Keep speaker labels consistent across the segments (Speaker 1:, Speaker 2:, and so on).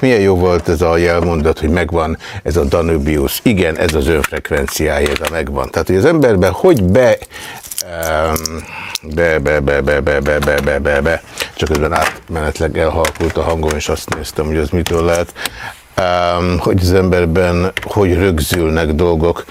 Speaker 1: Látják, milyen jó volt ez a jelmondat, hogy megvan ez a Danubius. Igen, ez az önfrekvenciája, ez a megvan. Tehát, hogy az emberben hogy be, um, be, be, be, be, be, be, be, be, be, be, csak közben átmenetleg elhalkult a hangom, és azt néztem, hogy az mitől lehet, um, hogy az emberben hogy rögzülnek dolgok.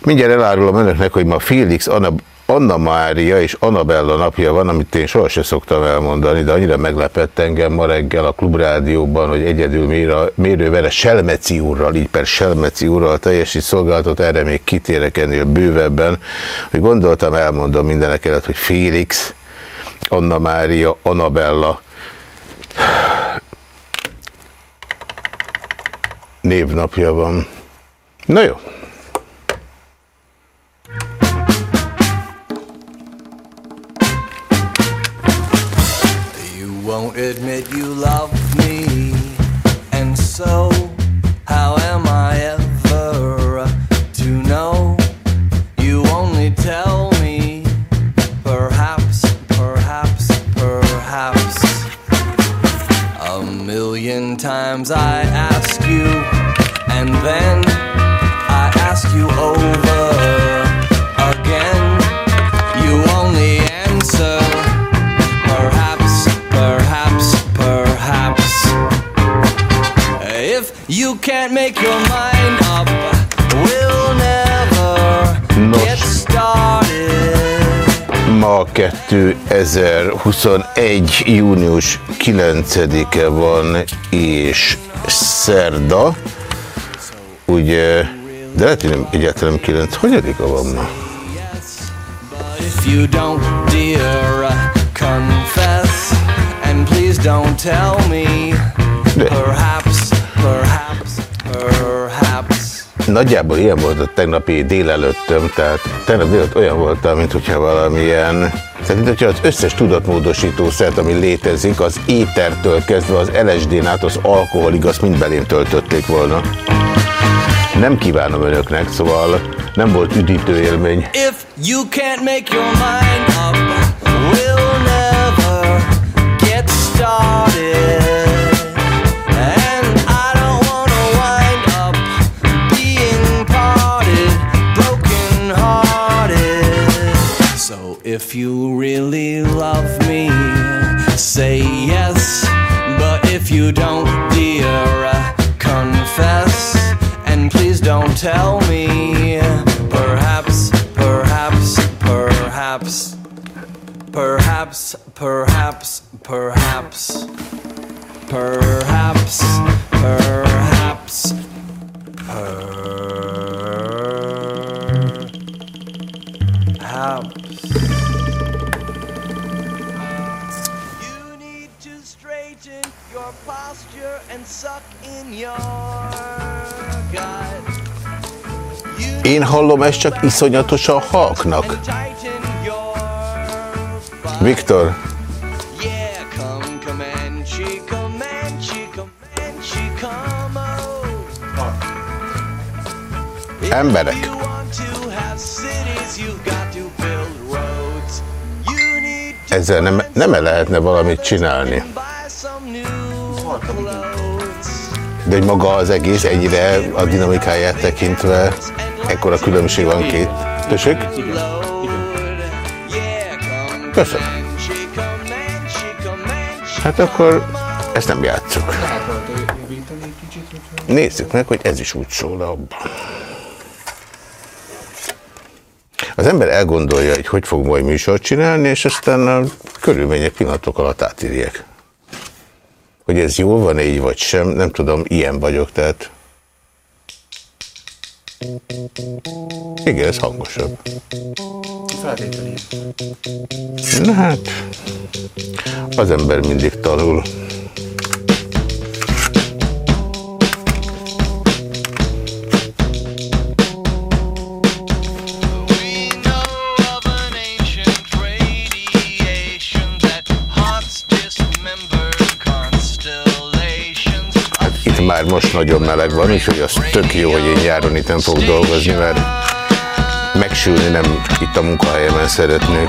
Speaker 1: Mindjárt elárulom önöknek, hogy ma Félix Anna, Anna Mária és Annabella napja van, amit én sohasem szoktam elmondani, de annyira meglepett engem ma reggel a klubrádióban, hogy egyedül mérővere Selmeci úrral, így per Selmeci úrral teljesít szolgálatot, erre még kitérek ennél bővebben, hogy gondoltam, elmondom mindenek előtt, hogy Félix, Anna Mária, Annabella névnapja van. Na jó.
Speaker 2: Won't admit you love me, and so how am I ever to know? You only tell me, perhaps, perhaps, perhaps. A million times I ask you, and then I ask you over can't make your mind up, we'll never
Speaker 1: Nos.
Speaker 2: get started.
Speaker 1: Ma 2021. június 9-e van, és szerda, ugye, de lehet, hogy nem egyáltalán 9. Hogyadika van ma?
Speaker 2: But if you don't, dear, confess, and please don't tell me. Perhaps, perhaps.
Speaker 1: Nagyjából ilyen volt a tegnapi délelőttöm, tehát tegnap délelőtt olyan voltam, mint hogyha valamilyen, tehát mint hogyha az összes tudatmódosítószert, ami létezik, az étertől kezdve az LSD-n át az alkoholig, azt mind belém töltötték volna. Nem kívánom önöknek, szóval nem volt üdítő élmény.
Speaker 2: If you can't make your mind up, we'll never get started. Tell me. Perhaps, perhaps, perhaps. Perhaps, perhaps, perhaps. Perhaps, perhaps. Perhaps. You need to straighten your posture and suck in your
Speaker 1: én hallom ez csak iszonyatosan halknak. Viktor. Emberek. Ezzel nem, nem -e lehetne valamit csinálni. De hogy maga az egész ennyire a dinamikáját tekintve ekkora különbség van két. Tessék? Köszönöm. Hát akkor ezt nem játszuk. Nézzük meg, hogy ez is úgy szól abban. Az ember elgondolja, hogy hogy fog majd műsort csinálni, és aztán a körülmények pillanatok alatt átírják. Hogy ez jól van így vagy sem, nem tudom, ilyen vagyok, tehát... Igen, ez hangosabb. Na hát, az ember mindig tanul. Már most nagyon meleg van, úgyhogy az tök jó, hogy én nyáron itt nem fogok dolgozni, mert megsülni nem itt a munkahelyemen szeretnék.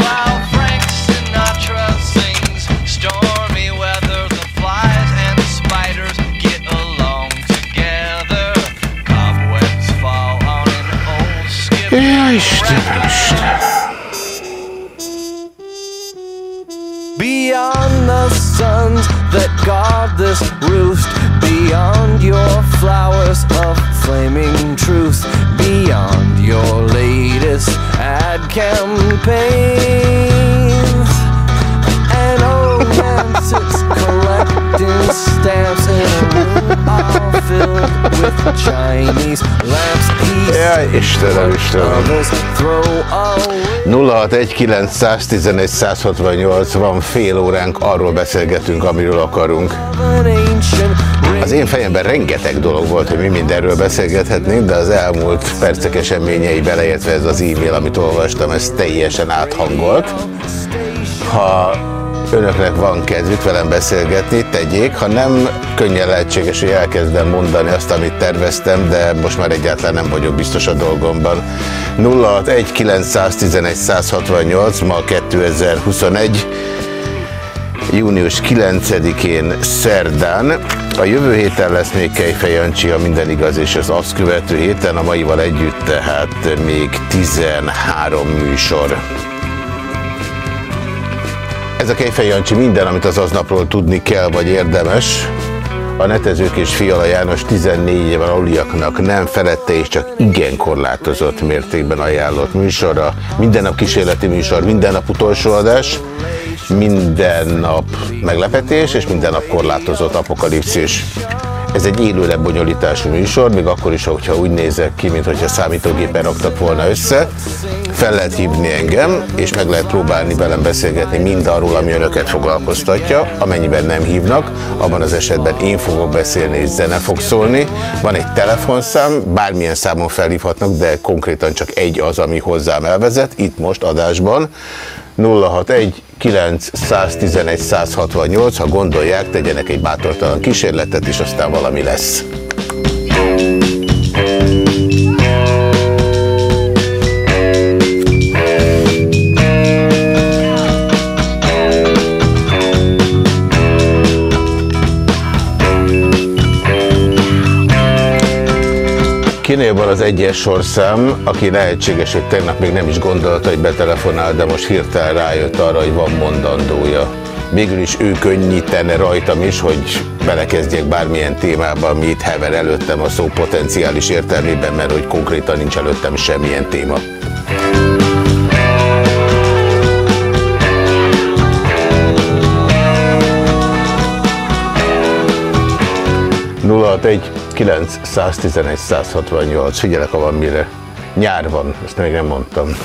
Speaker 1: Ja, Istenem, Istenem. Beyond the suns that guard this roost Beyond your flowers of flaming truth Beyond your latest ad campaigns. An old man sits collecting stamps In a room filled with Chinese lamps. Jaj, Istenem, Istenem. 061 168 van fél óránk, arról beszélgetünk, amiről akarunk. Az én fejemben rengeteg dolog volt, hogy mi mindenről beszélgethetnénk, de az elmúlt percek eseményei beleértve ez az e-mail, amit olvastam, ez teljesen áthangolt. Ha önöknek van kedvük velem beszélgetni, tegyék. Ha nem, könnyen lehetséges, hogy elkezdem mondani azt, amit terveztem, de most már egyáltalán nem vagyok biztos a dolgomban. 061 ma 2021 június 9-én szerdán. A jövő héten lesz még Kejfej Jancsi, a minden igaz, és az azt követő héten, a maival együtt tehát még 13 műsor. Ez a Kejfej Jancsi minden, amit az aznapról tudni kell, vagy érdemes. A netezők és Fiala János 14 éven aluliaknak nem felette és csak igen korlátozott mértékben ajánlott műsorra. Minden nap kísérleti műsor, minden nap utolsó adás, minden nap meglepetés és minden nap korlátozott apokalipszis. Ez egy élő lebonyolítású műsor, még akkor is, hogyha úgy nézek ki, mintha számítógépen raktak volna össze. Fel lehet hívni engem, és meg lehet próbálni velem beszélgetni mindarról, ami önöket foglalkoztatja. Amennyiben nem hívnak, abban az esetben én fogok beszélni, és zene fog szólni. Van egy telefonszám, bármilyen számon felhívhatnak, de konkrétan csak egy az, ami hozzám elvezet, itt most adásban. 061 911 168, ha gondolják, tegyenek egy bátortalan kísérletet, és aztán valami lesz. Az egyes sorszám, aki lehetséges, hogy tegnap még nem is gondolta, hogy betelefonál, de most hirtelen rájött arra, hogy van mondandója. Végül is ő könnyítene rajtam is, hogy belekezdjek bármilyen témába, ami itt hever előttem a szó potenciális értelmében, mert hogy konkrétan nincs előttem semmilyen téma. 061 911 168. Figyelek, ha van mire. Nyár van, ezt még nem mondtam.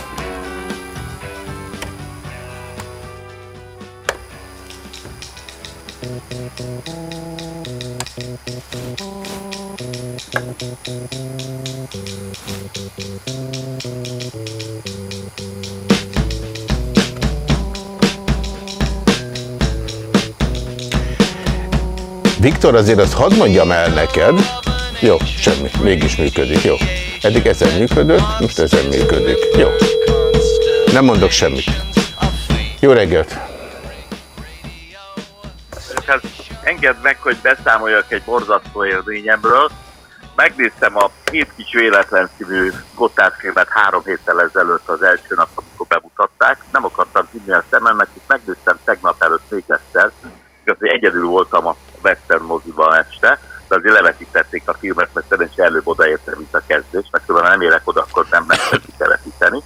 Speaker 1: Viktor, azért azt hadd mondjam el neked, jó, semmi, mégis működik, jó. Eddig ezen működött, most ezen működik, jó. Nem mondok semmit. Jó reggelt!
Speaker 3: Hát engedd meg, hogy beszámoljak egy borzasztó érzényemről. Megnéztem a Hét kis véletlen szívű Gotthard három héttel ezelőtt az első nap, amikor bemutatták. Nem akartam hinni a szememnek, és megnéztem tegnap előtt még egyszer, igaz, egyedül voltam a Western moziban este, de azért levetítették a filmet, mert szerencsére előbb odaértem, mint a kezdés, mert különben nem érek oda, akkor nem lehet kikeresztíteni.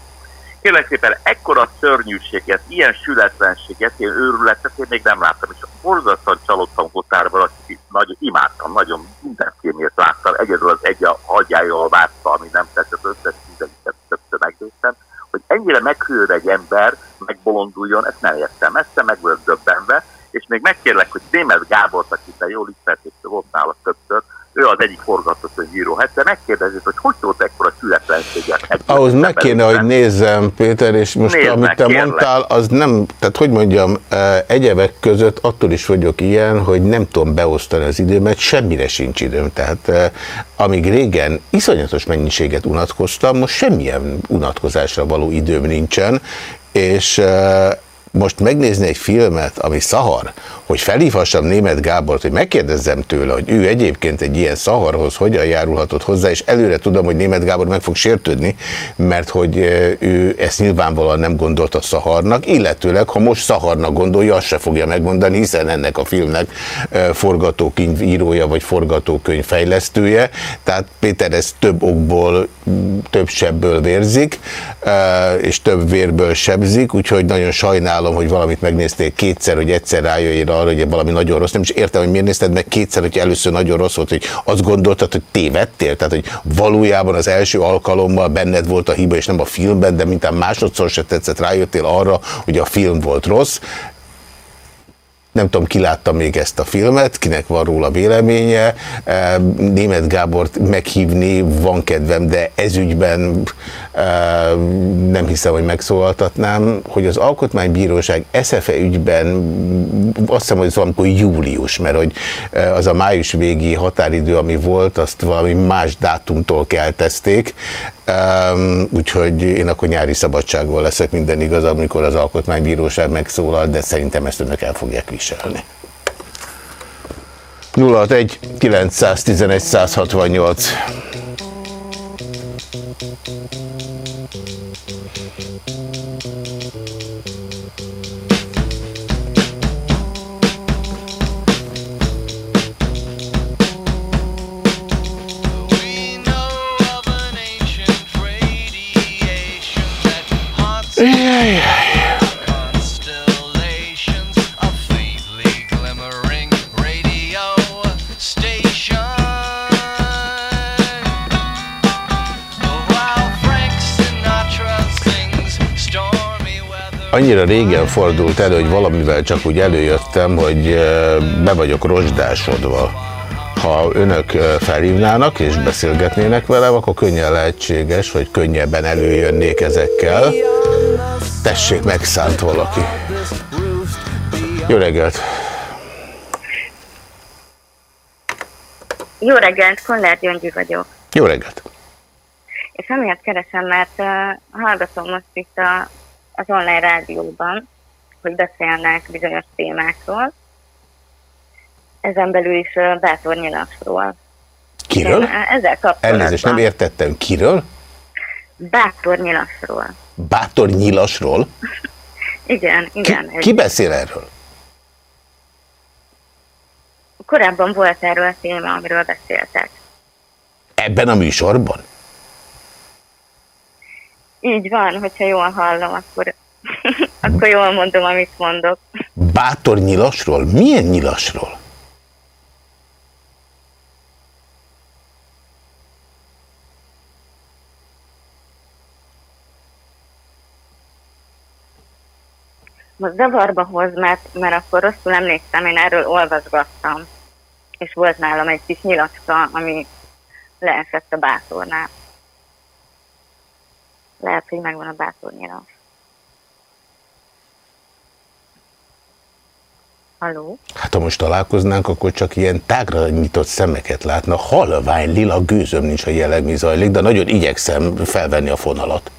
Speaker 3: Kérlek szépen, ekkora szörnyűséget, ilyen sületlenséget, ilyen őrületet én még nem láttam, és borzasztóan csalódtam Gotárban, akit nagyon imádtam, nagyon minden filmért láttam, egyedül az egy a hagyjájól várta, ami nem tetszett, összes mindenket többször megnéztem, hogy ennyire meghűl egy ember, megbolonduljon, ezt nem értem, ezt meg vagyok döbbenve, és még megkérlek, hogy Német Gábor, akit te jól ismerték, volt nála többször, ő az egyik forgatókönyvíró. Hát te megkérdezed, hogy hogy tudod ekkora születlenséget?
Speaker 1: Ahhoz meg kéne, hogy nézzem, Péter, és most Nézd amit te kérlek. mondtál, az nem, tehát hogy mondjam, e, egyebek között attól is vagyok ilyen, hogy nem tudom beosztani az időmet, semmire sincs időm. Tehát e, amíg régen iszonyatos mennyiséget unatkoztam, most semmilyen unatkozásra való időm nincsen, és e, most megnézni egy filmet, ami szahar, hogy felhívhassam német Gábort, hogy megkérdezzem tőle, hogy ő egyébként egy ilyen szaharhoz hogyan járulhatott hozzá, és előre tudom, hogy német Gábor meg fog sértődni, mert hogy ő ezt nyilvánvalóan nem gondolta szaharnak, illetőleg, ha most szaharnak gondolja, azt se fogja megmondani, hiszen ennek a filmnek forgatókönyv írója vagy forgatókönyv fejlesztője, tehát Péter ez több okból, több sebből vérzik, és több vérből sebzik, úgyhogy nagyon sajnálom, hogy valamit megnézték kétszer, hogy egyszer rájöjjél arra, hogy valami nagyon rossz. Nem is értem, hogy miért nézted meg kétszer, hogy először nagyon rossz volt, hogy azt gondoltad, hogy tévedtél? Tehát, hogy valójában az első alkalommal benned volt a hiba, és nem a filmben, de mintán másodszor se tetszett, rájöttél arra, hogy a film volt rossz. Nem tudom, ki látta még ezt a filmet, kinek van róla véleménye. Német Gábort meghívni van kedvem, de ezügyben nem hiszem, hogy megszólaltatnám, hogy az Alkotmánybíróság SZFE ügyben azt hiszem, hogy ez valamikor július, mert hogy az a május végi határidő, ami volt, azt valami más dátumtól keltezték, úgyhogy én akkor nyári szabadságból leszek minden igaz, amikor az Alkotmánybíróság megszólal, de szerintem ezt önök el fogják viselni. 061 911 168 annyira régen fordult elő, hogy valamivel csak úgy előjöttem, hogy be vagyok rozsdásodva. Ha önök felhívnának és beszélgetnének velem, akkor könnyen lehetséges, hogy könnyebben előjönnék ezekkel. Tessék, megszánt valaki. Jó reggelt!
Speaker 4: Jó reggelt, Kollár Gyöngyi vagyok.
Speaker 1: Jó reggelt!
Speaker 4: És amiatt keresem, mert uh, hallgatom most itt a az online rádióban, hogy beszélnek bizonyos témákról, ezen belül is bátor nyilasról.
Speaker 1: Kiről?
Speaker 4: Ezzel kapcsolatban.
Speaker 1: Elnézést, nem értettem. Kiről?
Speaker 4: Bátor nyilasról.
Speaker 1: Bátor nyilasról?
Speaker 4: igen, igen.
Speaker 1: Ki, ki beszél erről?
Speaker 4: Korábban volt erről a téma, amiről beszéltek.
Speaker 1: Ebben a műsorban?
Speaker 4: Így van, hogyha jól hallom, akkor, akkor jól mondom, amit mondok.
Speaker 1: Bátor nyilasról? Milyen nyilasról?
Speaker 4: Most zavarba hoz, mert, mert akkor rosszul emlékszem, én erről olvasgattam. És volt nálam egy kis nyilaska, ami leesett a bátornál. Lehet, hogy megvan a bátornyira. Halló?
Speaker 1: Hát ha most találkoznánk, akkor csak ilyen tágra nyitott szemeket látna. Halvány lila gőzöm nincs, ha jelenleg mi zajlik, de nagyon igyekszem felvenni a fonalat.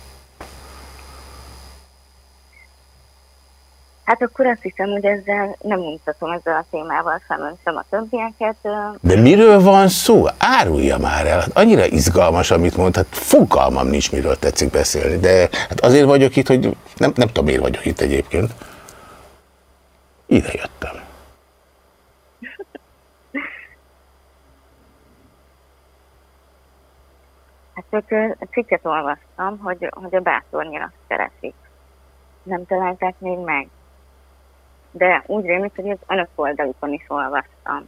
Speaker 4: Hát akkor azt hiszem, hogy ezzel nem nyugtatom ezzel a témával szemben sem a többieket.
Speaker 1: De miről van szó? Árulja már el. Hát annyira izgalmas, amit mond, hát fogalmam nincs, miről tetszik beszélni. De hát azért vagyok itt, hogy nem, nem tudom, miért vagyok itt egyébként. Ide jöttem.
Speaker 4: Hát csak cikket olvastam, hogy, hogy a bátornyilat keresik. Nem találták még meg. De úgy rémlik, hogy az önök oldalukon is olvastam.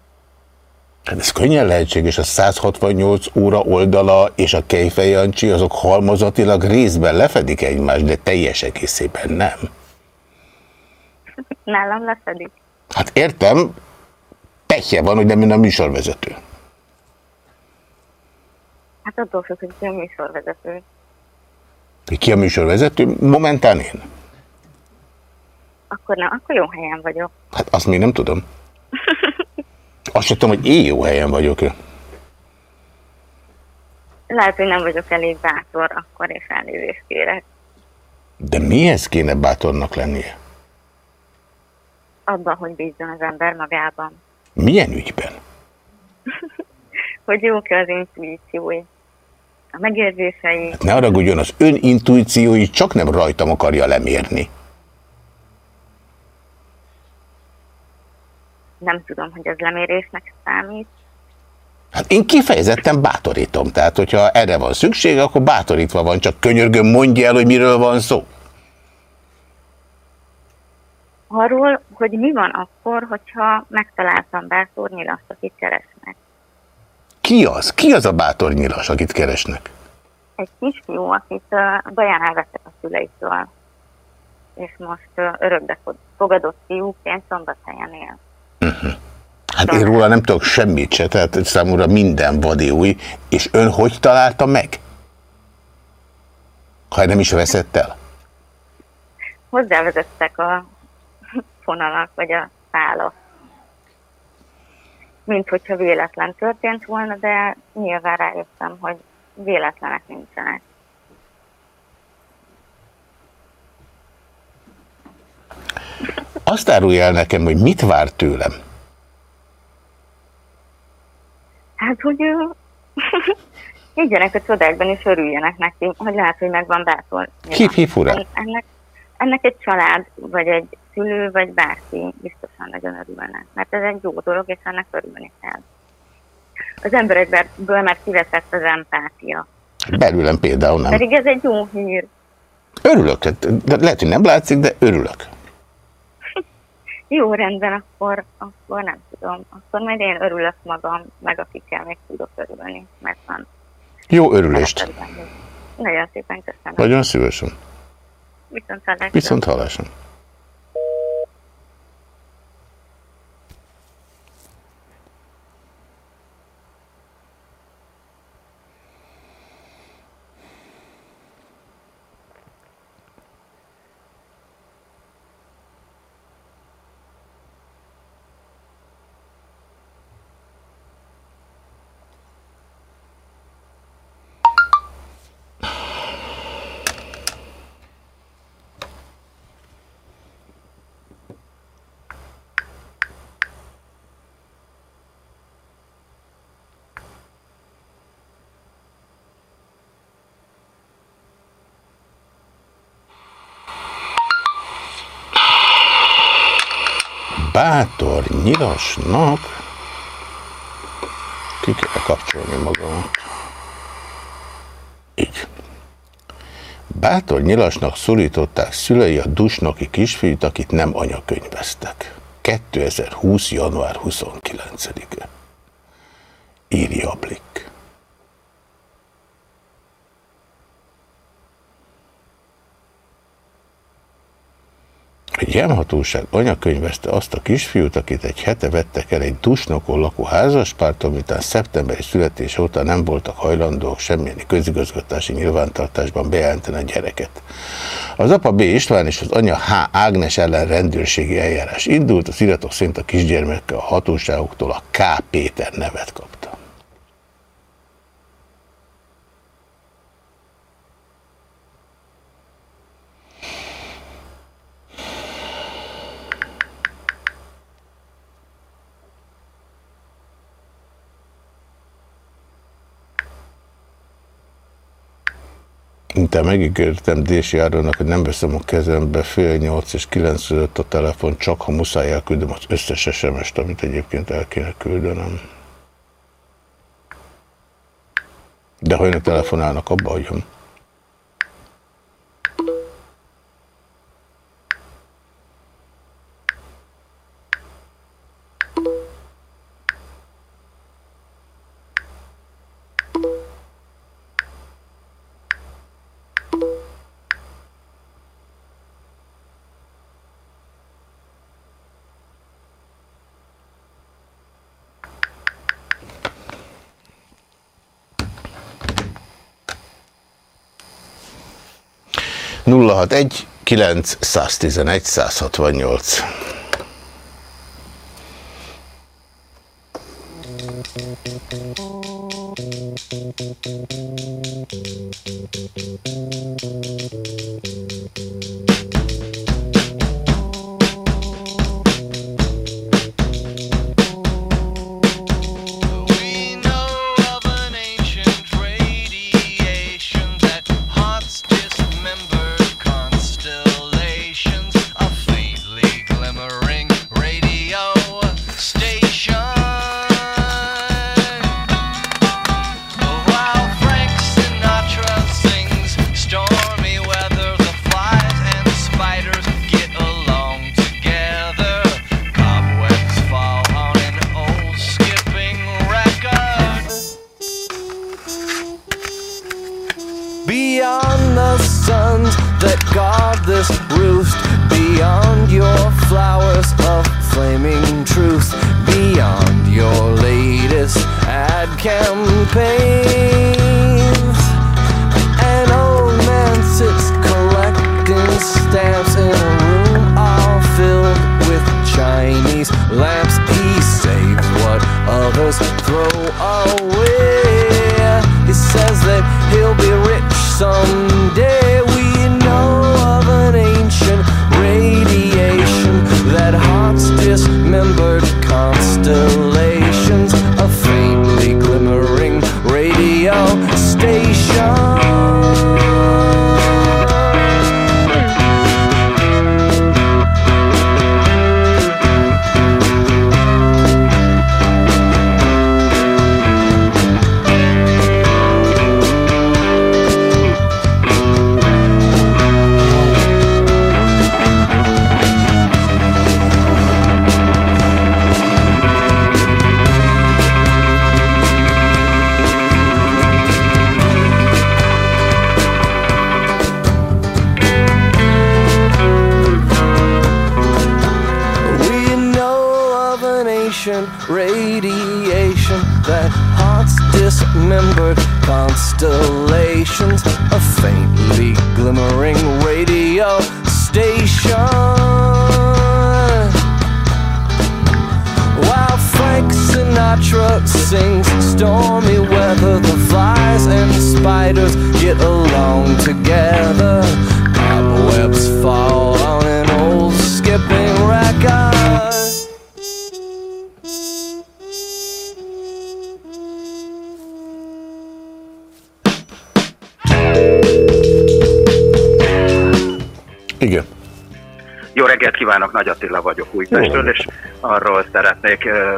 Speaker 1: Hát ez könnyen lehetséges, a 168 óra oldala és a Kejfej Jancsi azok halmozatilag részben lefedik egymást, de teljes egészében nem.
Speaker 4: Nálam lefedik.
Speaker 1: Hát értem, pehje van, hogy nem jön a műsorvezető.
Speaker 4: Hát attól függ, hogy ki a műsorvezető.
Speaker 1: Ki a műsorvezető? Momentán én.
Speaker 4: Akkor nem, akkor jó helyen vagyok.
Speaker 1: Hát azt még nem tudom. Azt sem tudom, hogy én jó helyen vagyok.
Speaker 4: Lehet, hogy nem vagyok elég bátor, akkor és elnézést kérek.
Speaker 1: De mihez kéne bátornak lennie?
Speaker 4: Abban, hogy bízzon az ember magában.
Speaker 1: Milyen ügyben?
Speaker 4: hogy jók-e az intuíciói, a megérzései.
Speaker 1: Hát ne haragudjon, az ön intuíciói csak nem rajtam akarja lemérni.
Speaker 4: Nem tudom, hogy ez lemérésnek számít.
Speaker 1: Hát én kifejezetten bátorítom, tehát hogyha erre van szükség, akkor bátorítva van, csak könyörgöm mondja el, hogy miről van szó.
Speaker 4: Arról, hogy mi van akkor, hogyha megtaláltam bátor nyilaszt, akit keresnek.
Speaker 1: Ki az? Ki az a bátor nyilas, akit keresnek?
Speaker 4: Egy kisfiú, akit uh, Baján elvettek a szüleitől, és most uh, örökbe fogadott fiúként szombathelyen él. Uh
Speaker 1: -huh. Hát én róla nem tudok semmit se, tehát számomra minden vadi új, és ön hogy találta meg? Ha nem is veszett el?
Speaker 4: Hozzávezettek a fonalak, vagy a szálak. Mint hogyha véletlen történt volna, de nyilván rájöttem, hogy véletlenek nincsenek.
Speaker 1: Azt árulja el nekem, hogy mit vár tőlem?
Speaker 4: Hát, hogy higgyenek a csodákban, és örüljenek neki, hogy lehet, hogy megvan bátor.
Speaker 1: Hip, hip,
Speaker 4: ennek, ennek egy család, vagy egy szülő, vagy bárki biztosan nagyon örülne. Mert ez egy jó dolog, és ennek örülni kell. Az emberekből már kiveszett az empátia.
Speaker 1: Belőlem például nem.
Speaker 4: Pedig ez egy jó hír.
Speaker 1: Örülök, de lehet, hogy nem látszik, de örülök.
Speaker 4: Jó, rendben, akkor, akkor nem tudom. Akkor majd én örülök magam, meg akikkel még tudok örülni, mert van.
Speaker 1: Jó örülést.
Speaker 4: Nagyon szépen köszönöm.
Speaker 1: Nagyon szívesen.
Speaker 4: Viszont hallásra.
Speaker 1: Viszont hallásra. bátor nyilasnak ki kell kapcsolni magamat. Így. Bátor nyilasnak szólították szülei a dusnoki kisfiút, akit nem anyakönyveztek. 2020. január 29-e. Írja a Blik. Egy jelmhatóság anyakönyvezte azt a kisfiút, akit egy hete vettek el egy dusnokon lakó házaspártól, miután szeptemberi születés óta nem voltak hajlandók semmilyen közigazgatási nyilvántartásban bejelenteni a gyereket. Az apa B. István és az anya H. Ágnes ellen rendőrségi eljárás indult, az iratok szerint a kisgyermeke a hatóságoktól a K. Péter nevet kapta. Mintán megígértem Dési Áronnak, hogy nem veszem a kezembe fél nyolc és kilenc a telefon, csak ha muszáj elküldöm az összes SMS-t, amit egyébként el kéne küldenem.
Speaker 2: De ha önök telefonálnak, abba hagyom. 061 911 168.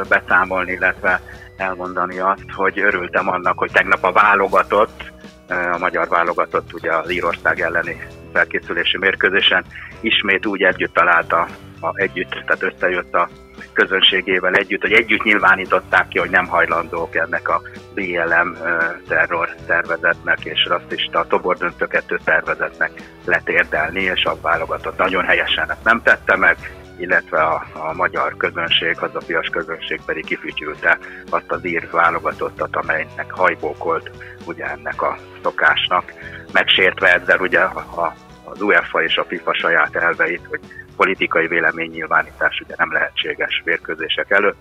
Speaker 5: beszámolni, illetve elmondani azt, hogy örültem annak, hogy tegnap a válogatott, a magyar válogatott ugye az Írország elleni felkészülési mérkőzésen ismét úgy együtt találta, a, együtt, tehát összejött a közönségével együtt, hogy együtt nyilvánították ki, hogy nem hajlandók ennek a BLM terror szervezetnek és rasszista tobordöntő kettő szervezetnek letérdelni, és a válogatott nagyon helyesen ezt nem tette meg, illetve a, a magyar közönség, hazafias közönség pedig kifütyülte azt az ír válogatottat, amelynek hajbókolt ugye ennek a szokásnak, megsértve ezzel ugye a, az UEFA és a FIFA saját elveit, hogy politikai véleménynyilvánítás ugye nem lehetséges vérkőzések előtt,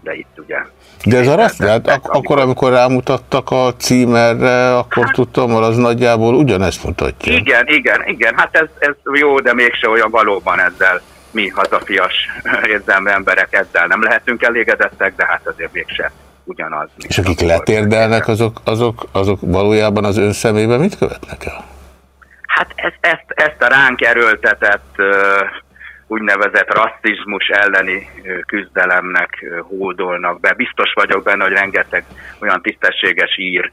Speaker 5: de itt ugye...
Speaker 2: De ez a raflet, ak akkor, amikor rámutattak a címerre, akkor hát, tudtam, hogy az nagyjából ugyanezt mutatja.
Speaker 5: Igen, igen, igen, hát ez, ez jó, de mégse olyan valóban ezzel mi hazafias érzelmű emberek ezzel nem lehetünk elégedettek, de hát azért mégse ugyanaz.
Speaker 2: És akik letérdelnek, azok, azok, azok valójában az ön szemében mit követnek el?
Speaker 5: Hát ezt, ezt, ezt a ránk erőltetett úgynevezett rasszizmus elleni küzdelemnek hódolnak be. Biztos vagyok benne, hogy rengeteg olyan tisztességes ír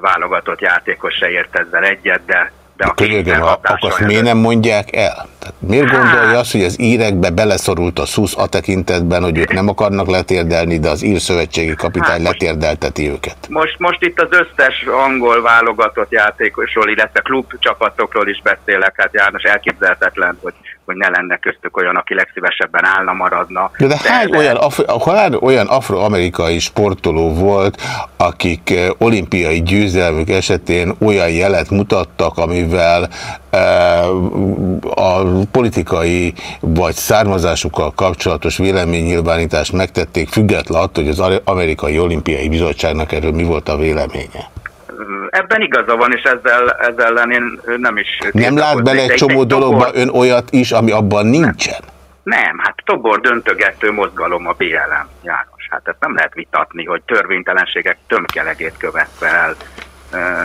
Speaker 5: válogatott játékos se ért ezzel egyet, de de a
Speaker 1: Könyörgöm, akkor azt miért nem mondják el? Tehát miért hát. gondolja azt, hogy az írekbe beleszorult a SZUSZ a tekintetben, hogy ők nem akarnak letérdelni, de az ír szövetségi kapitány hát letérdelteti őket?
Speaker 5: Most, most itt az összes angol válogatott játékosról, illetve klubcsapatokról is beszélek, hát János elképzelhetetlen, hogy hogy ne lenne köztük olyan, aki legszívesebben állna, maradna.
Speaker 1: De, de, de hány, de... Olyan, afro, hány olyan afroamerikai sportoló volt, akik eh, olimpiai győzelmük esetén olyan jelet mutattak, amivel eh, a politikai vagy származásukkal kapcsolatos véleménynyilvánítást megtették, független attól, hogy az amerikai olimpiai bizottságnak erről mi volt a véleménye?
Speaker 5: Ebben igaza van, és ezzel, ezzel ellen én nem is...
Speaker 1: Nem lát bele egy csomó egy dologba tobor... ön olyat is, ami abban nincsen?
Speaker 5: Nem, nem hát tobor döntögető mozgalom a BLM, János. Hát ezt nem lehet vitatni, hogy törvénytelenségek tömkelegét követve el,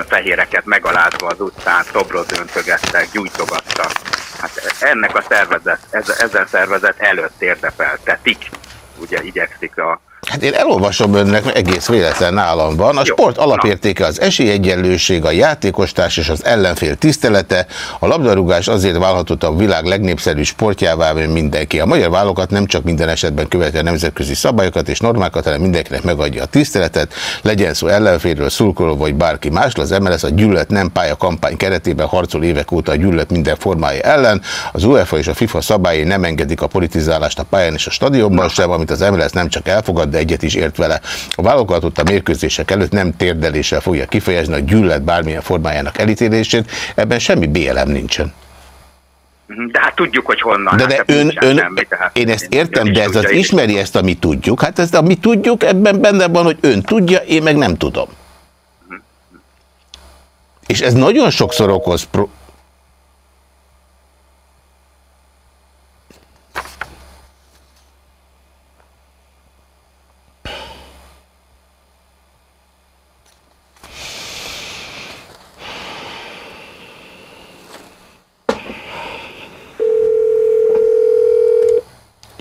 Speaker 5: fehéreket megalázva az utcán, szobrot döntögettek, gyújtogattak. Hát ennek a szervezet, ezen szervezet előtt érdepeltetik, ugye igyekszik a
Speaker 1: Hát én elolvasom önnek, mert egész véletlen nálam van. A Jó, sport alapértéke az esélyegyenlőség, a játékostárs és az ellenfél tisztelete. A labdarúgás azért válhatott a világ legnépszerűbb sportjává, mert mindenki. A magyar válogat nem csak minden esetben követi a nemzetközi szabályokat és normákat, hanem mindenkinek megadja a tiszteletet. Legyen szó ellenfélről, szurkoló vagy bárki másról. Az MLS a gyűlölet nem pálya kampány keretében harcol évek óta a gyűlölet minden formája ellen. Az UEFA és a FIFA szabályai nem engedik a politizálást a pályán és a stadionban sem, amit az MLS nem csak elfogad, de egyet is ért vele. A válogatott a mérkőzések előtt nem térdeléssel fogja kifejezni a gyűlölet bármilyen formájának elítélését, ebben semmi BLM nincsen.
Speaker 5: De hát tudjuk, hogy honnan.
Speaker 1: De, de hát ön, ön semmi, tehát én ezt értem, de ez az ismeri ezt, amit tudjuk. Hát ezt, amit tudjuk, ebben benne van, hogy ön tudja, én meg nem tudom. És ez nagyon sokszor okoz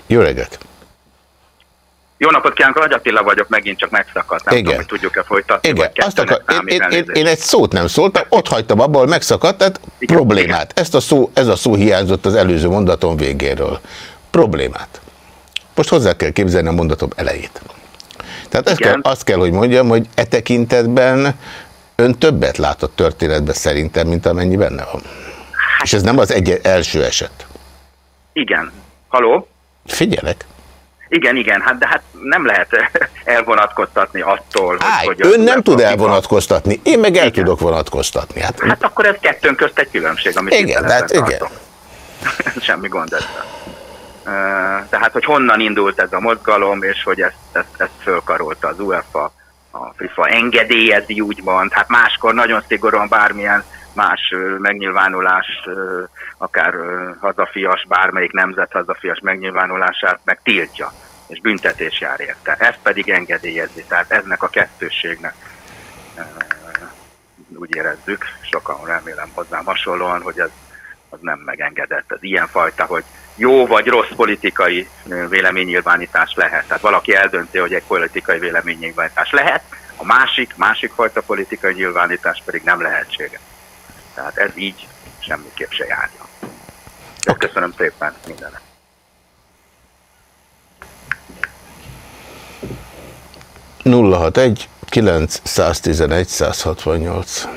Speaker 1: Jó reggelt!
Speaker 5: Jó napot kívánok, Nagy Attila vagyok, megint csak megszakadt. Nem Igen. tudom, hogy tudjuk-e folytatni.
Speaker 1: Igen, azt akar, én, én, én, egy szót nem szóltam, ott hagytam abból, megszakadt, tehát Igen. problémát. Ezt a szó, ez a szó hiányzott az előző mondatom végéről. Problémát. Most hozzá kell képzelni a mondatom elejét. Tehát ezt kell, azt kell, hogy mondjam, hogy e tekintetben ön többet látott történetben szerintem, mint amennyi benne van. Hát, És ez nem az egy első eset.
Speaker 5: Igen. Haló?
Speaker 1: Figyelek.
Speaker 5: Igen, igen, hát de hát nem lehet elvonatkoztatni attól,
Speaker 1: Áj, hogy... ön nem tud elvonatkoztatni, én meg el igen. tudok vonatkoztatni.
Speaker 5: Hát, hát akkor ez kettőn közt egy különbség, amit
Speaker 1: igen, hát igen.
Speaker 5: Semmi gond ezzel. Tehát, hogy honnan indult ez a mozgalom, és hogy ezt, ezt, ezt fölkarolta az UEFA, a FIFA engedélyezi úgymond, hát máskor nagyon szigorúan bármilyen más megnyilvánulás, akár hazafias, bármelyik nemzet hazafias megnyilvánulását meg tiltja, és büntetés jár érte. Ez pedig engedélyezi, tehát eznek a kettősségnek úgy érezzük, sokan remélem hozzám hasonlóan, hogy ez az nem megengedett. Ez ilyenfajta, hogy jó vagy rossz politikai véleménynyilvánítás lehet. Tehát valaki eldönti, hogy egy politikai véleménynyilvánítás lehet, a másik, másik fajta politikai nyilvánítás pedig nem lehetséges. Tehát ez így semmiképp se járja. De okay. köszönöm szépen mindenet.
Speaker 1: Nulla hat egy 911 168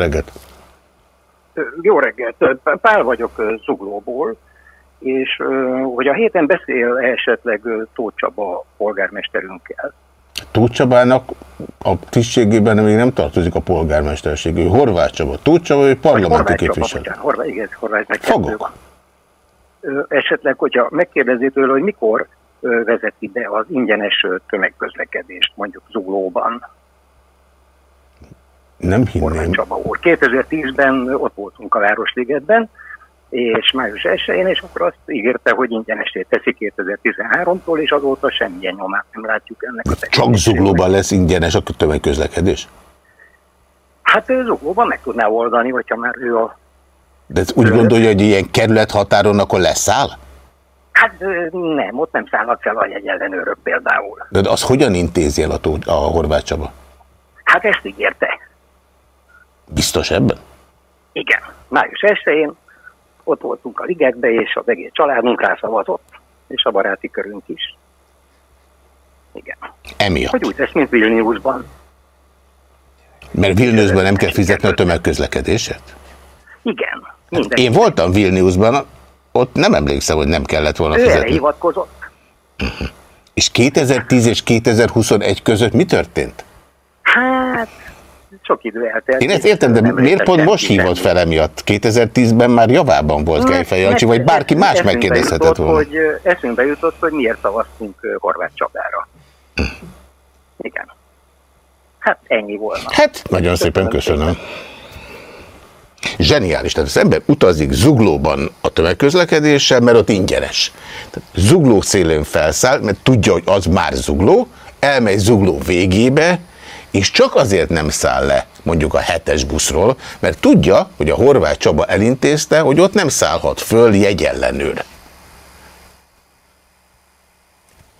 Speaker 1: reggelt!
Speaker 6: Jó reggelt, Pál vagyok Zuglóból, és hogy a héten beszél esetleg Tóth Csaba polgármesterünkkel.
Speaker 1: Tóth Csabának a tisztségében még nem tartozik a polgármesterség, ő Horváth Csaba. Tóth Csaba, ő parlamenti képviselő.
Speaker 6: Horváth, igen, Horváth
Speaker 1: Fogok.
Speaker 6: Esetleg, hogyha megkérdezi tőle, hogy mikor vezeti be az ingyenes tömegközlekedést mondjuk Zuglóban.
Speaker 1: Nem hinném.
Speaker 6: Csaba úr. 2010-ben ott voltunk a Városligetben, és május 1-én, és akkor azt ígérte, hogy ingyenesé teszi 2013-tól, és azóta semmilyen nyomát nem látjuk ennek a
Speaker 1: Csak Zuglóban lesz ingyenes a tömegközlekedés?
Speaker 6: Hát ő Zuglóban meg tudná oldani, hogyha már ő a...
Speaker 1: De ez úgy gondolja, hogy ilyen kerülethatáron akkor leszáll?
Speaker 6: Hát nem, ott nem szállhat fel a jegyellenőrök például.
Speaker 1: De az hogyan intézi el a, a Horváth Csaba?
Speaker 6: Hát ezt ígérte.
Speaker 1: Biztos ebben?
Speaker 6: Igen. Május 1-én ott voltunk a ligekbe, és az egész családunk rászavazott, és a baráti körünk is. Igen.
Speaker 1: Emiatt?
Speaker 6: Hogy úgy tesz, mint Vilniusban.
Speaker 1: Mert Vilniusban nem kell fizetni a tömegközlekedéset?
Speaker 6: Igen.
Speaker 1: Hát én voltam Vilniusban, ott nem emlékszem, hogy nem kellett volna
Speaker 6: ő
Speaker 1: fizetni.
Speaker 6: Ő hivatkozott.
Speaker 1: És 2010 és 2021 között mi történt?
Speaker 6: Hát, sok idő eltelt.
Speaker 1: Én ezt értem, de miért pont most hívott fel emiatt? 2010-ben már javában volt Kejfej Jancsi, vagy bárki más megkérdezhetett volna.
Speaker 6: Hogy eszünkbe jutott, hogy miért szavaztunk Horváth Csabára. Igen. Hát ennyi volna.
Speaker 1: Hát, nagyon szépen köszönöm. Zseniális. Tehát az ember utazik zuglóban a tömegközlekedéssel, mert ott ingyenes. Tehát zugló szélén felszáll, mert tudja, hogy az már zugló, elmegy zugló végébe, és csak azért nem száll le mondjuk a hetes buszról, mert tudja, hogy a Horváth Csaba elintézte, hogy ott nem szállhat föl jegyellenőr.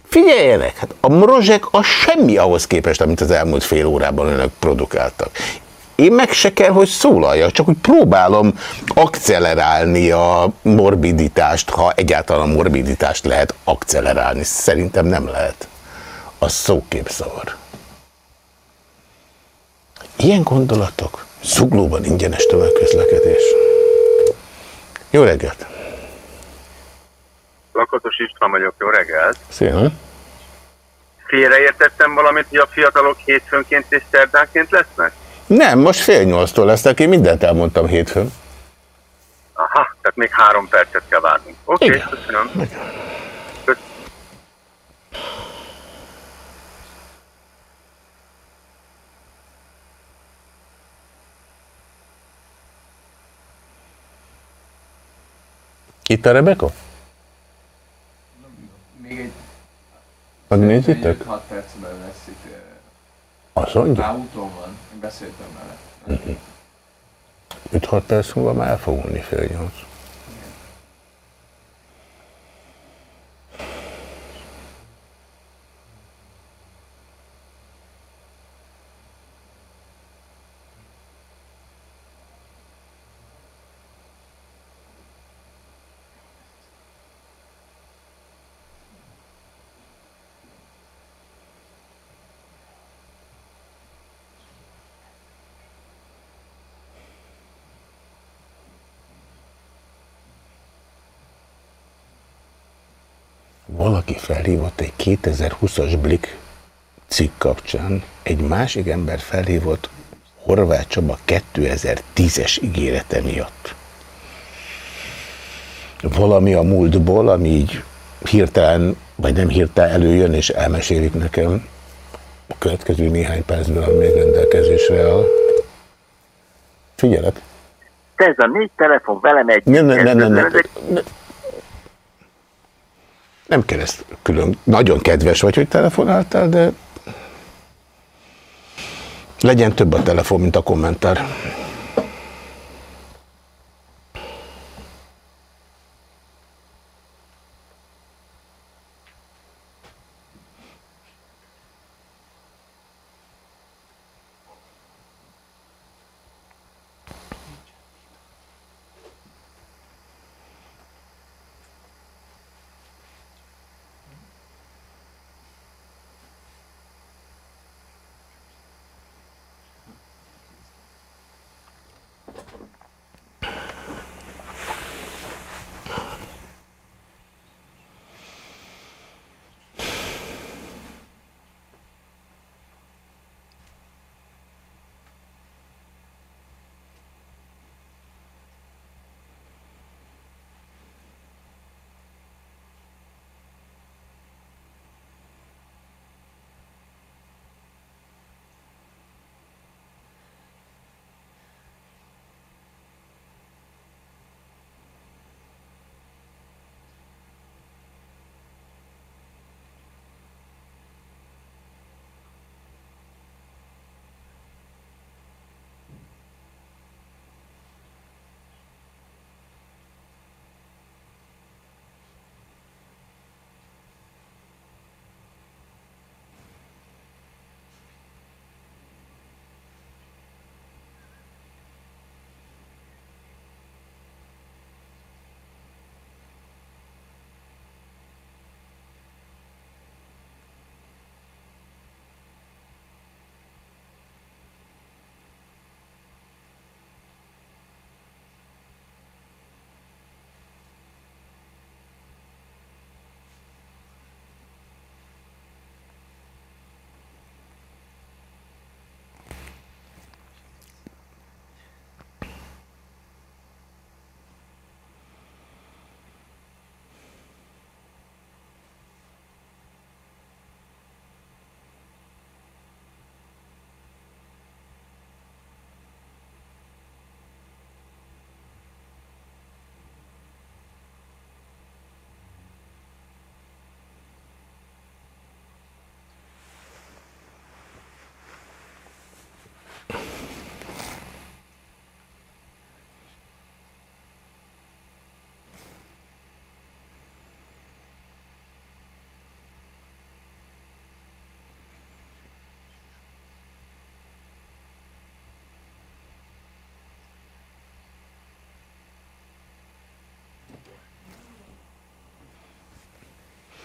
Speaker 1: Figyeljenek, hát a mrozsek a semmi ahhoz képest, amit az elmúlt fél órában önök produkáltak. Én meg se kell, hogy szólaljak, csak úgy próbálom akcelerálni a morbiditást, ha egyáltalán a morbiditást lehet akcelerálni. Szerintem nem lehet. A szóképszavar. Ilyen gondolatok? Zuglóban ingyenes tömegközlekedés. Jó reggelt!
Speaker 7: Lakatos István vagyok, jó reggelt!
Speaker 1: Szia!
Speaker 7: Félreértettem valamit, hogy a fiatalok hétfőnként és szerdánként lesznek?
Speaker 1: Nem, most fél nyolctól lesznek, én mindent elmondtam hétfőn.
Speaker 7: Aha, tehát még három percet kell várni. Oké, okay, köszönöm. Igen.
Speaker 1: Itt a Rebeka? Még egy... Megnézitek?
Speaker 8: 6 percben lesz itt.
Speaker 1: Azt mondja?
Speaker 8: Már úton van, én beszéltem vele.
Speaker 1: 5-6 perc múlva már el fog unni fél nyolc. Valaki felhívott egy 2020-as Blik cikk kapcsán, egy másik ember felhívott Horváth Csaba 2010-es ígérete miatt. Valami a múltból, ami így hirtelen, vagy nem hirtelen előjön, és elmesélik nekem a következő néhány percben, ami rendelkezésre áll. Figyelek!
Speaker 3: Te ez a négy telefon velem egy...
Speaker 1: Nem, nem, nem, nem, nem. Nem kereszt külön. Nagyon kedves vagy, hogy telefonáltál, de legyen több a telefon, mint a kommentár.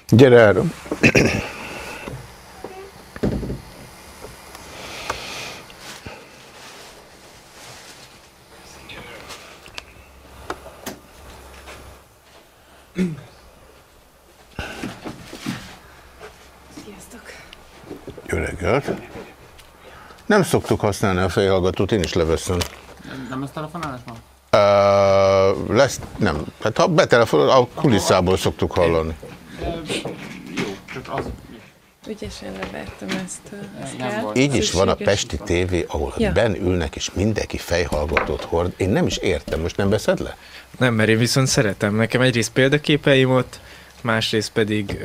Speaker 1: Gyere el. Jó reggelt! Nem szoktuk használni a fejhallgatót, én is leveszem.
Speaker 9: Nem ez telefonálás van?
Speaker 1: Uh, lesz, nem. Hát ha betelefonál, a kulisszából szoktuk hallani.
Speaker 9: Csak az...
Speaker 10: Ügyesen levertem ezt. ezt
Speaker 9: Nem volt.
Speaker 1: Így is van a. Pesti tévé, ahol
Speaker 10: Ja.
Speaker 1: ben ülnek, és mindenki fejhallgatót hord. Én nem is értem, most nem veszed le?
Speaker 11: Nem, mert én viszont szeretem. Nekem egyrészt példaképeim ott, másrészt pedig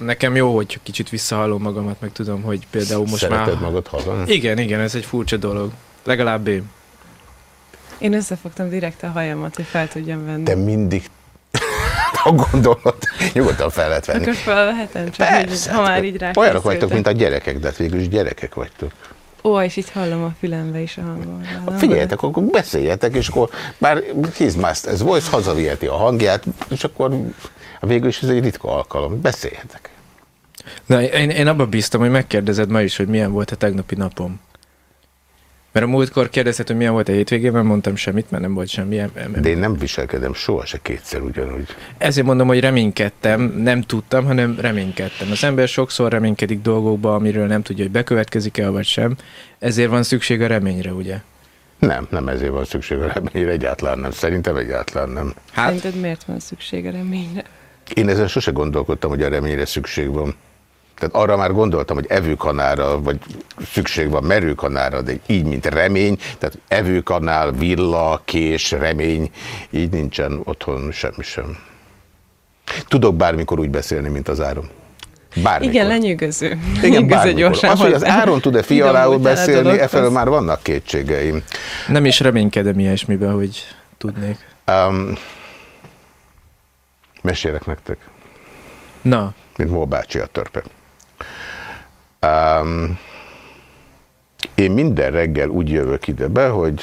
Speaker 11: nekem jó, hogy kicsit visszahallom magamat, meg tudom, hogy például most
Speaker 1: Szereted
Speaker 11: már...
Speaker 1: magad hallani?
Speaker 11: Igen, igen, ez egy furcsa dolog. Legalább én.
Speaker 10: Én összefogtam direkt a hajamat, hogy fel tudjam venni.
Speaker 1: Te mindig a gondolat nyugodtan fel lehet venni.
Speaker 10: Akkor felvehetem, csak
Speaker 1: Persze,
Speaker 10: ha már
Speaker 1: hát
Speaker 10: így rá
Speaker 1: Olyanok vagytok, mint a gyerekek, de hát végül is gyerekek vagytok.
Speaker 10: Ó, és így hallom a fülembe is a hangot.
Speaker 1: Figyeljetek, akkor beszéljetek, és akkor bár his must ez voice, hazaviheti a hangját, és akkor végül is ez egy ritka alkalom. Beszéljetek.
Speaker 11: Na, én, én abban bíztam, hogy megkérdezed ma is, hogy milyen volt a tegnapi napom. Mert a múltkor kérdezted, hogy milyen volt a hétvégében, mondtam semmit, mert nem volt semmi.
Speaker 1: De én nem viselkedem soha se kétszer ugyanúgy.
Speaker 11: Ezért mondom, hogy reménykedtem, nem tudtam, hanem reménykedtem. Az ember sokszor reménykedik dolgokba, amiről nem tudja, hogy bekövetkezik-e, vagy sem. Ezért van szükség a reményre, ugye?
Speaker 1: Nem, nem ezért van szükség a reményre, egyáltalán nem. Szerintem egyáltalán nem.
Speaker 11: Hát,
Speaker 10: Szerinted miért van szükség a reményre?
Speaker 1: Én ezen sose gondolkodtam, hogy a reményre szükség van. Tehát arra már gondoltam, hogy evőkanára, vagy szükség van merőkanára, de így, mint remény, tehát evőkanál, villa, kés, remény, így nincsen otthon semmi sem. Tudok bármikor úgy beszélni, mint az áron. Bármikor.
Speaker 10: Igen, lenyűgöző.
Speaker 1: Igen,
Speaker 10: Lenyűgöző
Speaker 1: bármikor.
Speaker 10: gyorsan
Speaker 1: Az, hogy az áron tud-e fialául beszélni, efelől már vannak kétségeim.
Speaker 11: nem is reménykedem ilyesmiben, hogy tudnék.
Speaker 1: Um, mesélek nektek.
Speaker 11: Na,
Speaker 1: mint Mol bácsi a törpe. Um, én minden reggel úgy jövök ide be, hogy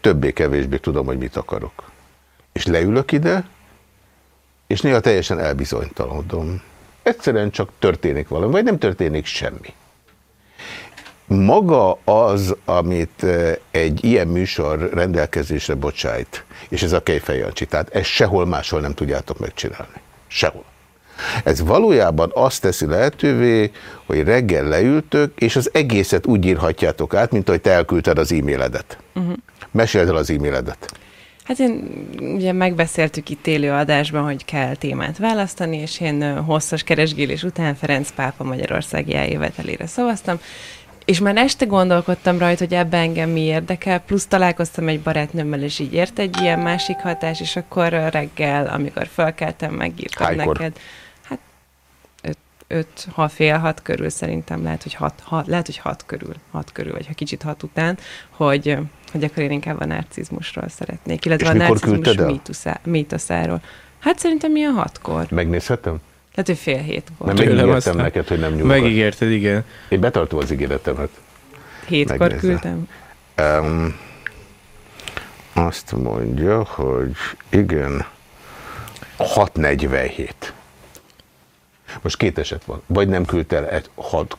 Speaker 1: többé-kevésbé tudom, hogy mit akarok. És leülök ide, és néha teljesen elbizonytalanodom. Egyszerűen csak történik valami, vagy nem történik semmi. Maga az, amit eh, egy ilyen műsor rendelkezésre bocsájt, és ez a Kejfej Jancsi, tehát ezt sehol máshol nem tudjátok megcsinálni. Sehol. Ez valójában azt teszi lehetővé, hogy reggel leültök, és az egészet úgy írhatjátok át, mint ahogy te elküldted az e-mailedet.
Speaker 10: Uh-huh.
Speaker 1: Meséld el az e-mailedet.
Speaker 10: Hát én, ugye megbeszéltük itt élő adásban, hogy kell témát választani, és én hosszas keresgélés után Ferenc pápa Magyarországi eljövetelére szavaztam, és már este gondolkodtam rajta, hogy ebben engem mi érdekel, plusz találkoztam egy barátnőmmel, és így ért egy ilyen másik hatás, és akkor reggel, amikor felkeltem, megírtam
Speaker 1: Hánykor?
Speaker 10: neked. Öt, ha fél hat körül szerintem, lehet, hogy hat, hat, lehet, hogy hat körül, hat körül, vagy ha kicsit hat után, hogy, hogy akkor én inkább a narcizmusról szeretnék, illetve
Speaker 1: És
Speaker 10: a narcizmus mítoszáról. Hát szerintem ilyen hatkor.
Speaker 1: Megnézhetem?
Speaker 10: Lehet, hogy fél hétkor.
Speaker 11: Tőlem
Speaker 1: megígértem
Speaker 11: aztán.
Speaker 1: neked, hogy nem nyúlok.
Speaker 11: megígérted, igen.
Speaker 1: Én betartom az ígéretemet.
Speaker 10: Hétkor
Speaker 1: megnézze.
Speaker 10: küldtem.
Speaker 1: Um, azt mondja, hogy igen, 6.47. Most két eset van. Vagy nem küldte el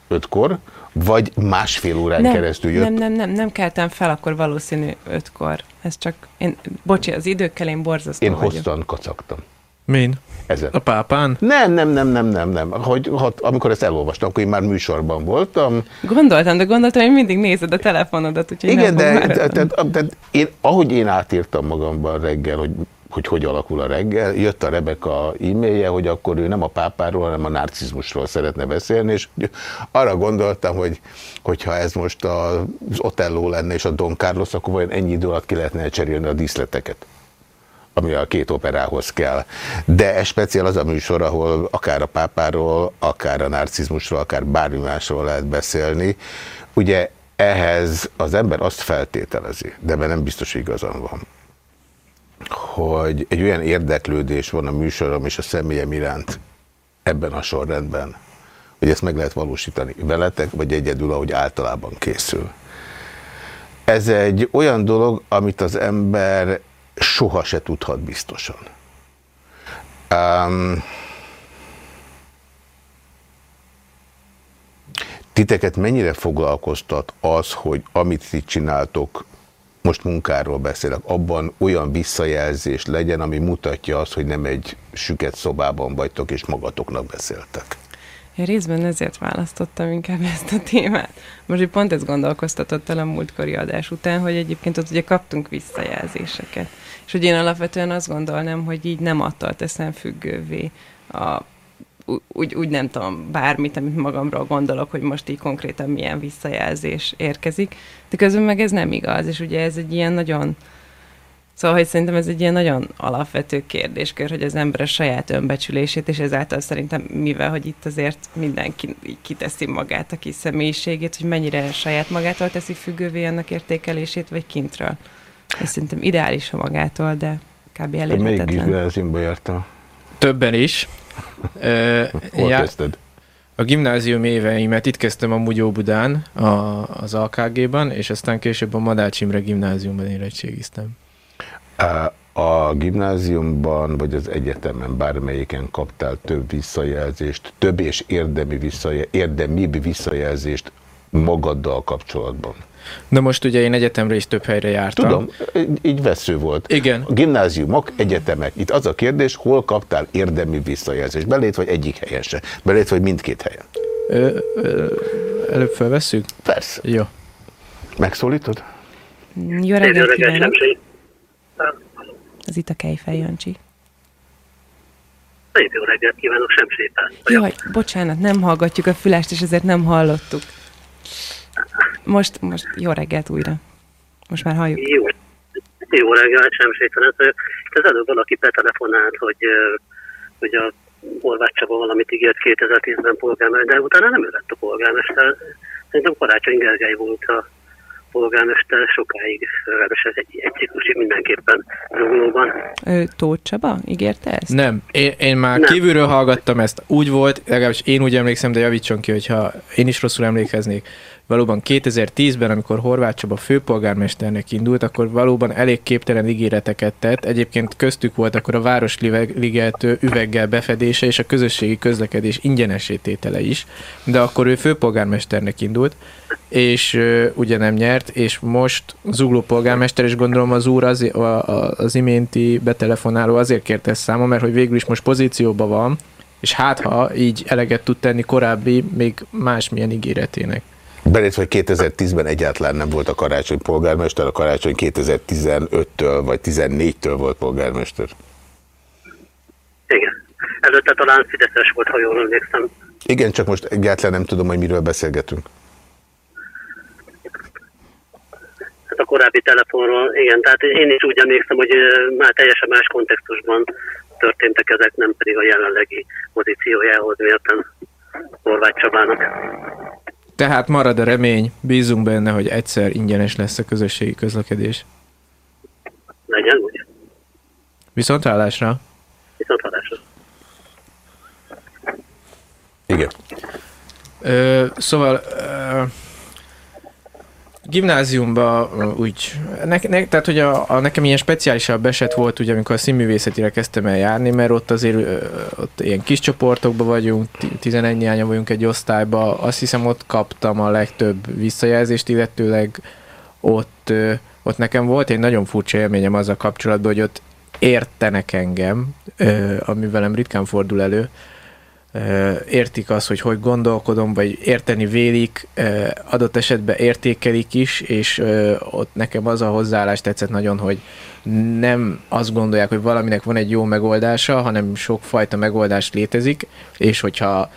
Speaker 1: 6-5-kor, vagy másfél órán
Speaker 10: Nem,
Speaker 1: keresztül jött.
Speaker 10: nem, nem, nem, nem keltem fel, akkor valószínű ötkor. Ez csak, én, bocsi, az időkkel én borzasztó
Speaker 1: Én
Speaker 10: vagyok.
Speaker 1: hosszan kacagtam.
Speaker 11: Min?
Speaker 1: Ezen.
Speaker 11: A pápán?
Speaker 1: Nem, nem, nem, nem, nem, nem. Hogy, hat, amikor ezt elolvastam, akkor én már műsorban voltam.
Speaker 10: Gondoltam, de gondoltam, hogy mindig nézed a telefonodat, úgyhogy
Speaker 1: Igen,
Speaker 10: nem
Speaker 1: de, de,
Speaker 10: váratlan.
Speaker 1: de, de én, ahogy én átírtam magamban reggel, hogy, hogy hogy alakul a reggel, jött a Rebeka e-mailje, hogy akkor ő nem a pápáról, hanem a narcizmusról szeretne beszélni, és arra gondoltam, hogy hogyha ez most az Otello lenne és a Don Carlos, akkor vajon ennyi idő alatt ki lehetne cserélni a díszleteket ami a két operához kell. De ez speciál az a műsor, ahol akár a pápáról, akár a narcizmusról, akár bármi másról lehet beszélni. Ugye ehhez az ember azt feltételezi, de ebben nem biztos, hogy igazam van, hogy egy olyan érdeklődés van a műsorom és a személyem iránt ebben a sorrendben, hogy ezt meg lehet valósítani veletek, vagy egyedül, ahogy általában készül. Ez egy olyan dolog, amit az ember soha se tudhat biztosan. Um, Titeket mennyire foglalkoztat az, hogy amit ti csináltok, most munkáról beszélek, abban olyan visszajelzés legyen, ami mutatja azt, hogy nem egy süket szobában vagytok, és magatoknak beszéltek?
Speaker 10: Én részben ezért választottam inkább ezt a témát. Most hogy pont ez gondolkoztatott el a múltkori adás után, hogy egyébként ott ugye kaptunk visszajelzéseket. És hogy én alapvetően azt gondolnám, hogy így nem attól teszem függővé a úgy, úgy nem tudom, bármit, amit magamról gondolok, hogy most így konkrétan milyen visszajelzés érkezik. De közben meg ez nem igaz, és ugye ez egy ilyen nagyon, Szóval, hogy szerintem ez egy ilyen nagyon alapvető kérdéskör, hogy az ember a saját önbecsülését, és ezáltal szerintem, mivel, hogy itt azért mindenki így kiteszi magát, a kis személyiségét, hogy mennyire saját magától teszi függővé annak értékelését, vagy kintről. És szerintem ideális a magától, de kb. Elérhetetlen.
Speaker 1: gimnáziumba jártál?
Speaker 11: Többen is.
Speaker 1: Hol
Speaker 11: já-
Speaker 1: kezdted?
Speaker 11: A gimnázium éveimet itt kezdtem a Budán, a, az AKG-ban, és aztán később a Madács Imre gimnáziumban érettségiztem.
Speaker 1: A gimnáziumban vagy az egyetemen bármelyiken kaptál több visszajelzést, több és érdemi visszajel, érdemibb visszajelzést magaddal kapcsolatban.
Speaker 11: Na most ugye én egyetemre is több helyre jártam.
Speaker 1: Tudom, így- vesző volt.
Speaker 11: Igen.
Speaker 1: A gimnáziumok, egyetemek. Itt az a kérdés, hol kaptál érdemi visszajelzést? Belét vagy egyik helyen se? Belét vagy mindkét helyen?
Speaker 11: Ö, ö, előbb felvesszük?
Speaker 1: Persze.
Speaker 11: Jó.
Speaker 1: Megszólítod?
Speaker 10: Jó reggelt kívánok! Az itt a Kejfej Jancsi.
Speaker 12: Szép jó reggelt kívánok, sem sétál.
Speaker 10: Jaj, bocsánat, nem hallgatjuk a fülást, és ezért nem hallottuk. Most, most jó reggelt újra. Most már halljuk.
Speaker 12: Jó, jó reggelt, sem sétál. Ez, az előbb valaki betelefonált, hogy, hogy a Horváth Csaba valamit ígért 2010-ben polgármester, de utána nem ő lett a polgármester. Szerintem Karácsony Gergely volt a polgármester sokáig, legalábbis egy, egy ciklusig mindenképpen Zuglóban.
Speaker 10: Ő, Tóth Csaba ígérte ezt?
Speaker 11: Nem, én, én már
Speaker 12: Nem.
Speaker 11: kívülről hallgattam ezt. Úgy volt, legalábbis én úgy emlékszem, de javítson ki, hogyha én is rosszul emlékeznék. Valóban 2010-ben, amikor Horváth Csaba főpolgármesternek indult, akkor valóban elég képtelen ígéreteket tett. Egyébként köztük volt akkor a Városliget üveggel befedése és a közösségi közlekedés ingyenesítétele is. De akkor ő főpolgármesternek indult, és ö, ugye nem nyert, és most zugló polgármester, és gondolom az úr az, a, a, az iménti betelefonáló azért kérte ezt számon, mert hogy végül is most pozícióban van, és hát ha így eleget tud tenni korábbi, még másmilyen ígéretének.
Speaker 1: Belét vagy 2010-ben egyáltalán nem volt a karácsony polgármester, a karácsony 2015-től vagy 14-től volt polgármester.
Speaker 12: Igen. Előtte talán Fideszes volt, ha jól emlékszem.
Speaker 1: Igen, csak most egyáltalán nem tudom, hogy miről beszélgetünk.
Speaker 12: Hát a korábbi telefonról, igen, tehát én is úgy emlékszem, hogy már teljesen más kontextusban történtek ezek, nem pedig a jelenlegi pozíciójához mérten Horváth Csabának.
Speaker 11: Tehát marad a remény, bízunk benne, hogy egyszer ingyenes lesz a közösségi közlekedés.
Speaker 12: Legyen úgy.
Speaker 11: Viszont hallásra!
Speaker 12: Viszont hallásra.
Speaker 1: Igen.
Speaker 11: Ö, szóval ö, gimnáziumban úgy, ne, ne, tehát hogy a, a, nekem ilyen speciálisabb eset volt, ugye, amikor a színművészetire kezdtem el járni, mert ott azért ott ilyen kis csoportokban vagyunk, 11 nyánya vagyunk egy osztályba, azt hiszem ott kaptam a legtöbb visszajelzést, illetőleg ott, ott nekem volt egy nagyon furcsa élményem azzal kapcsolatban, hogy ott értenek engem, ami velem ritkán fordul elő, értik azt, hogy hogy gondolkodom, vagy érteni vélik, adott esetben értékelik is, és ott nekem az a hozzáállás tetszett nagyon, hogy nem azt gondolják, hogy valaminek van egy jó megoldása, hanem sokfajta megoldás létezik, és hogyha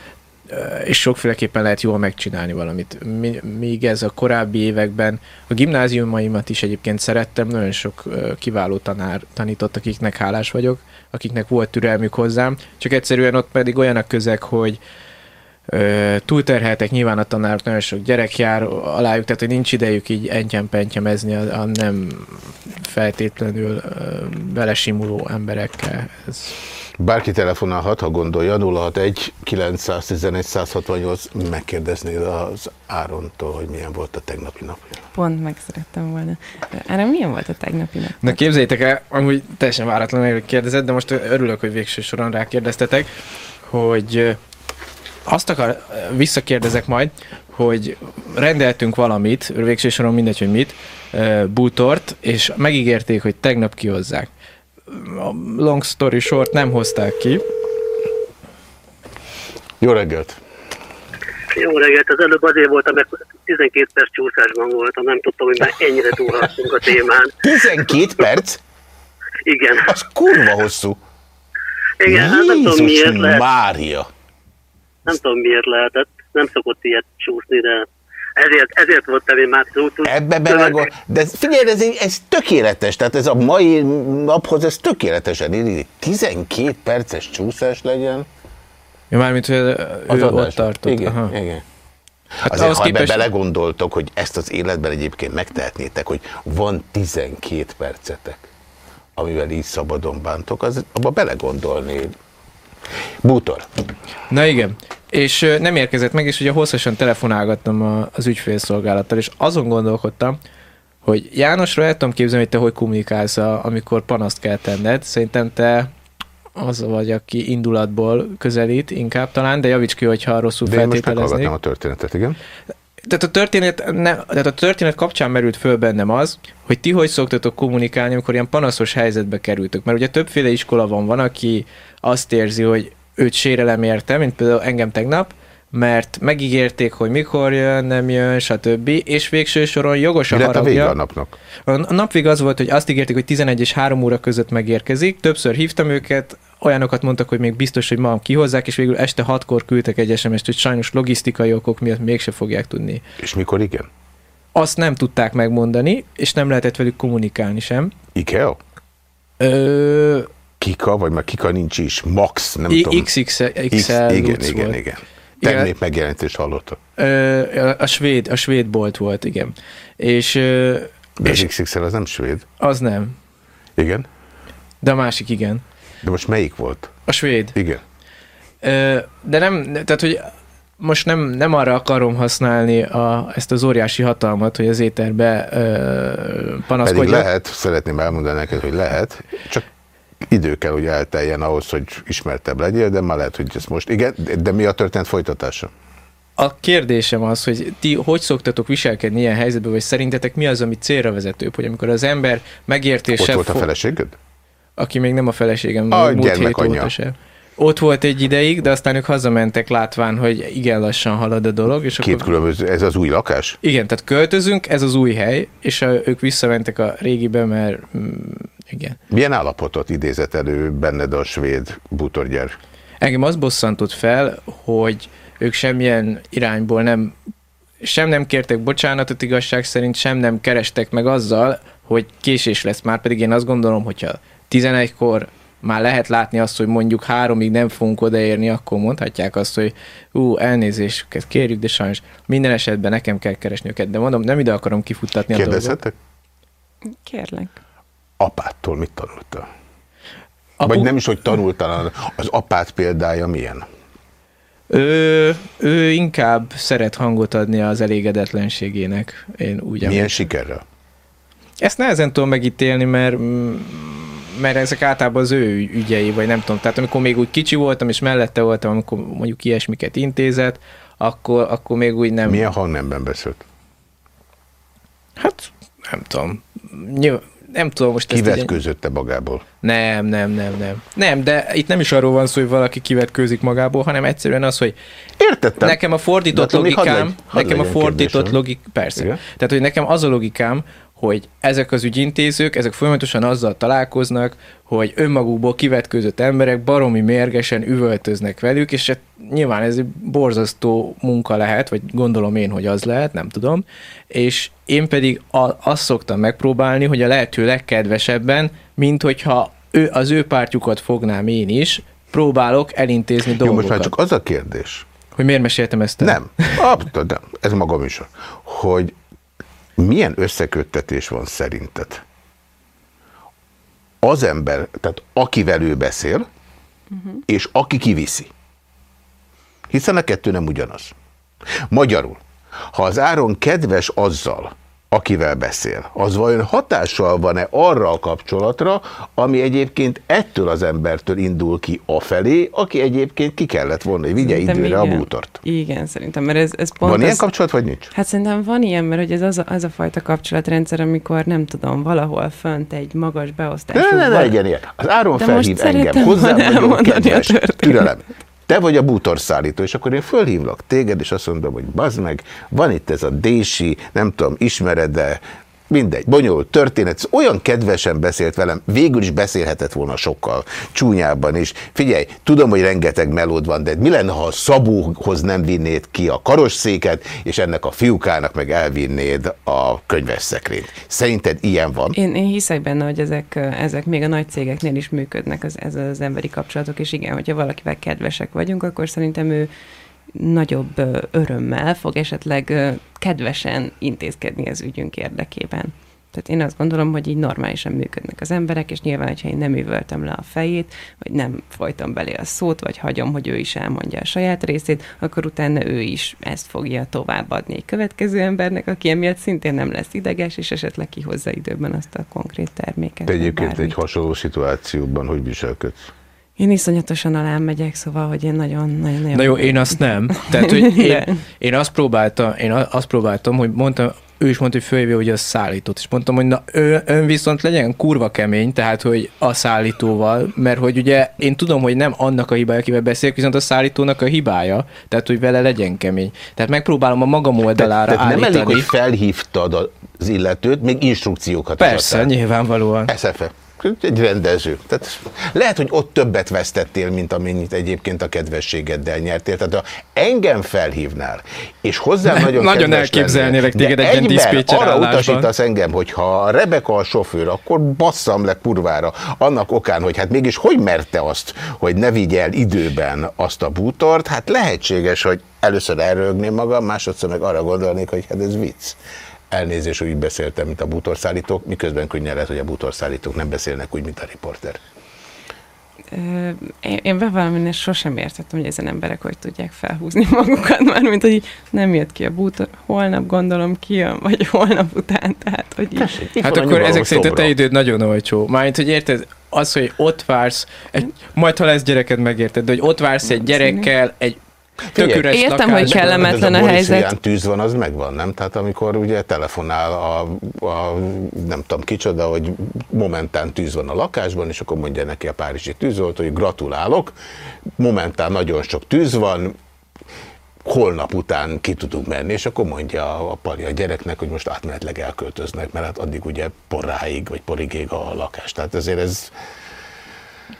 Speaker 11: és sokféleképpen lehet jól megcsinálni valamit. Mi- Míg ez a korábbi években, a gimnáziumaimat is egyébként szerettem, nagyon sok kiváló tanár tanított, akiknek hálás vagyok, akiknek volt türelmük hozzám, csak egyszerűen ott pedig olyan a közeg, hogy túlterheltek nyilván a tanárok, nagyon sok gyerek jár alájuk, tehát hogy nincs idejük így entyen-pentyemezni a, a nem feltétlenül belesimuló emberekkel. Ez
Speaker 1: Bárki telefonálhat, ha gondolja, 061 911 168, megkérdeznéd az Árontól, hogy milyen volt a tegnapi napja.
Speaker 10: Pont meg szerettem volna. Erre milyen volt a tegnapi nap?
Speaker 11: Na képzeljétek el, amúgy teljesen váratlanul kérdezett, de most örülök, hogy végső soron rákérdeztetek, hogy azt akar, visszakérdezek majd, hogy rendeltünk valamit, végső soron mindegy, hogy mit, bútort, és megígérték, hogy tegnap kihozzák. A Long story short, nem hozták ki.
Speaker 1: Jó reggelt!
Speaker 12: Jó reggelt, az előbb azért voltam, mert 12 perc csúszásban voltam, nem tudtam, hogy már ennyire túlhaladtunk a témán.
Speaker 1: 12 perc?
Speaker 12: Igen.
Speaker 1: Az kurva hosszú.
Speaker 12: Igen, hát nem tudom
Speaker 1: Jézus
Speaker 12: miért lehet.
Speaker 1: Mária!
Speaker 12: Nem tudom miért lehetett, nem szokott ilyet csúszni, de ezért, ezért voltam én már túl, túl
Speaker 1: Ebbe belegol... De figyelj, ez, ez tökéletes, tehát ez a mai naphoz ez tökéletesen illik. 12 perces csúszás legyen.
Speaker 11: Ja, mármint, hogy ő
Speaker 1: Az
Speaker 11: ott tartott.
Speaker 1: Igen,
Speaker 11: Aha.
Speaker 1: igen.
Speaker 11: Hát
Speaker 1: Azért,
Speaker 11: ahhoz
Speaker 1: ha
Speaker 11: képest-
Speaker 1: belegondoltok, hogy ezt az életben egyébként megtehetnétek, hogy van 12 percetek, amivel így szabadon bántok, az, abba belegondolni. Bútor.
Speaker 11: Na igen, és nem érkezett meg, és ugye hosszasan telefonálgattam az ügyfélszolgálattal, és azon gondolkodtam, hogy Jánosra el tudom képzelni, hogy te hogy kommunikálsz, amikor panaszt kell tenned. Szerintem te az vagy, aki indulatból közelít inkább talán, de javíts ki, hogyha rosszul
Speaker 1: De most
Speaker 11: feltételeznék.
Speaker 1: meghallgatnám a történetet, igen?
Speaker 11: Tehát a, történet, ne, tehát a történet kapcsán merült föl bennem az, hogy ti hogy szoktatok kommunikálni, amikor ilyen panaszos helyzetbe kerültök. Mert ugye többféle iskola van, van, aki azt érzi, hogy őt sérelem érte, mint például engem tegnap, mert megígérték, hogy mikor jön, nem jön, stb. És végső soron jogos a
Speaker 1: lett a vége a napnak?
Speaker 11: A nap vége az volt, hogy azt ígérték, hogy 11 és 3 óra között megérkezik. Többször hívtam őket, olyanokat mondtak, hogy még biztos, hogy ma kihozzák, és végül este 6-kor küldtek egy SMS-t, hogy sajnos logisztikai okok miatt mégse fogják tudni.
Speaker 1: És mikor igen?
Speaker 11: Azt nem tudták megmondani, és nem lehetett velük kommunikálni sem.
Speaker 1: IKEA?
Speaker 11: Ö,
Speaker 1: Kika, vagy már Kika nincs is, Max, nem
Speaker 11: I-
Speaker 1: tudom.
Speaker 11: XXL
Speaker 1: X, igen, igen,
Speaker 11: volt.
Speaker 1: igen.
Speaker 11: Igen.
Speaker 1: Termék megjelenítést hallottam.
Speaker 11: Ö, a, a, svéd, a svéd bolt volt, igen. És, ö,
Speaker 1: De
Speaker 11: és
Speaker 1: az XXL az nem svéd.
Speaker 11: az nem.
Speaker 1: Igen?
Speaker 11: De a másik igen.
Speaker 1: De most melyik volt?
Speaker 11: A svéd.
Speaker 1: Igen.
Speaker 11: Ö, de nem, tehát hogy most nem, nem arra akarom használni a, ezt az óriási hatalmat, hogy az éterbe ö,
Speaker 1: Pedig
Speaker 11: panaszkodjak.
Speaker 1: lehet, szeretném elmondani neked, hogy lehet, csak idő kell, hogy elteljen ahhoz, hogy ismertebb legyél, de már lehet, hogy ez most, igen, de mi a történet folytatása?
Speaker 11: A kérdésem az, hogy ti hogy szoktatok viselkedni ilyen helyzetben, vagy szerintetek mi az, ami célra vezetőbb, hogy amikor az ember megértése...
Speaker 1: Ott volt a feleséged?
Speaker 11: Aki még nem a feleségem,
Speaker 1: A
Speaker 11: múlt hét óta se. Ott volt egy ideig, de aztán ők hazamentek látván, hogy igen lassan halad a dolog. És
Speaker 1: Két
Speaker 11: akkor...
Speaker 1: különböző, ez az új lakás?
Speaker 11: Igen, tehát költözünk, ez az új hely, és a, ők visszamentek a régibe, mert mm, igen.
Speaker 1: Milyen állapotot idézett elő benned a svéd bútorgyár?
Speaker 11: Engem az bosszantott fel, hogy ők semmilyen irányból nem, sem nem kértek bocsánatot igazság szerint, sem nem kerestek meg azzal, hogy késés lesz már, pedig én azt gondolom, hogyha 11-kor már lehet látni azt, hogy mondjuk háromig nem fogunk odaérni, akkor mondhatják azt, hogy ú, elnézésüket kérjük, de sajnos minden esetben nekem kell keresni őket. De mondom, nem ide akarom kifuttatni a dolgot.
Speaker 1: Kérdezhetek?
Speaker 10: Kérlek.
Speaker 1: Apától mit tanultál?
Speaker 11: Apu-
Speaker 1: Vagy nem is, hogy tanultál, az apát példája milyen?
Speaker 11: Ő, ő inkább szeret hangot adni az elégedetlenségének, én úgy
Speaker 1: Milyen sikerrel?
Speaker 11: Ezt nehezen tudom megítélni, mert, mert ezek általában az ő ügyei, vagy nem tudom. Tehát amikor még úgy kicsi voltam, és mellette voltam, amikor mondjuk ilyesmiket intézett, akkor, akkor még úgy nem...
Speaker 1: Milyen hangnemben beszélt?
Speaker 11: Hát, nem tudom. Nyilv- nem tudom most ezt...
Speaker 1: Kivetkőzötte magából.
Speaker 11: Nem, nem, nem, nem. Nem, de itt nem is arról van szó, hogy valaki kivetkőzik magából, hanem egyszerűen az, hogy
Speaker 1: Értettem.
Speaker 11: nekem a fordított
Speaker 1: attól még hadd
Speaker 11: logikám,
Speaker 1: legy- hadd
Speaker 11: nekem a fordított logik, persze.
Speaker 1: Igen.
Speaker 11: Tehát, hogy nekem az a logikám, hogy ezek az ügyintézők, ezek folyamatosan azzal találkoznak, hogy önmagukból kivetkőzött emberek baromi mérgesen üvöltöznek velük, és hát nyilván ez egy borzasztó munka lehet, vagy gondolom én, hogy az lehet, nem tudom, és én pedig a, azt szoktam megpróbálni, hogy a lehető legkedvesebben, mint hogyha ő, az ő pártjukat fognám én is, próbálok elintézni
Speaker 1: Jó,
Speaker 11: dolgokat.
Speaker 1: most már csak az a kérdés.
Speaker 11: Hogy miért meséltem ezt el?
Speaker 1: Nem. Abszolút, nem. Ez maga műsor. Hogy milyen összeköttetés van szerinted? Az ember, tehát akivel ő beszél, és aki kiviszi. Hiszen a kettő nem ugyanaz. Magyarul, ha az Áron kedves azzal, akivel beszél, az vajon hatással van-e arra a kapcsolatra, ami egyébként ettől az embertől indul ki afelé, aki egyébként ki kellett volna, hogy vigye
Speaker 10: Szerintem
Speaker 1: időre a
Speaker 10: igen.
Speaker 1: bútort?
Speaker 10: Igen, szerintem, mert ez, ez pont
Speaker 1: Van
Speaker 10: az...
Speaker 1: ilyen kapcsolat, vagy nincs?
Speaker 10: Hát szerintem van ilyen, mert hogy ez az a, az a fajta kapcsolatrendszer, amikor nem tudom, valahol fönt egy magas beosztású...
Speaker 1: Ne, ne, ne
Speaker 10: val-
Speaker 1: legyen ilyen. Az Áron
Speaker 10: De
Speaker 1: felhív engem, hozzám
Speaker 10: a
Speaker 1: kedves, türelem. Te vagy a bútorszállító, és akkor én fölhívlak téged, és azt mondom, hogy bazd meg, van itt ez a Dési, nem tudom, ismered, de mindegy, bonyolult történet, Ez olyan kedvesen beszélt velem, végül is beszélhetett volna sokkal csúnyában is. Figyelj, tudom, hogy rengeteg melód van, de mi lenne, ha a Szabóhoz nem vinnéd ki a karosszéket, és ennek a fiúkának meg elvinnéd a könyvesszekrényt. Szerinted ilyen van?
Speaker 10: Én, én hiszek benne, hogy ezek, ezek még a nagy cégeknél is működnek, az, ez az emberi kapcsolatok, és igen, hogyha valakivel kedvesek vagyunk, akkor szerintem ő nagyobb örömmel fog esetleg kedvesen intézkedni az ügyünk érdekében. Tehát én azt gondolom, hogy így normálisan működnek az emberek, és nyilván, hogyha én nem üvöltem le a fejét, vagy nem folytam belé a szót, vagy hagyom, hogy ő is elmondja a saját részét, akkor utána ő is ezt fogja továbbadni egy következő embernek, aki emiatt szintén nem lesz ideges, és esetleg kihozza időben azt a konkrét terméket.
Speaker 1: Te egyébként
Speaker 10: bármit.
Speaker 1: egy hasonló szituációban hogy viselkedsz?
Speaker 10: Én iszonyatosan alá megyek, szóval, hogy én nagyon, nagyon, nagyon...
Speaker 11: Na jó, én azt nem. Tehát, hogy én, én azt próbáltam, én azt próbáltam, hogy mondtam, ő is mondta, hogy fölhívja, hogy az szállítót, és mondtam, hogy na, ő, ön viszont legyen kurva kemény, tehát, hogy a szállítóval, mert hogy ugye én tudom, hogy nem annak a hibája, akivel beszélek, viszont a szállítónak a hibája, tehát, hogy vele legyen kemény. Tehát megpróbálom a magam oldalára
Speaker 1: Tehát nem
Speaker 11: állítani.
Speaker 1: elég, hogy felhívtad az illetőt, még instrukciókat is
Speaker 11: Persze,
Speaker 1: adtál.
Speaker 11: nyilvánvalóan.
Speaker 1: SFE. Egy rendező. Tehát lehet, hogy ott többet vesztettél, mint amennyit egyébként a kedvességeddel nyertél. Tehát ha engem felhívnál, és hozzám
Speaker 11: Ne-
Speaker 1: nagyon
Speaker 11: nagyon elképzelnélek téged egy ilyen diszpécser
Speaker 1: arra
Speaker 11: állásban.
Speaker 1: utasítasz engem, hogy ha Rebeka a sofőr, akkor basszam le kurvára annak okán, hogy hát mégis hogy merte azt, hogy ne vigye el időben azt a bútort, hát lehetséges, hogy először elrögném magam, másodszor meg arra gondolnék, hogy hát ez vicc. Elnézést, hogy úgy beszéltem, mint a bútorszállítók, miközben könnyen lehet, hogy a bútorszállítók nem beszélnek úgy, mint a riporter.
Speaker 10: Én, én bevallom, én sosem értettem, hogy ezen emberek hogy tudják felhúzni magukat, már mint hogy nem jött ki a bútor, holnap gondolom ki jön, vagy holnap után, tehát hogy így.
Speaker 11: Hát akkor ezek szerint a te időd nagyon olcsó. Mármint, hogy érted, az, hogy ott vársz, egy, majd ha lesz gyereked, megérted, de hogy ott vársz egy gyerekkel, egy tök üres
Speaker 10: Értem, hogy
Speaker 11: lakásban.
Speaker 10: kellemetlen a
Speaker 1: Boris
Speaker 10: helyzet.
Speaker 1: Tűz van, az megvan, nem? Tehát amikor ugye telefonál a, a nem tudom kicsoda, hogy momentán tűz van a lakásban, és akkor mondja neki a párizsi tűzoltó, hogy gratulálok, momentán nagyon sok tűz van, holnap után ki tudunk menni, és akkor mondja a pali a gyereknek, hogy most átmenetleg elköltöznek, mert hát addig ugye porráig, vagy porig ég a lakás. Tehát ezért ez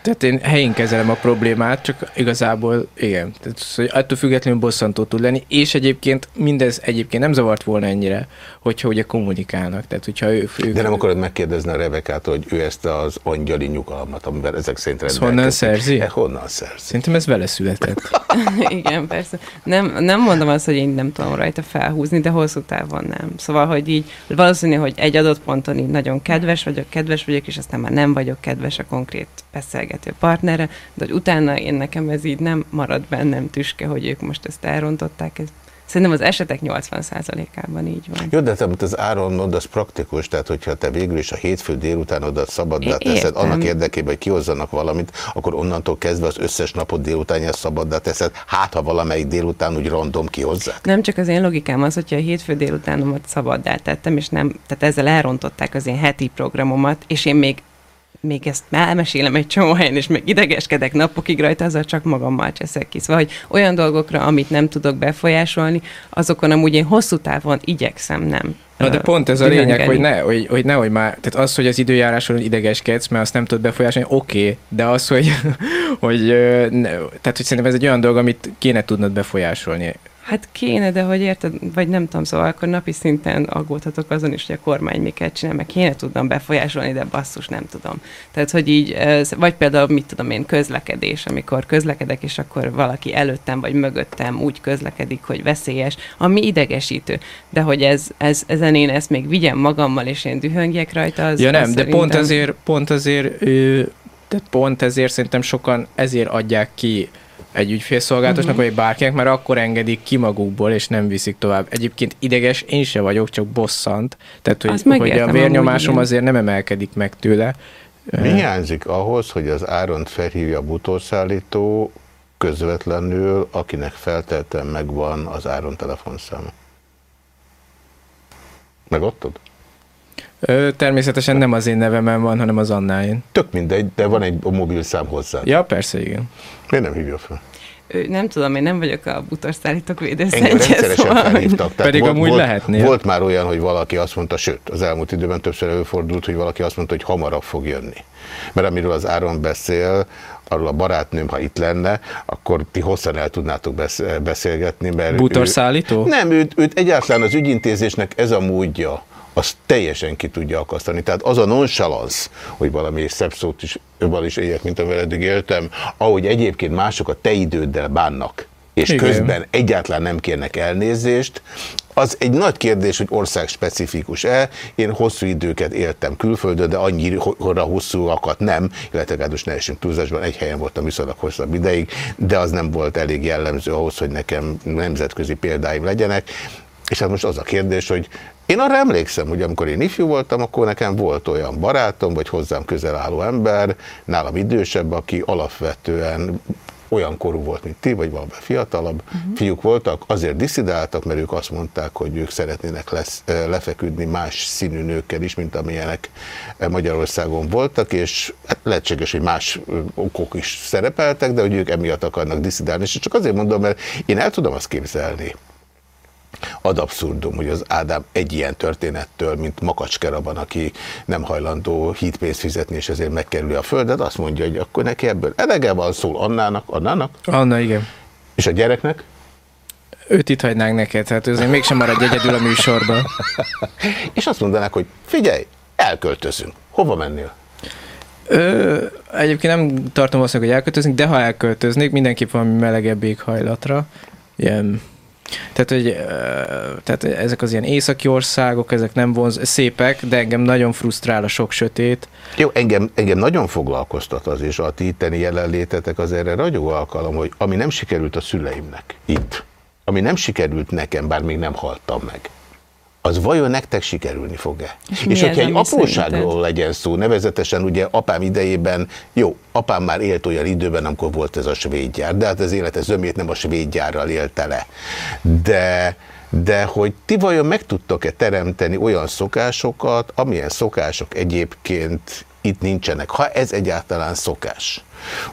Speaker 11: Tehát én helyén kezelem a problémát, csak igazából igen. Tehát, hogy attól függetlenül bosszantó tud lenni, és egyébként mindez egyébként nem zavart volna ennyire, hogyha ugye kommunikálnak. Tehát, hogyha ő, ő
Speaker 1: De nem akarod megkérdezni a Rebekától, hogy ő ezt az angyali nyugalmat, amivel ezek szerint
Speaker 11: Ezt honnan
Speaker 1: rendelkezik.
Speaker 11: szerzi?
Speaker 1: E, honnan szerzi?
Speaker 11: Szerintem ez vele született.
Speaker 10: Igen, persze. Nem, nem mondom azt, hogy én nem tudom rajta felhúzni, de hosszú távon nem. Szóval, hogy így valószínű, hogy egy adott ponton így nagyon kedves vagyok, kedves vagyok, és aztán már nem vagyok kedves a konkrét beszélgető partnerre, de hogy utána én nekem ez így nem marad bennem tüske, hogy ők most ezt elrontották. Ez, szerintem az esetek 80%-ában így van.
Speaker 1: Jó, de te, az Áron mond, az praktikus, tehát hogyha te végül is a hétfő délután oda szabaddá teszed,
Speaker 10: értem.
Speaker 1: annak érdekében, hogy kihozzanak valamit, akkor onnantól kezdve az összes napot délután szabaddá teszed, hát ha valamelyik délután úgy random kihozzák.
Speaker 10: Nem csak az én logikám az, hogyha a hétfő délutánomat szabaddá tettem, és nem, tehát ezzel elrontották az én heti programomat, és én még még ezt elmesélem egy csomó helyen, és még idegeskedek napokig rajta, azzal csak magammal cseszek ki. Szóval, hogy olyan dolgokra, amit nem tudok befolyásolni, azokon amúgy én hosszú távon igyekszem nem.
Speaker 11: Na de pont ez a lényeg, hogy, ne, hogy, hogy nehogy már, tehát az, hogy az időjáráson idegeskedsz, mert azt nem tudod befolyásolni, oké, okay, de az, hogy, hogy ne, tehát hogy szerintem ez egy olyan dolog, amit kéne tudnod befolyásolni.
Speaker 10: Hát kéne, de hogy érted, vagy nem tudom, szóval akkor napi szinten aggódhatok azon is, hogy a kormány miket csinál, meg kéne tudnom befolyásolni, de basszus nem tudom. Tehát, hogy így, vagy például, mit tudom én, közlekedés, amikor közlekedek, és akkor valaki előttem vagy mögöttem úgy közlekedik, hogy veszélyes, ami idegesítő. De hogy ez, ez, ezen én ezt még vigyem magammal, és én dühöngjek rajta, az
Speaker 11: ja nem,
Speaker 10: az
Speaker 11: de pont azért, pont azért, tehát pont ezért szerintem sokan ezért adják ki egy ügyfélszolgálatosnak,
Speaker 10: Mhm.
Speaker 11: vagy bárkinek, mert akkor engedik ki magukból, és nem viszik tovább. Egyébként ideges én se vagyok, csak bosszant. Tehát, hogy, hogy a vérnyomásom
Speaker 10: amúgy,
Speaker 11: azért nem emelkedik meg tőle.
Speaker 1: Mi hiányzik ahhoz, hogy az Áront felhívja a butorszállító közvetlenül, akinek feltelten megvan az Áron telefonszáma? Megottad?
Speaker 11: Ö, természetesen nem az én nevemen van, hanem az Annáin.
Speaker 1: Tök mindegy, de van egy mobilszám hozzá.
Speaker 11: Ja, persze, igen.
Speaker 1: Miért nem hívja fel?
Speaker 10: Ő, nem tudom, én nem vagyok a butorszállítók
Speaker 1: Engem
Speaker 10: védőszentje,
Speaker 1: rendszeresen
Speaker 10: szóval...
Speaker 1: felhívtak.
Speaker 11: Pedig
Speaker 1: volt,
Speaker 11: amúgy
Speaker 1: volt,
Speaker 11: lehetnél.
Speaker 1: Volt már olyan, hogy valaki azt mondta, sőt, az elmúlt időben többször előfordult, hogy valaki azt mondta, hogy hamarabb fog jönni. Mert amiről az Áron beszél, arról a barátnőm, ha itt lenne, akkor ti hosszan el tudnátok besz- beszélgetni. Mert
Speaker 11: Bútorszállító?
Speaker 1: Ő, nem, őt, őt egyáltalán az ügyintézésnek ez a módja, azt teljesen ki tudja akasztani. Tehát az a nonchalance, hogy valami szebb szót is, is éljek, mint amivel eddig éltem, ahogy egyébként mások a te időddel bánnak, és
Speaker 11: Igen.
Speaker 1: közben egyáltalán nem kérnek elnézést, az egy nagy kérdés, hogy ország specifikus-e. Én hosszú időket éltem külföldön, de annyira hosszúakat nem, illetve most ne esünk túlzásban, egy helyen voltam viszonylag hosszabb ideig, de az nem volt elég jellemző ahhoz, hogy nekem nemzetközi példáim legyenek. És hát most az a kérdés, hogy én arra emlékszem, hogy amikor én ifjú voltam, akkor nekem volt olyan barátom, vagy hozzám közel álló ember, nálam idősebb, aki alapvetően olyan korú volt, mint ti, vagy valami fiatalabb uh-huh. fiúk voltak, azért diszidáltak, mert ők azt mondták, hogy ők szeretnének lesz, lefeküdni más színű nőkkel is, mint amilyenek Magyarországon voltak, és hát lehetséges, hogy más okok is szerepeltek, de hogy ők emiatt akarnak diszidálni. És csak azért mondom, mert én el tudom azt képzelni, ad abszurdum, hogy az Ádám egy ilyen történettől, mint Makacskeraban, aki nem hajlandó hítpénzt fizetni, és ezért megkerüli a földet, azt mondja, hogy akkor neki ebből elege van, szól Annának, Annának,
Speaker 11: Anna, igen.
Speaker 1: és a gyereknek,
Speaker 11: Őt itt hagynánk neked, hát azért mégsem marad egyedül a műsorban.
Speaker 1: és azt mondanák, hogy figyelj, elköltözünk. Hova mennél?
Speaker 11: Ö, egyébként nem tartom azt, hogy elköltöznék, de ha elköltöznék, mindenképp valami melegebb éghajlatra. Ilyen, tehát, hogy, tehát ezek az ilyen északi országok, ezek nem vonz, szépek, de engem nagyon frusztrál a sok sötét.
Speaker 1: Jó, engem, engem nagyon foglalkoztat az, és a ti itteni jelenlétetek az erre ragyogó alkalom, hogy ami nem sikerült a szüleimnek itt, ami nem sikerült nekem, bár még nem haltam meg, az vajon nektek sikerülni fog-e?
Speaker 10: És
Speaker 1: És, hogyha egy apróságról
Speaker 10: szerinted?
Speaker 1: legyen szó, nevezetesen ugye apám idejében, jó, apám már élt olyan időben, amikor volt ez a svéd gyár, de hát az élete zömét nem a svéd gyárral élte le. De, de hogy ti vajon meg tudtok-e teremteni olyan szokásokat, amilyen szokások egyébként itt nincsenek, ha ez egyáltalán szokás.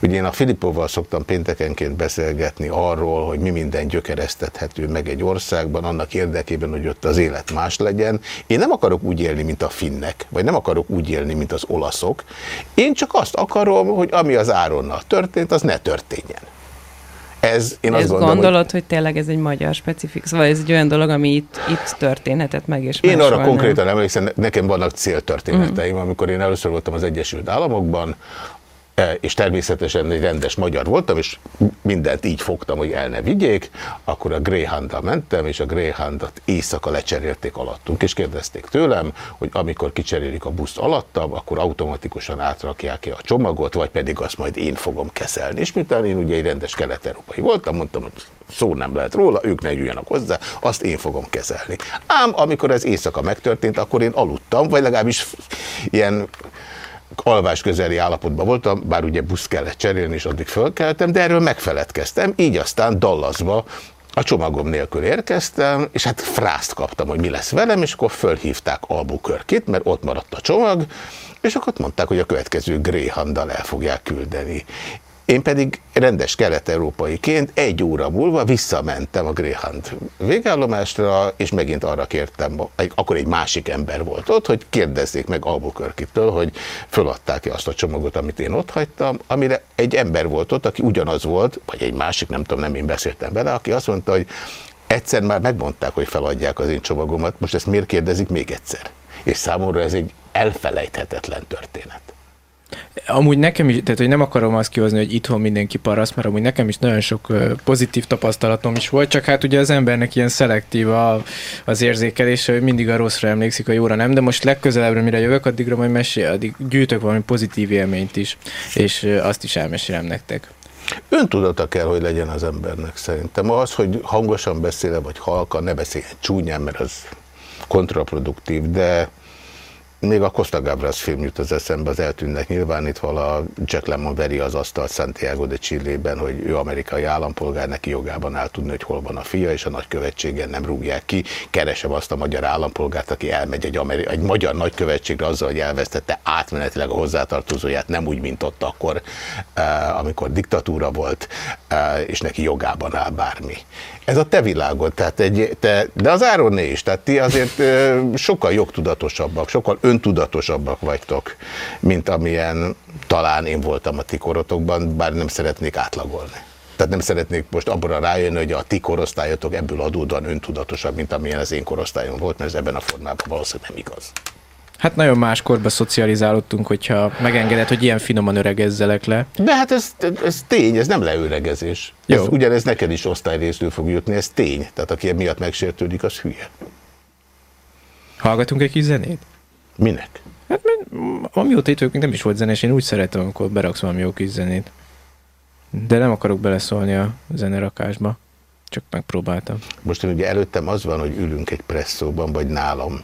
Speaker 1: Ugye én a Filippóval szoktam péntekenként beszélgetni arról, hogy mi minden gyökeresztethető meg egy országban, annak érdekében, hogy ott az élet más legyen. Én nem akarok úgy élni, mint a finnek, vagy nem akarok úgy élni, mint az olaszok. Én csak azt akarom, hogy ami az Áronnal történt, az ne történjen. Ez, én azt gondolom, hogy
Speaker 10: gondolod, hogy... tényleg ez egy magyar specifik, szóval ez egy olyan dolog, ami itt, itt történhetett meg, és
Speaker 1: Én arra
Speaker 10: nem.
Speaker 1: konkrétan emlékszem, ne- nekem vannak céltörténeteim,
Speaker 10: Mhm.
Speaker 1: amikor én először voltam az Egyesült Államokban, és természetesen egy rendes magyar voltam, és mindent így fogtam, hogy el ne vigyék, akkor a Greyhound-dal mentem, és a Greyhound-ot éjszaka lecserélték alattunk, és kérdezték tőlem, hogy amikor kicserélik a buszt alattam, akkor automatikusan átrakják ki a csomagot, vagy pedig azt majd én fogom kezelni. És miután én ugye egy rendes kelet-európai voltam, mondtam, hogy szó nem lehet róla, ők ne jöjjenek hozzá, azt én fogom kezelni. Ám amikor ez éjszaka megtörtént, akkor én aludtam, vagy legalábbis ilyen alvás közeli állapotban voltam, bár ugye busz kellett cserélni, és addig fölkeltem, de erről megfeledkeztem, így aztán Dallasba a csomagom nélkül érkeztem, és hát frászt kaptam, hogy mi lesz velem, és akkor fölhívták Albuquerque-t, mert ott maradt a csomag, és akkor mondták, hogy a következő Greyhound-dal el fogják küldeni. Én pedig rendes kelet-európaiként egy óra múlva visszamentem a Greyhound végállomásra, és megint arra kértem, akkor egy másik ember volt ott, hogy kérdezzék meg Albuquerque-től, hogy föladták-e azt a csomagot, amit én ott hagytam, amire egy ember volt ott, aki ugyanaz volt, vagy egy másik, nem tudom, nem én beszéltem vele, aki azt mondta, hogy egyszer már megmondták, hogy feladják az én csomagomat, most ezt miért kérdezik még egyszer? És számomra ez egy elfelejthetetlen történet.
Speaker 11: Amúgy nekem is, tehát hogy nem akarom azt kihozni, hogy itthon mindenki parasz, mert amúgy nekem is nagyon sok pozitív tapasztalatom is volt, csak hát ugye az embernek ilyen szelektív a, az érzékelése, hogy mindig a rosszra emlékszik, a jóra nem, de most legközelebbre, mire jövök, addigra majd mesél, addig gyűjtök valami pozitív élményt is, és azt is elmesélem nektek.
Speaker 1: Öntudata kell, hogy legyen az embernek szerintem. Az, hogy hangosan beszél vagy halka, ne beszéljen csúnyán, mert az kontraproduktív, de még a Costa Gavras film jut az eszembe, az eltűnnek nyilvánítva, a Jack Lemmon veri az asztalt Santiago de Chile-ben, hogy ő amerikai állampolgár, neki jogában áll tudni, hogy hol van a fia, és a nagykövetségen nem rúgják ki. Keresem azt a magyar állampolgárt, aki elmegy egy, ameri- egy magyar nagykövetségre azzal, hogy elvesztette átmenetileg a hozzátartozóját, nem úgy, mint ott akkor, eh, amikor diktatúra volt, eh, és neki jogában áll bármi. Ez a te világod, tehát egy, te, de az Áronné is, tehát ti azért ö, sokkal jogtudatosabbak, sokkal öntudatosabbak vagytok, mint amilyen talán én voltam a ti korotokban, bár nem szeretnék átlagolni. Tehát nem szeretnék most abban rájönni, hogy a ti korosztályotok ebből adódóan öntudatosabb, mint amilyen az én korosztályom volt, mert ez ebben a formában valószínűleg nem igaz.
Speaker 11: Hát nagyon más korba szocializálódtunk, hogyha megengedett, hogy ilyen finoman öregezzelek le.
Speaker 1: De hát ez, ez tény, ez nem leöregezés. Ez, ugyanez neked is osztályrészről fog jutni, ez tény. Tehát aki miatt megsértődik, az hülye.
Speaker 11: Hallgatunk egy kis zenét?
Speaker 1: Minek?
Speaker 11: Hát mert amióta itt nem is volt zenés, én úgy szeretem, amikor beraksz valami jó kis zenét. De nem akarok beleszólni a zenerakásba. Csak megpróbáltam.
Speaker 1: Most én ugye előttem az van, hogy ülünk egy presszóban, vagy nálam,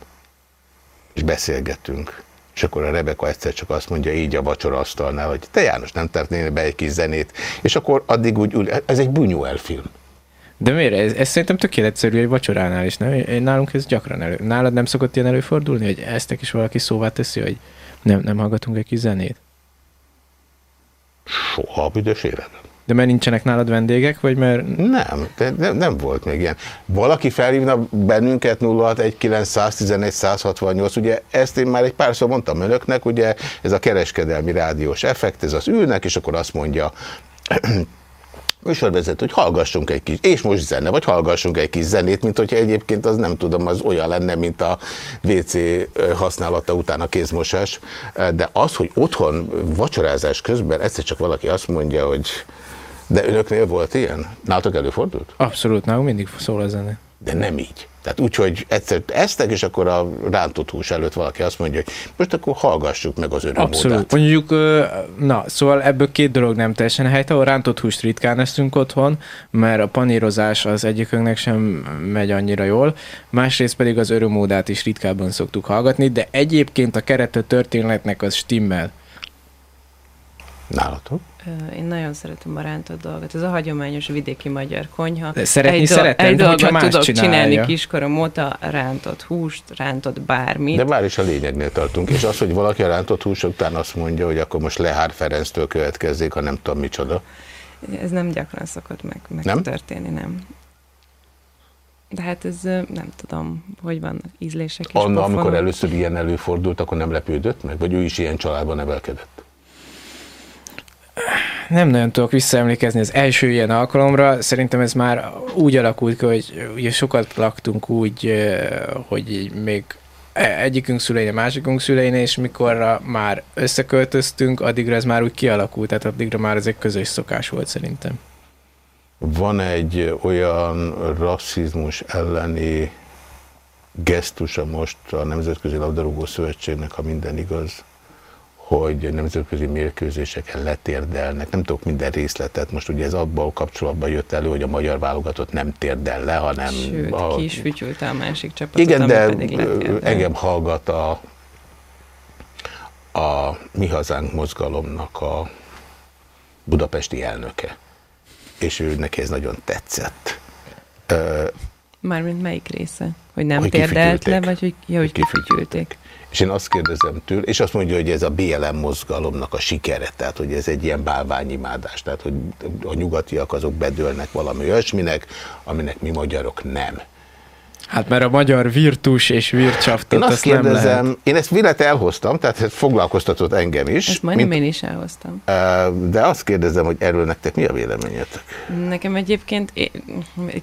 Speaker 1: és beszélgetünk. És akkor a Rebeka egyszer csak azt mondja így a vacsoraasztalnál, hogy te János, nem tartnél be egy kis zenét. És akkor addig úgy ül, ez egy Buñuel film.
Speaker 11: De miért? Ez, ez szerintem tök egyszerű egy vacsoránál is, nem? Én, nálunk ez gyakran elő. Nálad nem szokott ilyen előfordulni, hogy eztek is valaki szóvá teszi, hogy nem, nem hallgatunk egy kis zenét?
Speaker 1: Soha a büdös életben.
Speaker 11: De mert nincsenek nálad vendégek, vagy mert...
Speaker 1: Nem, de nem, nem volt még ilyen. Valaki felhívna bennünket 061 168, ugye ezt én már egy párszor mondtam önöknek, ugye ez a kereskedelmi rádiós effekt, ez az ülnek, és akkor azt mondja, műsorvezető, hogy hallgassunk egy kis, és most zene, vagy hallgassunk egy kis zenét, mint hogyha egyébként az nem tudom, az olyan lenne, mint a WC használata után a kézmosás. De az, hogy otthon vacsorázás közben egyszer csak valaki azt mondja, hogy de önöknél volt ilyen? Nálatok előfordult?
Speaker 11: Abszolút, nálunk mindig szól a zene.
Speaker 1: De nem így. Tehát úgy, hogy egyszer eztek, és akkor a rántott hús előtt valaki azt mondja, hogy most akkor hallgassuk meg az örömódát.
Speaker 11: Abszolút. Mondjuk, na, szóval ebből két dolog nem teljesen helytálló. Rántott húst ritkán eszünk otthon, mert a panírozás az egyikünknek sem megy annyira jól. Másrészt pedig az örömódát is ritkábban szoktuk hallgatni, de egyébként a kerete történetnek az stimmel.
Speaker 1: Nálatok?
Speaker 10: Én nagyon szeretem a rántott dolgot. Ez a hagyományos vidéki magyar konyha.
Speaker 11: De szeretni
Speaker 10: egy,
Speaker 11: szeretem,
Speaker 10: egy
Speaker 11: de
Speaker 10: dolgot
Speaker 11: más
Speaker 10: tudok
Speaker 11: csinálja.
Speaker 10: csinálni kiskorom óta, rántott húst, rántott bármit.
Speaker 1: De már is a lényegnél tartunk. És az, hogy valaki a rántott hús után azt mondja, hogy akkor most Lehár Ferenctől következzék, ha nem tudom micsoda.
Speaker 10: Ez nem gyakran szokott meg, meg
Speaker 1: Nem?
Speaker 10: történni, nem. De hát ez nem tudom, hogy vannak ízlések és
Speaker 1: Anna, amikor először ilyen előfordult, akkor nem lepődött meg? Vagy ő is ilyen családban nevelkedett?
Speaker 11: Nem nagyon tudok visszaemlékezni az első ilyen alkalomra. Szerintem ez már úgy alakult ki, hogy ugye sokat laktunk úgy, hogy még egyikünk szüleine, másikunk szüleine, és mikorra már összeköltöztünk, addigra ez már úgy kialakult, tehát addigra már ez egy közös szokás volt szerintem.
Speaker 1: Van egy olyan rasszizmus elleni gesztusa most a Nemzetközi Labdarúgó Szövetségnek, ha minden igaz, hogy nemzetközi mérkőzéseken letérdelnek. Nem tudok minden részletet, most ugye ez abban kapcsolatban jött elő, hogy a magyar válogatott nem térdel le, hanem...
Speaker 10: Sőt,
Speaker 1: a...
Speaker 10: ki is a másik csapatot,
Speaker 1: Igen, de engem hallgat a, a Mi Hazánk mozgalomnak a budapesti elnöke, és ő neki ez nagyon tetszett.
Speaker 10: Mármint melyik része? Hogy nem
Speaker 1: Hogy
Speaker 10: térdelt le, vagy hogy, ja, hogy kifütyülték.
Speaker 1: És én azt kérdezem tőle, és azt mondja, hogy ez a BLM mozgalomnak a sikere, tehát hogy ez egy ilyen bálványimádás, tehát hogy a nyugatiak azok bedőlnek valami olyasminek, aminek mi magyarok nem.
Speaker 11: Hát mert a magyar virtus és vircsaftot
Speaker 1: Én azt
Speaker 11: azt nem lehet.
Speaker 1: kérdezem, én ezt villet elhoztam, tehát ez foglalkoztatott engem is.
Speaker 10: Ezt majdnem én is elhoztam.
Speaker 1: De azt kérdezem, hogy erről nektek mi a véleményetek?
Speaker 10: Nekem egyébként én,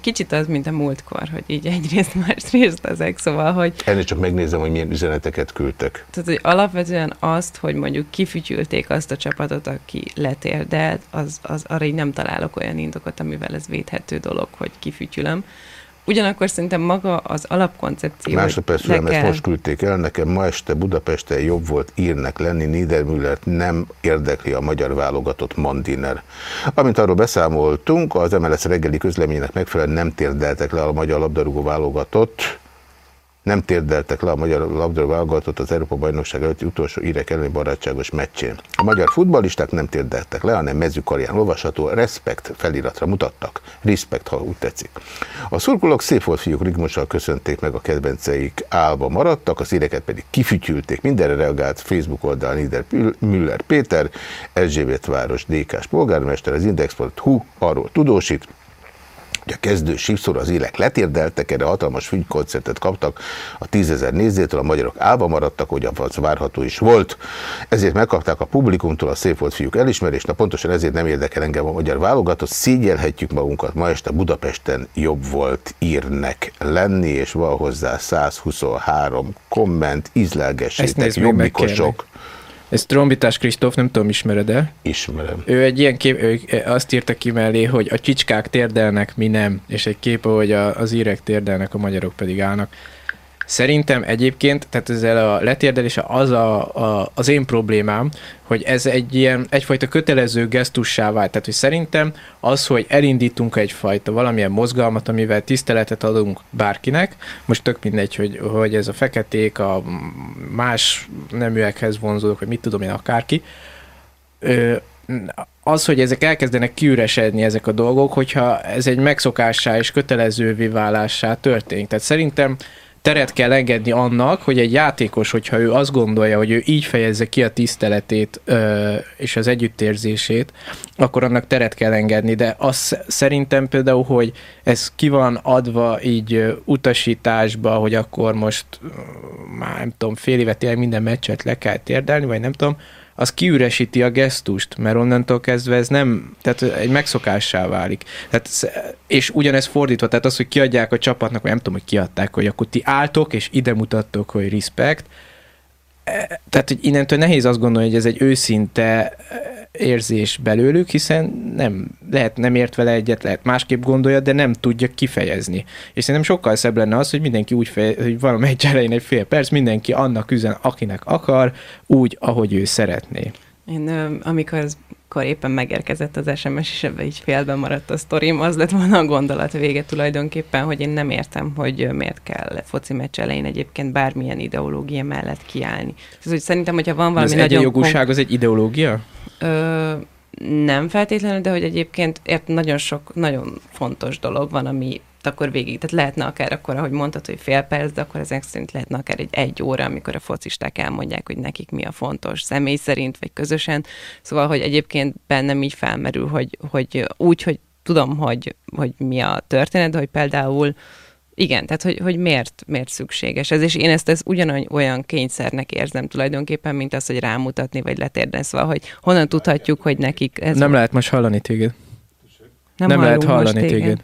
Speaker 10: kicsit az, mint a múltkor, hogy így egyrészt, másrészt ezek, szóval, hogy,
Speaker 1: Ennél csak megnézem, hogy milyen üzeneteket küldtek.
Speaker 10: tehát, hogy alapvetően azt, hogy mondjuk kifütyülték azt a csapatot, aki letérdelt, az, az arra így nem találok olyan indokot, amivel ez védhető dolog, hogy kifütyülöm. Ugyanakkor szerintem maga az alapkoncepció,
Speaker 1: Másodperc
Speaker 10: hogy le
Speaker 1: ezt
Speaker 10: kell-
Speaker 1: most küldték el, nekem ma este Budapesten jobb volt írnek lenni, Niedermüllert nem érdekli a magyar válogatott Mandiner. Amint arról beszámoltunk, az MLS reggeli közleménynek megfelelően nem térdeltek le a magyar labdarúgó válogatott, nem térdeltek le a magyar labdarúgó válogatott az Európa Bajnokság előtti utolsó írek elleni barátságos meccsén. A magyar futballisták nem térdeltek le, hanem mezőkarján olvasható respekt feliratra mutattak. Respekt, ha úgy tetszik. A szurkolók szép volt fiúk rigmossal köszönték meg a kedvenceik álba maradtak, az íreket pedig kifütyülték. Mindenre reagált Facebook oldal Nieder Müller Péter, Erzsébet város DK-s polgármester, az Index.hu arról tudósít, hogy a kezdő sípszor az élek letérdeltek, erre hatalmas fügykoncertet kaptak a tízezer nézőtől, a magyarok álba maradtak, hogy az várható is volt. Ezért megkapták a publikumtól a szép volt fiúk elismerést, na pontosan ezért nem érdekel engem a magyar válogatott, szégyelhetjük magunkat, ma este Budapesten jobb volt írnek lenni, és van hozzá 123 komment, ízlelgessétek,
Speaker 11: nézd meg,
Speaker 1: jobbikosok.
Speaker 11: Ez Trombitás Kristóf, nem tudom, ismered -e?
Speaker 1: Ismerem.
Speaker 11: Ő egy ilyen kép, ő azt írta ki mellé, hogy a csicskák térdelnek, mi nem, és egy kép, hogy a, az írek térdelnek, a magyarok pedig állnak. Szerintem egyébként, tehát ezzel a letérdelése az a, a, az én problémám, hogy ez egy ilyen, egyfajta kötelező gesztussá vált. Tehát, hogy szerintem az, hogy elindítunk egyfajta valamilyen mozgalmat, amivel tiszteletet adunk bárkinek, most tök mindegy, hogy, hogy ez a feketék, a más neműekhez vonzódok, vagy mit tudom én, akárki, ö, az, hogy ezek elkezdenek kiüresedni ezek a dolgok, hogyha ez egy megszokássá és kötelezővé válássá történik. Tehát szerintem teret kell engedni annak, hogy egy játékos, hogyha ő azt gondolja, hogy ő így fejezze ki a tiszteletét ö, és az együttérzését, akkor annak teret kell engedni, de az szerintem például, hogy ez ki van adva így utasításba, hogy akkor most már nem tudom, fél évet tényleg minden meccset le kell térdelni, vagy nem tudom, az kiüresíti a gesztust, mert onnantól kezdve ez nem, tehát egy megszokássá válik. Tehát, és ugyanez fordítva, tehát az, hogy kiadják a csapatnak, vagy nem tudom, hogy kiadták, hogy akkor ti álltok, és ide mutattok, hogy respect, tehát, hogy innentől nehéz azt gondolni, hogy ez egy őszinte e, érzés belőlük, hiszen nem, lehet nem ért vele egyet, lehet másképp gondolja, de nem tudja kifejezni. És szerintem sokkal szebb lenne az, hogy mindenki úgy fejez, hogy valamelyik elején egy fél perc, mindenki annak üzen, akinek akar, úgy, ahogy ő szeretné.
Speaker 10: Én, amikor az akkor éppen megérkezett az SMS, és ebbe így félben maradt a sztorim, az lett volna a gondolat vége tulajdonképpen, hogy én nem értem, hogy miért kell foci meccs elején egyébként bármilyen ideológia mellett kiállni. Ez, hogy szerintem, hogyha van
Speaker 11: De
Speaker 10: valami
Speaker 11: az
Speaker 10: nagyon...
Speaker 11: egyenjogúság az egy ideológia?
Speaker 10: Ö, nem feltétlenül, de hogy egyébként ért nagyon sok, nagyon fontos dolog van, ami akkor végig, tehát lehetne akár akkor, ahogy mondtad, hogy fél perc, de akkor ezek szerint lehetne akár egy egy óra, amikor a focisták elmondják, hogy nekik mi a fontos személy szerint, vagy közösen. Szóval, hogy egyébként bennem így felmerül, hogy, hogy úgy, hogy tudom, hogy, hogy mi a történet, de hogy például igen, tehát hogy, hogy miért, miért szükséges ez, és én ezt, ezt ugyanolyan olyan kényszernek érzem tulajdonképpen, mint az, hogy rámutatni, vagy letérden, szóval, hogy honnan tudhatjuk, hogy nekik ez...
Speaker 11: nem lehet most hallani téged.
Speaker 10: Nem
Speaker 11: nem lehet hallani
Speaker 10: téged.
Speaker 11: téged.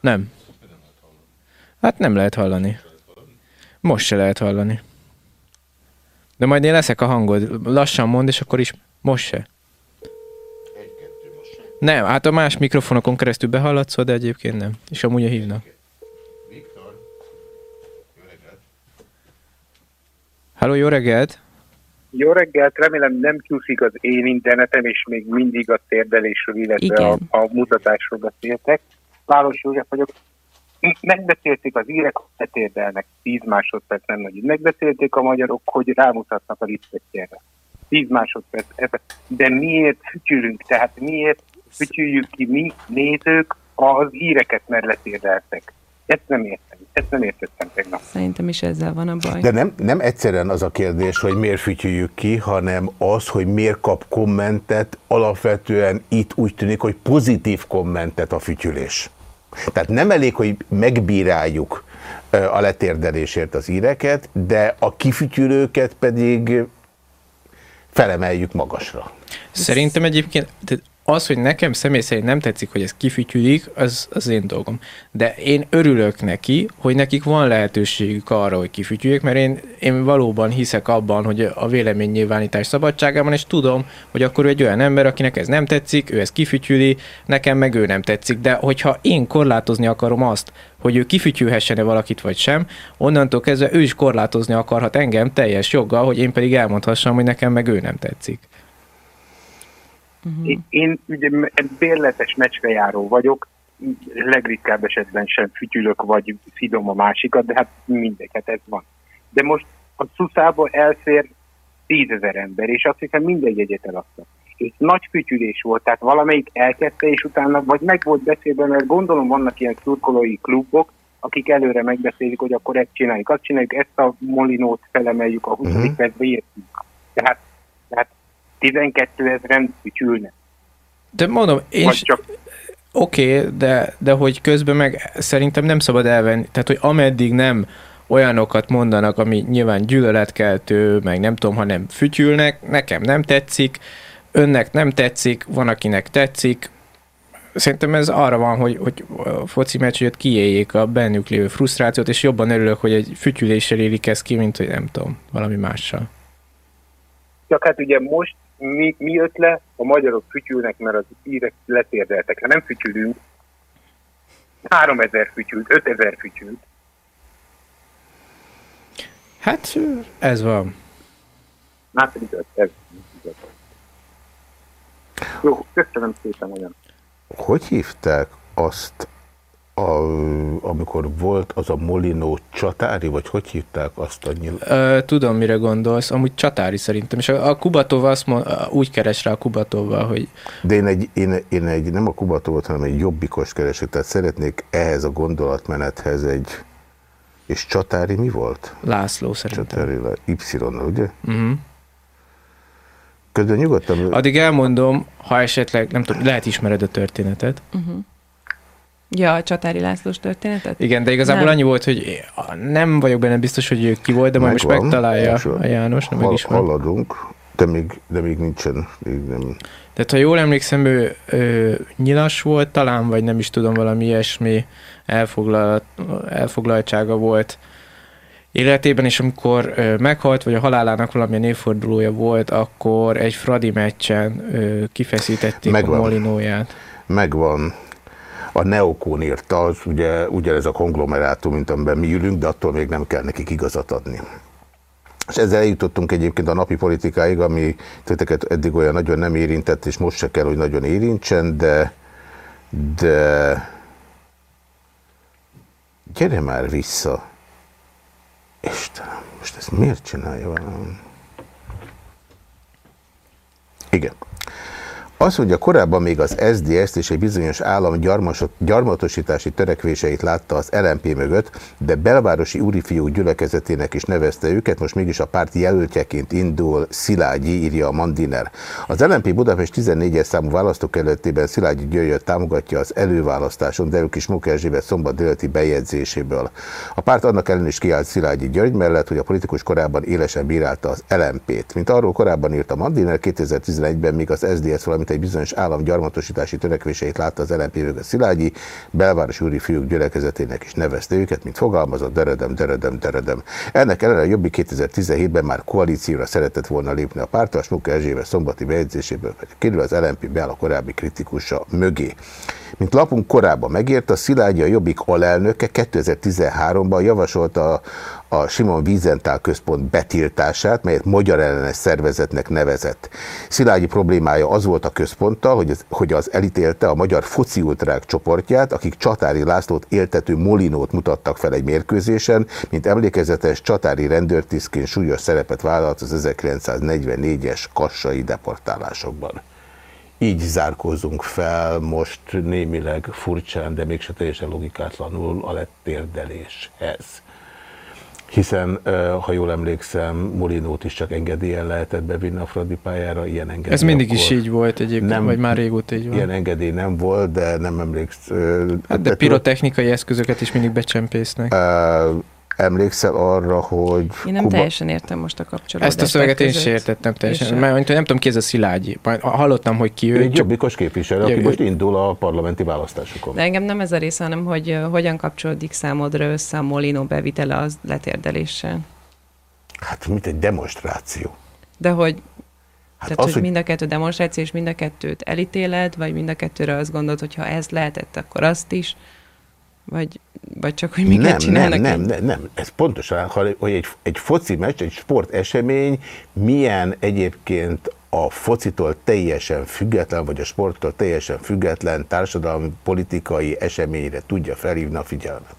Speaker 11: Nem. Hát nem lehet hallani. Most se lehet hallani. De majd én leszek a hangod. Lassan mond, és akkor is most se. Nem, hát a más mikrofonokon keresztül behallatszol, de egyébként nem. És amúgy a hívnak. Halló, jó reggelt!
Speaker 13: Jó reggelt, remélem nem csúszik az én internetem, és még mindig a térdelésről, illetve a,
Speaker 10: Igen.
Speaker 13: a mutatásról beszéltek. Város József vagyok. Megbeszélték az írek, hogy ne térdelnek 10 másodperc nem nagy. Megbeszélték a magyarok, hogy rámutatnak a lisztetjére. 10 másodperc. De miért fütyülünk? Tehát miért fütyüljük ki mi nézők az íreket, mert letérdeltek? Ezt nem értem. Ezt nem értettem tegnap.
Speaker 10: Szerintem is ezzel van a baj.
Speaker 1: De nem, nem egyszerűen az a kérdés, hogy miért fütyüljük ki, hanem az, hogy miért kap kommentet, alapvetően itt úgy tűnik, hogy pozitív kommentet a fütyülés. Tehát nem elég, hogy megbíráljuk a letérdelésért az íreket, de a kifütyülőket pedig felemeljük magasra.
Speaker 11: Szerintem egyébként az, hogy nekem személy szerint nem tetszik, hogy ez kifütyülik, az az én dolgom. De én örülök neki, hogy nekik van lehetőségük arra, hogy kifütyüljék, mert én, én valóban hiszek abban, hogy a véleménynyilvánítás szabadságában, és tudom, hogy akkor ő egy olyan ember, akinek ez nem tetszik, ő ezt kifütyüli, nekem meg ő nem tetszik. De hogyha én korlátozni akarom azt, hogy ő kifütyülhessen-e valakit vagy sem, onnantól kezdve ő is korlátozni akarhat engem teljes joggal, hogy én pedig elmondhassam, hogy nekem meg ő nem tetszik.
Speaker 13: Én, én ugye bérletes meccsbejáró vagyok, legritkább esetben sem fütyülök, vagy szidom a másikat, de hát mindegy, hát ez van. De most a szuszából elfér tízezer ember, és azt hiszem mindegy egyet eladta. És nagy fütyülés volt, tehát valamelyik elkezdte, és utána vagy meg volt beszélve, mert gondolom vannak ilyen szurkolói klubok, akik előre megbeszélik, hogy akkor ezt csináljuk, azt csináljuk, ezt a molinót felemeljük a 20. Uh-huh. percbe, értünk. Tehát, tehát 12 ezeren fütyülnek.
Speaker 11: De mondom, én
Speaker 13: Vagy csak
Speaker 11: Oké, okay, de, de hogy közben meg szerintem nem szabad elvenni, tehát hogy ameddig nem olyanokat mondanak, ami nyilván gyűlöletkeltő, meg nem tudom, hanem fütyülnek, nekem nem tetszik, önnek nem tetszik, van akinek tetszik, szerintem ez arra van, hogy, hogy a foci meccs, kiéljék a bennük lévő frusztrációt, és jobban örülök, hogy egy fütyüléssel élik ezt ki, mint hogy nem tudom, valami mással.
Speaker 13: Csak hát ugye most mi, mi jött le? A magyarok fütyülnek, mert az írek letérdeltek. Ha nem fütyülünk, 3000 fütyült, 5000 fütyült.
Speaker 11: Hát ez van.
Speaker 13: Hát igaz, ez igaz. Jó, köszönöm szépen olyan.
Speaker 1: Hogy hívták azt, a, amikor volt az a Molinó csatári, vagy hogy hívták azt a nyil...
Speaker 11: Ö, tudom, mire gondolsz. Amúgy csatári szerintem. És a, a Kubatov azt mond, úgy keres rá a Kubatovval, hogy...
Speaker 1: De én egy, én, én egy nem a Kubatovot, hanem egy jobbikos keresek, tehát szeretnék ehhez a gondolatmenethez egy... És csatári mi volt?
Speaker 11: László szerintem.
Speaker 1: Csatári, Y-nal, ugye?
Speaker 11: Uh-huh.
Speaker 1: Közben nyugodtan...
Speaker 11: Addig elmondom, ha esetleg, nem tudom, lehet ismered a történetet.
Speaker 10: Uh-huh. Ja, a Csatári Lászlós történetet?
Speaker 11: Igen, de igazából nem. annyi volt, hogy nem vagyok benne biztos, hogy ő ki volt, de majd most megtalálja a János, nem
Speaker 1: Hal, Haladunk, de még, de még nincsen. Még nem.
Speaker 11: Tehát ha jól emlékszem, ő, ő nyilas volt talán, vagy nem is tudom, valami ilyesmi elfoglalt, elfoglaltsága volt életében, és amikor ö, meghalt, vagy a halálának valamilyen évfordulója volt, akkor egy Fradi meccsen ö, kifeszítették Megvan. a molinóját.
Speaker 1: Megvan a Neokón írta, az ugye ugyanez a konglomerátum, mint amiben mi ülünk, de attól még nem kell nekik igazat adni. És ezzel eljutottunk egyébként a napi politikáig, ami tőteket eddig olyan nagyon nem érintett, és most se kell, hogy nagyon érintsen, de, de gyere már vissza. Istenem, most ezt miért csinálja valami? Igen. Az, hogy a korábban még az SZDSZ-t és egy bizonyos állam gyarmatosítási törekvéseit látta az LMP mögött, de belvárosi úrifiú gyülekezetének is nevezte őket, most mégis a párt jelöltjeként indul Szilágyi, írja a Mandiner. Az LMP Budapest 14-es számú választókerületében Szilágyi Györgyöt támogatja az előválasztáson, de ők is Mók Erzsébet szombat déleti bejegyzéséből. A párt annak ellen is kiállt Szilágyi György mellett, hogy a politikus korábban élesen bírálta az LMP-t. Mint arról korábban írt a Mandiner, 2011-ben még az SZDSZ, valamint mint egy bizonyos állam gyarmatosítási törekvéseit látta az LNP a Szilágyi, belvárosi úri fiúk gyülekezetének is nevezte őket, mint fogalmazott, deredem, deredem, deredem. Ennek ellenére a Jobbik 2017-ben már koalícióra szeretett volna lépni a pártal, Smuk Erzsébe szombati bejegyzéséből pedig kerül az LNP beáll a korábbi kritikusa mögé. Mint lapunk korábban megérte, a Szilágyi a Jobbik alelnöke 2013-ban javasolta a Simon Wiesenthal központ betiltását, melyet magyar ellenes szervezetnek nevezett. Szilágyi problémája az volt a központtal, hogy az, hogy az elítélte a magyar foci ultrák csoportját, akik Csatári Lászlót éltető Molinót mutattak fel egy mérkőzésen, mint emlékezetes csatári rendőrtisztként súlyos szerepet vállalt az 1944-es kassai deportálásokban. Így zárkózunk fel most némileg furcsán, de mégse teljesen logikátlanul a lettérdeléshez hiszen, ha jól emlékszem, Molinót is csak engedélyen lehetett bevinni a Fradi pályára, ilyen engedély.
Speaker 11: Ez mindig is így volt egyébként, nem, vagy már régóta így van.
Speaker 1: Ilyen engedély nem volt, de nem emlékszem.
Speaker 11: Hát de pirotechnikai eszközöket is mindig becsempésznek.
Speaker 1: Emlékszel arra, hogy...
Speaker 10: Én nem
Speaker 1: Kuba...
Speaker 10: teljesen értem most a kapcsolatot.
Speaker 11: Ezt a szöveget én is értettem teljesen.
Speaker 10: És,
Speaker 11: Mert nem tudom ki ez a Szilágyi. Hallottam, hogy ki ő.
Speaker 1: Egy jobbikos képviselő, aki
Speaker 11: Jö-
Speaker 1: most indul a parlamenti választásokon.
Speaker 10: De engem nem ez a része, hanem hogy hogyan kapcsolódik számodra össze a Molino bevitele az letérdeléssel.
Speaker 1: Hát, mint egy demonstráció.
Speaker 10: De hogy,
Speaker 1: Hát
Speaker 10: tehát,
Speaker 1: az,
Speaker 10: hogy,
Speaker 1: hogy-
Speaker 10: mind a kettő demonstráció, és mind a kettőt elítéled, vagy mind a kettőre azt gondolod, hogy ha ez lehetett, akkor azt is, vagy, vagy csak, hogy miket
Speaker 1: nem, nem,
Speaker 10: csinálnak
Speaker 1: nem,
Speaker 10: így?
Speaker 1: nem, nem, ez pontosan, hogy egy, egy foci meccs, egy sportesemény milyen egyébként a focitól teljesen független, vagy a sporttól teljesen független társadalmi, politikai eseményre tudja felhívni a figyelmet.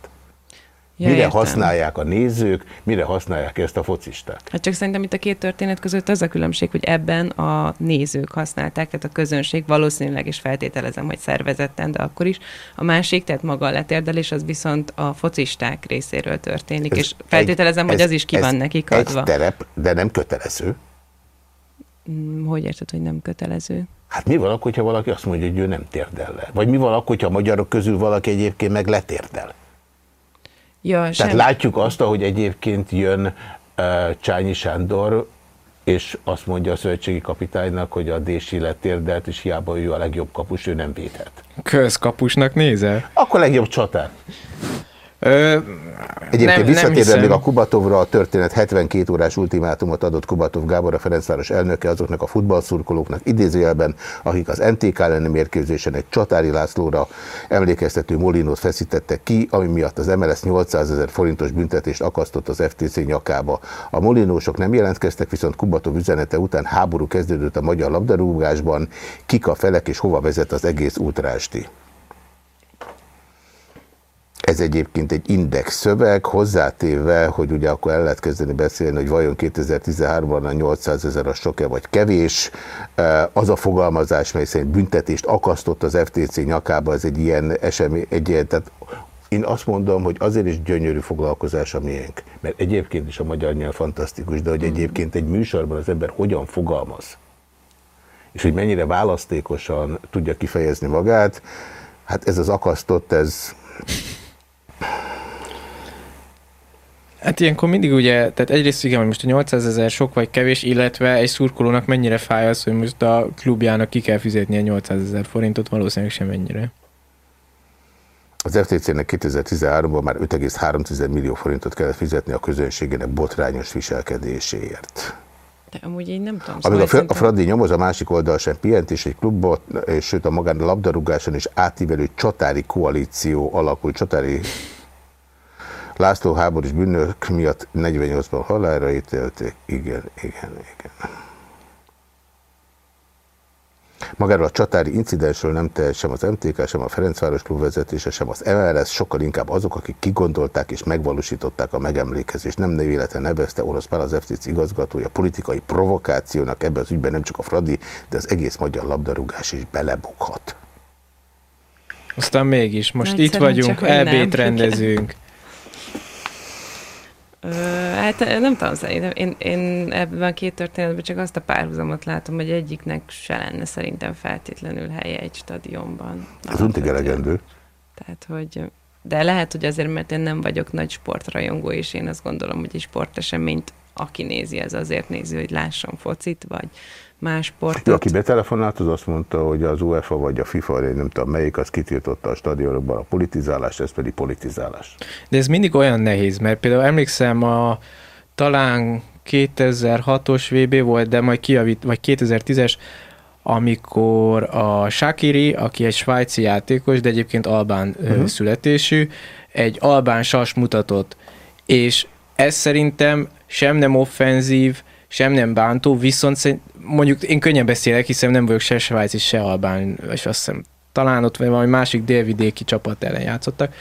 Speaker 10: Ja,
Speaker 1: mire
Speaker 10: értem.
Speaker 1: használják a nézők, mire használják ezt a focistát.
Speaker 10: Hát csak szerintem itt a két történet között az a különbség, hogy ebben a nézők használták, tehát a közönség valószínűleg, és feltételezem, hogy szervezetten, de akkor is. A másik, tehát maga a letérdelés, az viszont a focisták részéről történik,
Speaker 1: Ez
Speaker 10: és feltételezem,
Speaker 1: egy-
Speaker 10: hogy
Speaker 1: ez-
Speaker 10: az is ki van nekik adva.
Speaker 1: Egy terep, de nem kötelező.
Speaker 10: Mm, Hogy érted, hogy nem kötelező?
Speaker 1: Hát mi van akkor, ha valaki azt mondja, hogy ő nem térdel le? Vagy mi van akkor, ha a magyarok közül valaki egyébként meg letérdel?
Speaker 10: Ja,
Speaker 1: Tehát
Speaker 10: sem-
Speaker 1: látjuk azt, hogy egyébként jön uh, Csányi Sándor, és azt mondja a szövetségi kapitánynak, hogy a Dési letérdelt, és hiába ő a legjobb kapus, ő nem védhet.
Speaker 11: Közkapusnak nézel?
Speaker 1: Akkor legjobb csatár.
Speaker 11: Ö,
Speaker 1: Egyébként
Speaker 11: nem
Speaker 1: visszatérve még a Kubatovra, a történet 72 órás ultimátumot adott Kubatov Gábor, a Ferencváros elnöke azoknak a futballszurkolóknak idézőjelben, akik az NTK elleni mérkőzésen egy Csatári Lászlóra emlékeztető Molinót feszítettek ki, ami miatt az MLS 800 ezer forintos büntetést akasztott az FTC nyakába. A Molinósok nem jelentkeztek, viszont Kubatov üzenete után háború kezdődött a magyar labdarúgásban, kik a felek és hova vezet az egész útrásti. Ez egyébként egy index szöveg, hozzátéve, hogy ugye akkor el lehet kezdeni beszélni, hogy vajon 2013-ban a 800 ezer a sok-e vagy kevés. Az a fogalmazás, mely szerint büntetést akasztott az FTC nyakába, ez egy ilyen esemény, egy ilyen, tehát én azt mondom, hogy azért is gyönyörű foglalkozás a miénk, mert egyébként is a magyar nyelv fantasztikus, de hogy egyébként egy műsorban az ember hogyan fogalmaz, és hogy mennyire választékosan tudja kifejezni magát, hát ez az akasztott, ez
Speaker 11: Hát ilyenkor mindig ugye, tehát egyrészt igen, hogy most a 800 ezer sok vagy kevés, illetve egy szurkolónak mennyire fáj az, hogy most a klubjának ki kell fizetni a 800 ezer forintot, valószínűleg sem ennyire.
Speaker 1: Az FTC-nek 2013-ban már 5,3 millió forintot kellett fizetni a közönségének botrányos viselkedéséért.
Speaker 10: De amúgy én nem tudom.
Speaker 1: Amíg a,
Speaker 10: szóval
Speaker 1: a
Speaker 10: szerintem-
Speaker 1: Fradi nyomoz, a másik oldal sem pihent, és egy klubot, és sőt a magán labdarúgáson is átívelő csatári koalíció alakult. Csatári László háborús bűnök miatt 48-ban halálra ítélték. Igen, igen, igen. Magáról a csatári incidensről nem tehet sem az MTK, sem a Ferencváros klub vezetése, sem az MLS, sokkal inkább azok, akik kigondolták és megvalósították a megemlékezést. Nem névéletlen nevezte Orosz Pál az FTC igazgatója politikai provokációnak, ebben az ügyben nem csak a Fradi, de az egész magyar labdarúgás is belebukhat.
Speaker 11: Aztán mégis, most
Speaker 10: Nagyszerű,
Speaker 11: itt vagyunk. EB-t rendezünk.
Speaker 10: Ö, hát nem tudom, szerintem én, én ebben a két történetben csak azt a párhuzamot látom, hogy egyiknek se lenne szerintem feltétlenül helye egy stadionban.
Speaker 1: Ez untig elegendő.
Speaker 10: Tehát, hogy de lehet, hogy azért, mert én nem vagyok nagy sportrajongó, és én azt gondolom, hogy egy sporteseményt, aki nézi, ez azért nézi, hogy lásson focit, vagy más sportot.
Speaker 1: Jó, aki betelefonált, az azt mondta, hogy az UEFA vagy a FIFA, én nem tudom melyik, az kitiltotta a stadionokban a politizálást, ez pedig politizálás.
Speaker 11: De ez mindig olyan nehéz, mert például emlékszem, a talán 2006-os VB volt, de majd kijavít, vagy 2010-es, amikor a Shakiri, aki egy svájci játékos, de egyébként albán uh-huh. Születésű, egy albán sas mutatott, és ez szerintem sem nem offenzív, sem nem bántó, viszont mondjuk én könnyen beszélek, hiszen nem vagyok se svájci, se albán, és azt hiszem talán ott valami másik délvidéki csapat ellen játszottak,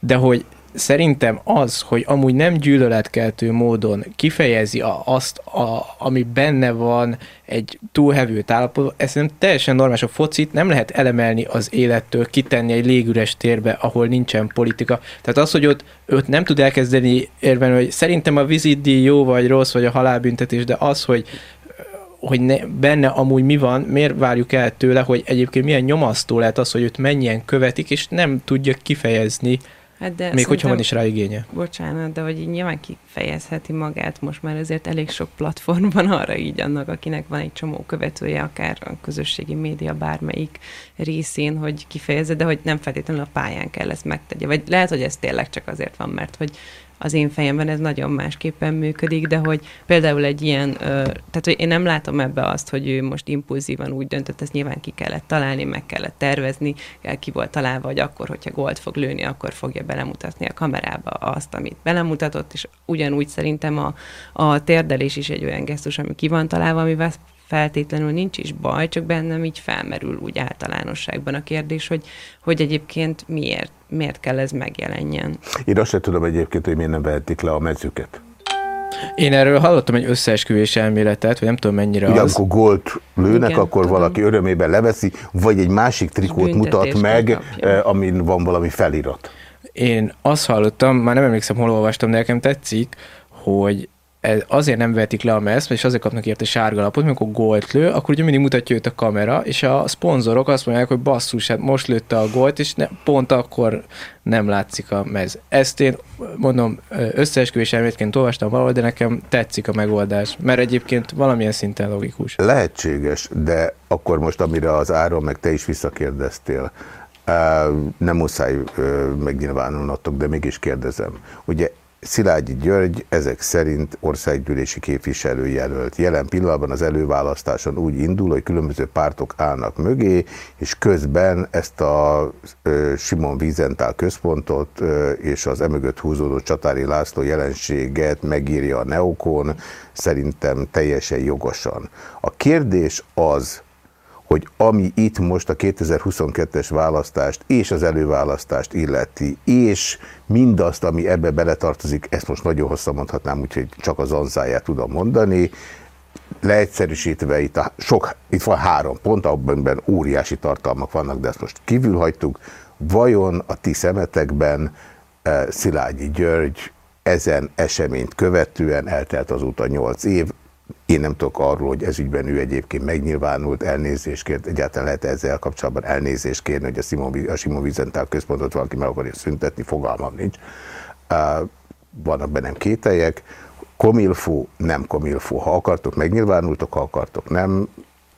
Speaker 11: de hogy szerintem az, hogy amúgy nem gyűlöletkeltő módon kifejezi a, azt, a, ami benne van egy túlhevült állapotban, ez nem teljesen normális. A focit nem lehet elemelni az élettől, kitenni egy légüres térbe, ahol nincsen politika. Tehát az, hogy ott, ott nem tud elkezdeni érvelni, hogy szerintem a vizitdíj jó vagy rossz, vagy a halálbüntetés, de az, hogy hogy ne, benne amúgy mi van, miért várjuk el tőle, hogy egyébként milyen nyomasztó lehet az, hogy őt mennyien követik, és nem tudja kifejezni
Speaker 10: Hát de
Speaker 11: Még hogyha van is rá igénye.
Speaker 10: Bocsánat, de hogy így nyilván kifejezheti magát, most már azért elég sok platform van arra így annak, akinek van egy csomó követője, akár a közösségi média bármelyik részén, hogy kifejezze, de hogy nem feltétlenül a pályán kell ezt megtegye. Vagy lehet, hogy ez tényleg csak azért van, mert hogy az én fejemben ez nagyon másképpen működik, de hogy például egy ilyen, tehát hogy én nem látom ebbe azt, hogy ő most impulzívan úgy döntött, ezt nyilván ki kellett találni, meg kellett tervezni, ki volt találva, hogy akkor, hogyha gólt fog lőni, akkor fogja belemutatni a kamerába azt, amit belemutatott, és ugyanúgy szerintem a, a térdelés is egy olyan gesztus, ami ki van találva, amivel feltétlenül nincs is baj, csak bennem így felmerül úgy általánosságban a kérdés, hogy, hogy egyébként miért, miért kell ez megjelenjen.
Speaker 1: Én azt sem tudom egyébként, hogy miért nem vehetik le a mezőket.
Speaker 11: Én erről hallottam egy összeesküvés elméletet, vagy nem tudom mennyire
Speaker 1: Ugye
Speaker 11: az.
Speaker 1: amikor gólt lőnek,
Speaker 11: Igen,
Speaker 1: akkor
Speaker 11: tudom.
Speaker 1: valaki örömében leveszi, vagy egy másik trikót mutat meg,
Speaker 11: megkapja.
Speaker 1: eh, amin van valami felirat.
Speaker 11: Én azt hallottam, már nem emlékszem, hol olvastam, de nekem tetszik, hogy azért nem vetik le a meszt, és azért kapnak érte sárga lapot, amikor gólt lő, akkor ugye mindig mutatja őt a kamera, és a szponzorok azt mondják, hogy basszus, hát most lőtte a gólt, és ne, pont akkor nem látszik a mez. Ezt én mondom, összeesküvés elméletként olvastam valahol, de nekem tetszik a megoldás, mert egyébként valamilyen szinten logikus.
Speaker 1: Lehetséges, de akkor most, amire az Áron, meg te is visszakérdeztél, eh, nem muszáj eh, megnyilvánulnatok, de mégis kérdezem. Ugye Szilágyi György ezek szerint országgyűlési képviselőjelölt. Jelen pillanatban az előválasztáson úgy indul, hogy különböző pártok állnak mögé, és közben ezt a ö, Simon Wiesenthal központot és az emögött húzódó Csatári László jelenséget megírja a Neokon, szerintem teljesen jogosan. A kérdés az, hogy ami itt most a 2022-es választást és az előválasztást illeti, és mindazt, ami ebbe beletartozik, ezt most nagyon hosszan mondhatnám, úgyhogy csak az anzáját tudom mondani, leegyszerűsítve itt, a sok, itt van három pont, abban óriási tartalmak vannak, de ezt most kívül hagytuk. Vajon a ti szemetekben eh, Szilágyi György ezen eseményt követően eltelt azóta nyolc év, én nem tudok arról, hogy ezügyben ő egyébként megnyilvánult, elnézést kért, egyáltalán lehet ezzel kapcsolatban elnézést kérni, hogy a Simon, a Simon Wiesenthal központot valaki meg akarja szüntetni, fogalmam nincs. Uh, vannak bennem kételjek. Komilfó, nem komilfó. Ha akartok, megnyilvánultok, ha akartok, nem.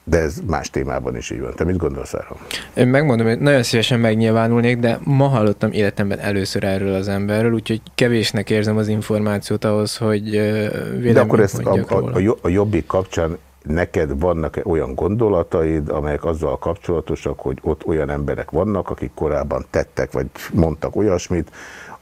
Speaker 1: De ez más témában is így van. Te mit gondolsz erről?
Speaker 11: Én megmondom, hogy nagyon szívesen megnyilvánulnék, de ma hallottam életemben először erről az emberről, úgyhogy kevésnek érzem az információt ahhoz, hogy ö,
Speaker 1: De
Speaker 11: véleményt
Speaker 1: akkor ezt a, a, a jobbik kapcsán neked vannak -e olyan gondolataid, amelyek azzal kapcsolatosak, hogy ott olyan emberek vannak, akik korábban tettek, vagy mondtak olyasmit,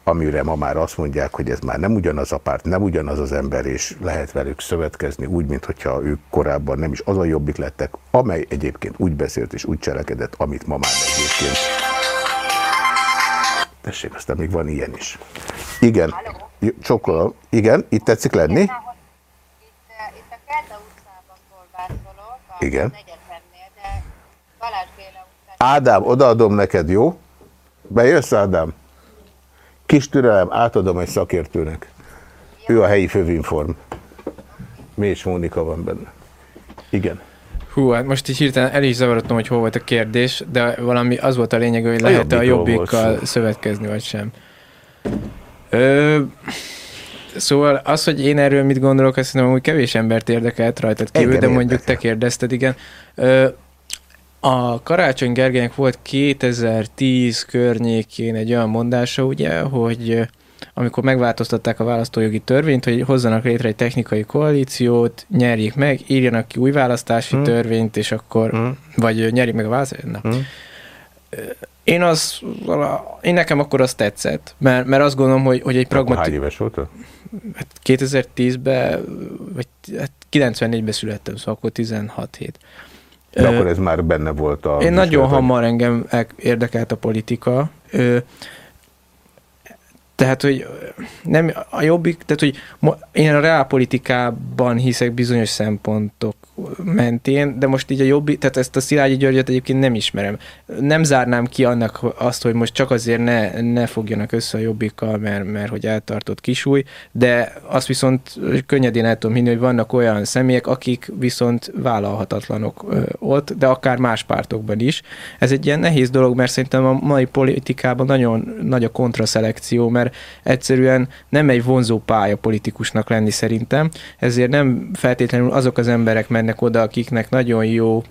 Speaker 1: amire ma már azt mondják, hogy ez már nem ugyanaz a párt, nem ugyanaz az ember, és lehet velük szövetkezni úgy, mintha ők korábban nem is az a jobbik lettek, amely egyébként úgy beszélt és úgy cselekedett, amit ma már egyébként. Tessék, aztán még van ilyen is. Igen, csokolom. Igen, itt tetszik lenni? Igen. Ádám, odaadom neked, jó? Bejössz, Ádám? Kis türelem, átadom egy szakértőnek. Ő a helyi fővinform. Més Mónika van benne. Igen.
Speaker 11: Hú, hát most így hirtelen el is zavarodtam, hogy hol volt a kérdés, de valami az volt a lényeg, hogy lehet-e a jobbikkal szövetkezni, vagy sem. Ö, szóval az, hogy én erről mit gondolok, azt hiszem, hogy kevés embert érdekelt rajtad kívül,
Speaker 1: Engem
Speaker 11: de mondjuk
Speaker 1: érdekel.
Speaker 11: te kérdezted, igen. Ö, a Karácsony Gergelynek volt 2010 környékén egy olyan mondása, ugye, hogy amikor megváltoztatták a választójogi törvényt, hogy hozzanak létre egy technikai koalíciót, nyerjék meg, írjanak ki új választási
Speaker 1: Hmm.
Speaker 11: törvényt, és akkor,
Speaker 1: Hmm.
Speaker 11: vagy nyerjék meg a választást.
Speaker 1: Hmm.
Speaker 11: Én az, én nekem akkor az tetszett, mert, mert azt gondolom, hogy, hogy egy
Speaker 1: Akkor hány
Speaker 11: pragmatikus...
Speaker 1: éves volt?
Speaker 11: Hát 2010-ben, vagy hát 94-ben születtem, szóval akkor 16 hét.
Speaker 1: De akkor ez már benne volt a...
Speaker 11: én nagyon hamar engem el- érdekelt a politika. Tehát, hogy nem a jobbik, tehát, hogy én a reálpolitikában hiszek bizonyos szempontok mentén, de most így a jobbik, tehát ezt a Szilágyi Györgyöt egyébként nem ismerem. Nem zárnám ki annak azt, hogy most csak azért ne, ne fogjanak össze a jobbikkal, mert, mert hogy eltartott kisúj, de azt viszont könnyedén el tudom hinni, hogy vannak olyan személyek, akik viszont vállalhatatlanok ott, de akár más pártokban is. Ez egy ilyen nehéz dolog, mert szerintem a mai politikában nagyon nagy a kontraszelekció, mert egyszerűen nem egy vonzó pálya politikusnak lenni szerintem, ezért nem feltétlenül azok az emberek mennek oda, akiknek nagyon jó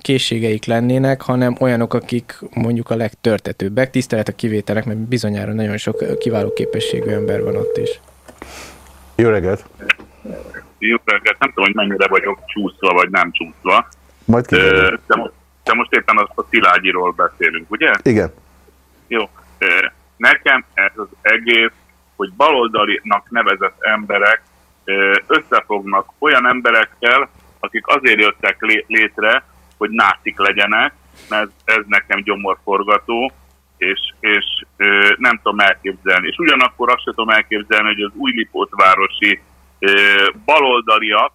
Speaker 11: készségeik lennének, hanem olyanok, akik mondjuk a legtörtetőbbek, tisztelet a kivételek, mert bizonyára nagyon sok kiváló képességű ember van ott is.
Speaker 1: Jó reggelt!
Speaker 14: Jó reggelt, nem tudom, hogy mennyire vagyok csúszva, vagy nem csúszva.
Speaker 1: Majd
Speaker 14: De, de most éppen a Szilágyiról beszélünk, ugye?
Speaker 1: Igen.
Speaker 14: Jó. Nekem ez az egész, hogy baloldalinak nevezett emberek összefognak olyan emberekkel, akik azért jöttek lé- létre, hogy nácik legyenek, mert ez, nekem gyomorforgató, és, és nem tudom elképzelni. És ugyanakkor azt sem tudom elképzelni, hogy az új Lipótvárosi ö, baloldaliak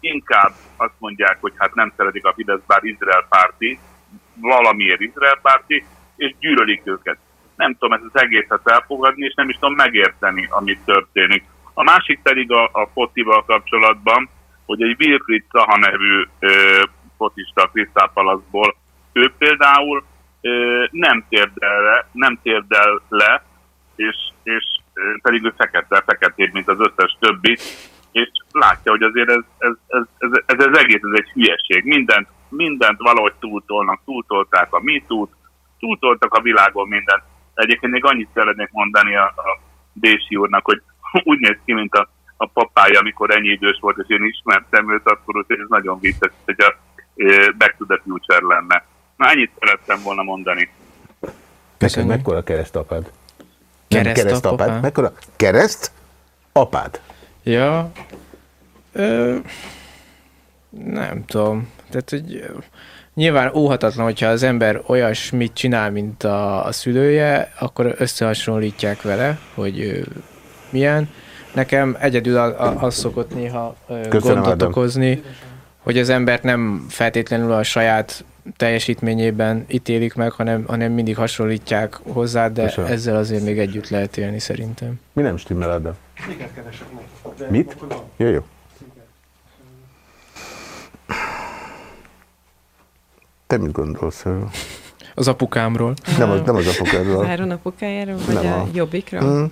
Speaker 14: inkább azt mondják, hogy hát nem szeretik a Fidesz, bár Izrael párti, valamiért Izrael párti, és gyűlölik őket. Nem tudom ezt az egészet elfogadni, és nem is tudom megérteni, amit történik. A másik pedig a, a fotival kapcsolatban, hogy egy Wilfried Zaha nevű ö, fotista a Krisztál Palaszból, ő például ö, nem térdel le, nem térdel le és, és pedig ő fekete, feketébb, mint az összes többi, és látja, hogy azért ez, ez, ez, ez, ez, ez egész ez egy hülyeség. Mindent, mindent valahogy túltolnak, túltolták a mitút, túltoltak a világon mindent. Egyébként még annyit szeretnék mondani a, a Dési úrnak, hogy úgy néz ki, mint a, a papája, amikor ennyi idős volt, és én ismertem őt, akkor úgy, ez nagyon vicces, hogy a e, Back to the Future lenne. Na, ennyit szerettem volna mondani.
Speaker 1: Neked mekkora keresztapád? Nem
Speaker 11: Keresztapapám?
Speaker 1: keresztapád, mekkora? Kereszt? Apád.
Speaker 11: Ja, ö, nem tudom. Tehát, hogy ö, nyilván óhatatlan, hogyha az ember olyasmit csinál, mint a, a szülője, akkor összehasonlítják vele, hogy ö, milyen. Nekem egyedül a- a- az szokott néha
Speaker 1: Köszönöm,
Speaker 11: gondot
Speaker 1: Ádám.
Speaker 11: okozni, hogy az embert nem feltétlenül a saját teljesítményében ítélik meg, hanem, hanem mindig hasonlítják hozzá, de
Speaker 1: Köszönöm.
Speaker 11: ezzel azért még együtt lehet élni szerintem.
Speaker 1: Mi nem stimmel, Ádám?
Speaker 15: Miket keresek meg? De
Speaker 1: Mit? Jó, jó. Te mit gondolsz erről?
Speaker 11: Az apukámról.
Speaker 1: Nem az, nem az apukáról.
Speaker 10: Áron apukájáról, vagy
Speaker 1: Nem
Speaker 10: a,
Speaker 1: a-
Speaker 10: jobbikról?
Speaker 1: Mm.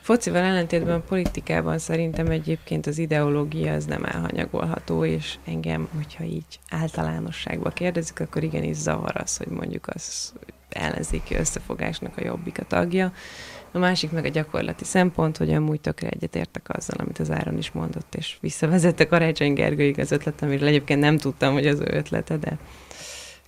Speaker 10: Focival ellentétben a politikában szerintem egyébként az ideológia az nem elhanyagolható, és engem, hogyha így általánosságban kérdezik, akkor igenis zavar az, hogy mondjuk az ellenzéki összefogásnak a jobbik a tagja. A másik meg a gyakorlati szempont, hogy amúgy tökre egyetértek azzal, amit az Áron is mondott, és visszavezette Karácsony Gergőig az ötletem, amiről egyébként nem tudtam, hogy az ő ötlete, de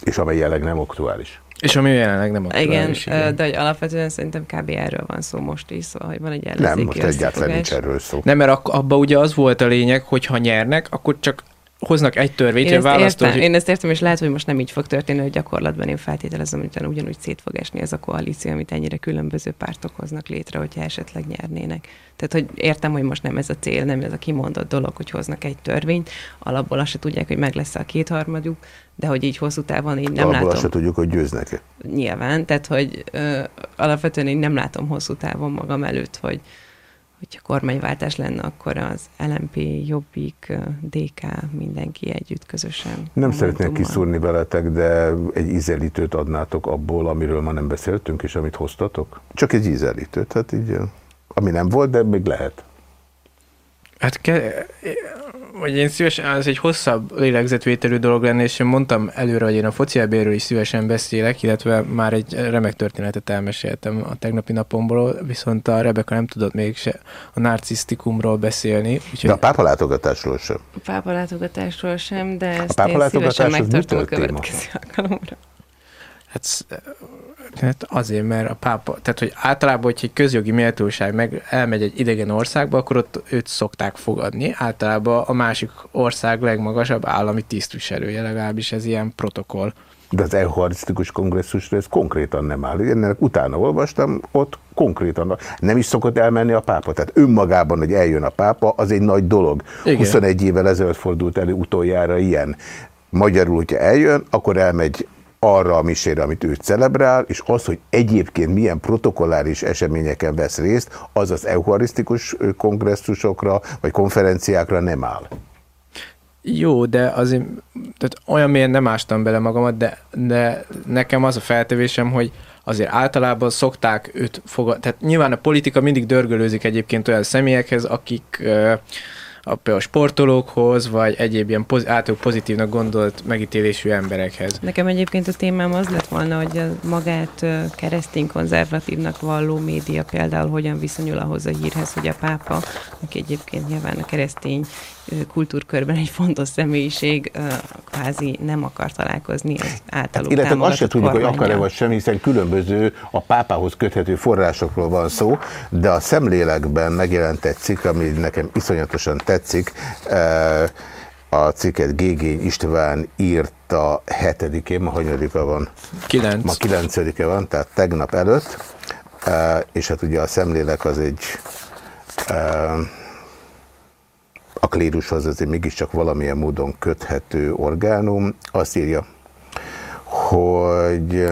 Speaker 1: És amely jelenleg nem aktuális.
Speaker 11: És ami jelenleg nem
Speaker 10: igen,
Speaker 11: aktuális.
Speaker 10: igen, de hogy alapvetően szerintem kb. erről van szó most is, szóval, hogy van egy
Speaker 1: Nem,
Speaker 10: ellenzéki
Speaker 1: most egyáltalán nincs erről szó.
Speaker 11: Nem, mert ak- abban ugye az volt a lényeg, hogy ha nyernek, akkor csak hoznak egy törvényt,
Speaker 10: Én
Speaker 11: hogy választó,
Speaker 10: értem,
Speaker 11: hogy
Speaker 10: én ezt értem, és lehet, hogy most nem így fog történni, hogy gyakorlatban én feltételezem, hogy utána ugyanúgy szét fog esni ez a koalíció, amit ennyire különböző pártok hoznak létre, hogyha esetleg nyernének. Tehát, hogy értem, hogy most nem ez a cél, nem ez a kimondott dolog, hogy hoznak egy törvényt, alapból azt se tudják, hogy meg lesz a kétharmadjuk, de hogy így hosszú távon így nem
Speaker 1: Abból
Speaker 10: látom.
Speaker 1: azt se tudjuk, hogy győznek-e.
Speaker 10: Nyilván, tehát hogy ö, alapvetően én nem látom hosszú távon magam előtt, hogy hogyha kormányváltás lenne, akkor az LMP, Jobbik, DK, mindenki együtt közösen.
Speaker 1: Nem szeretnék kiszúrni veletek, de egy ízelítőt adnátok abból, amiről ma nem beszéltünk, és amit hoztatok? Csak egy ízelítőt, hát így, ami nem volt, de még lehet.
Speaker 11: Hát ke- vagy én szívesen, ez egy hosszabb lélegzetvételű dolog lenne, és én mondtam előre, hogy én a foci EB-ről is szívesen beszélek, illetve már egy remek történetet elmeséltem a tegnapi napomból, viszont a Rebeka nem tudott még se a narcisztikumról beszélni. Úgyhogy
Speaker 1: De a pápa látogatásról sem.
Speaker 10: A pápa látogatásról sem, de ezt
Speaker 1: pápa
Speaker 10: én
Speaker 1: látogatás
Speaker 10: szívesen megtartom a következő alkalomra.
Speaker 11: Hát, hát azért, mert a pápa, tehát hogy általában, hogyha egy közjogi méltóság meg elmegy egy idegen országba, akkor ott őt szokták fogadni. Általában a másik ország legmagasabb állami tisztviselője, legalábbis ez ilyen protokoll.
Speaker 1: de az eucharisztikus kongresszusra ez konkrétan nem áll. Én ennek utána olvastam, ott konkrétan nem is szokott elmenni a pápa. Tehát önmagában, hogy eljön a pápa, az egy nagy dolog.
Speaker 11: Igen.
Speaker 1: 21 évvel ezelőtt fordult elő utoljára ilyen. Magyarul, hogyha eljön, akkor elmegy arra a misére, amit ő celebrál, és az, hogy egyébként milyen protokolláris eseményeken vesz részt, az az eucharisztikus kongresszusokra vagy konferenciákra nem áll.
Speaker 11: Jó, de azért tehát olyan mélyen nem ástam bele magamat, de, de nekem az a feltevésem, hogy azért általában szokták őt fogad... Tehát nyilván a politika mindig dörgölőzik egyébként olyan személyekhez, akik a, például sportolókhoz, vagy egyéb ilyen poz, általuk pozitívnak gondolt megítélésű emberekhez.
Speaker 10: Nekem egyébként a témám az lett volna, hogy a magát keresztény konzervatívnak valló média például hogyan viszonyul ahhoz a hírhez, hogy a pápa, aki egyébként nyilván a keresztény kultúrkörben egy fontos személyiség, kvázi nem akar találkozni az általuk
Speaker 1: Hát, Illetve azt se tudjuk, hogy akar-e vagy sem, hiszen különböző a pápához köthető forrásokról van szó, de a szemlélekben megjelent egy cikk, ami nekem iszonyatosan tetszik. A cikket Gégény István írta hetedikén, ma hanyadika van?
Speaker 11: Kilenc.
Speaker 1: Ma kilencedike van, tehát tegnap előtt, és hát ugye a szemlélek az egy a klérushoz azért mégiscsak valamilyen módon köthető orgánum. Azt írja, hogy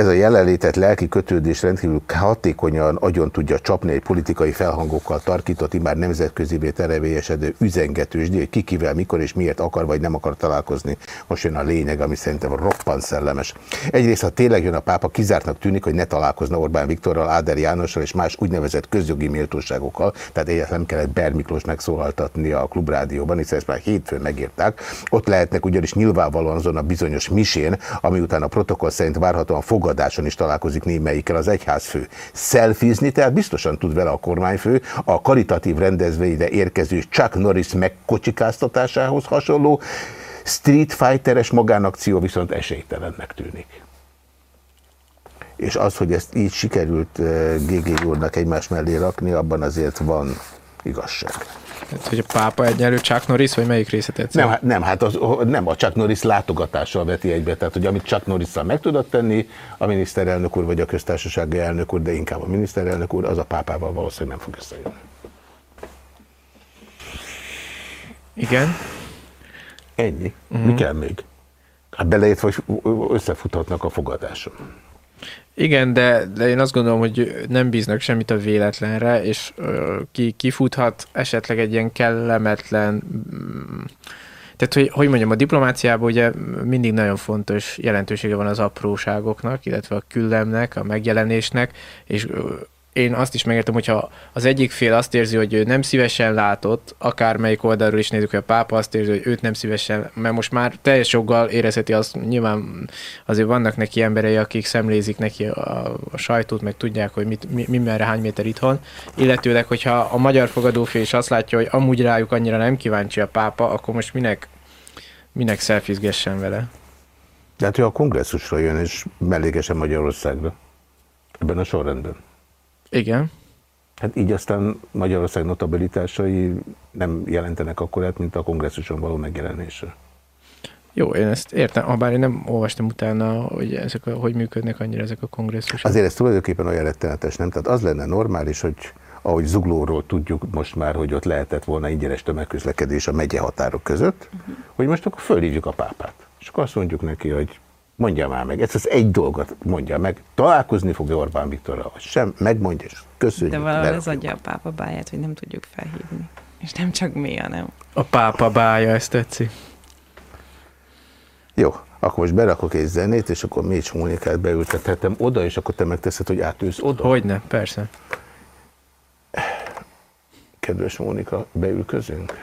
Speaker 1: ez a jelenlétet lelki kötődés rendkívül hatékonyan agyon tudja csapni egy politikai felhangokkal tarkított, immár nemzetközivé terevelyesedő üzengetősdi, hogy ki kivel, mikor és miért akar vagy nem akar találkozni. Most jön a lényeg, ami szerintem roppant szellemes. Egyrészt, ha tényleg jön a pápa, kizártnak tűnik, hogy ne találkozna Orbán Viktorral, Áder Jánossal és más úgynevezett közjogi méltóságokkal, tehát egyáltalán nem kellett Ber Miklós megszólaltatni a klubrádióban, hiszen ezt már hétfőn megírták. Ott lehetnek ugyanis nyilvánvalóan azon a bizonyos misén, ami után a protokoll szerint várhatóan fogadáson is találkozik némelyikkel az egyházfő. Szelfizni, tehát biztosan tud vele a kormányfő, a karitatív rendezvényre érkező Chuck Norris megkocsikáztatásához hasonló Street Fighteres magánakció viszont esélytelennek tűnik. És az, hogy ezt így sikerült eh, GG úrnak egymás mellé rakni, abban azért van igazság.
Speaker 11: Tehát, hogy a pápa egyenlő Chuck Norris, vagy melyik része tetszik?
Speaker 1: Nem, hát- nem, hát az, nem a Chuck Norris látogatással veti egybe, tehát hogy amit Chuck norris meg tudott tenni, a miniszterelnök úr vagy a köztársasági elnök úr, de inkább a miniszterelnök úr, az a pápával valószínűleg nem fog összejönni.
Speaker 11: Igen.
Speaker 1: Ennyi.
Speaker 11: Mhm.
Speaker 1: Mi kell még? Hát beleértve, hogy összefuthatnak a fogadáson.
Speaker 11: Igen, de, de én azt gondolom, hogy nem bíznak semmit a véletlenre, és ö, ki, kifuthat esetleg egy ilyen kellemetlen... mm, Tehát, hogy, hogy mondjam, a diplomáciában ugye mindig nagyon fontos jelentősége van az apróságoknak, illetve a küllemnek, a megjelenésnek, és én azt is megértem, hogyha az egyik fél azt érzi, hogy ő nem szívesen látott, akármelyik oldalról is nézzük, hogy a pápa azt érzi, hogy őt nem szívesen, mert most már teljes joggal érezheti azt, nyilván azért vannak neki emberei, akik szemlézik neki a, a sajtót, meg tudják, hogy mit, mi, mi merre, hány méter itthon, illetőleg, hogyha a magyar fogadófél is azt látja, hogy amúgy rájuk annyira nem kíváncsi a pápa, akkor most minek, minek szelfizgessen vele?
Speaker 1: De hát ő a kongresszusra jön, és mellékesen Magyarországra. Ebben a sorrendben.
Speaker 11: Igen.
Speaker 1: Hát így aztán Magyarország notabilitásai nem jelentenek akkorát, mint a kongresszuson való megjelenése.
Speaker 11: Jó, én ezt értem, ha bár én nem olvastam utána, hogy, ezek a, hogy működnek annyira ezek a kongresszusok.
Speaker 1: Azért ez tulajdonképpen olyan rettenetes, nem? Tehát az lenne normális, hogy ahogy Zuglóról tudjuk most már, hogy ott lehetett volna ingyenes tömegközlekedés a megye határok között, uh-huh. hogy most akkor fölhívjuk a pápát. És akkor azt mondjuk neki, hogy mondja már meg, ez az egy dolgot mondja meg, találkozni fog-e Orbán Viktorral, vagy sem, megmondja, és köszönjük.
Speaker 10: De valahol ez adja a pápa báját, hogy nem tudjuk felhívni. És nem csak mi, hanem...
Speaker 11: A pápa bája, ezt tetszik.
Speaker 1: Jó, akkor most berakok egy zenét, és akkor Mécs Mónikát beültethetem oda, és akkor te megteszed, hogy átülsz oda?
Speaker 11: Hogyne, persze.
Speaker 1: Kedves Mónika, beül közünk?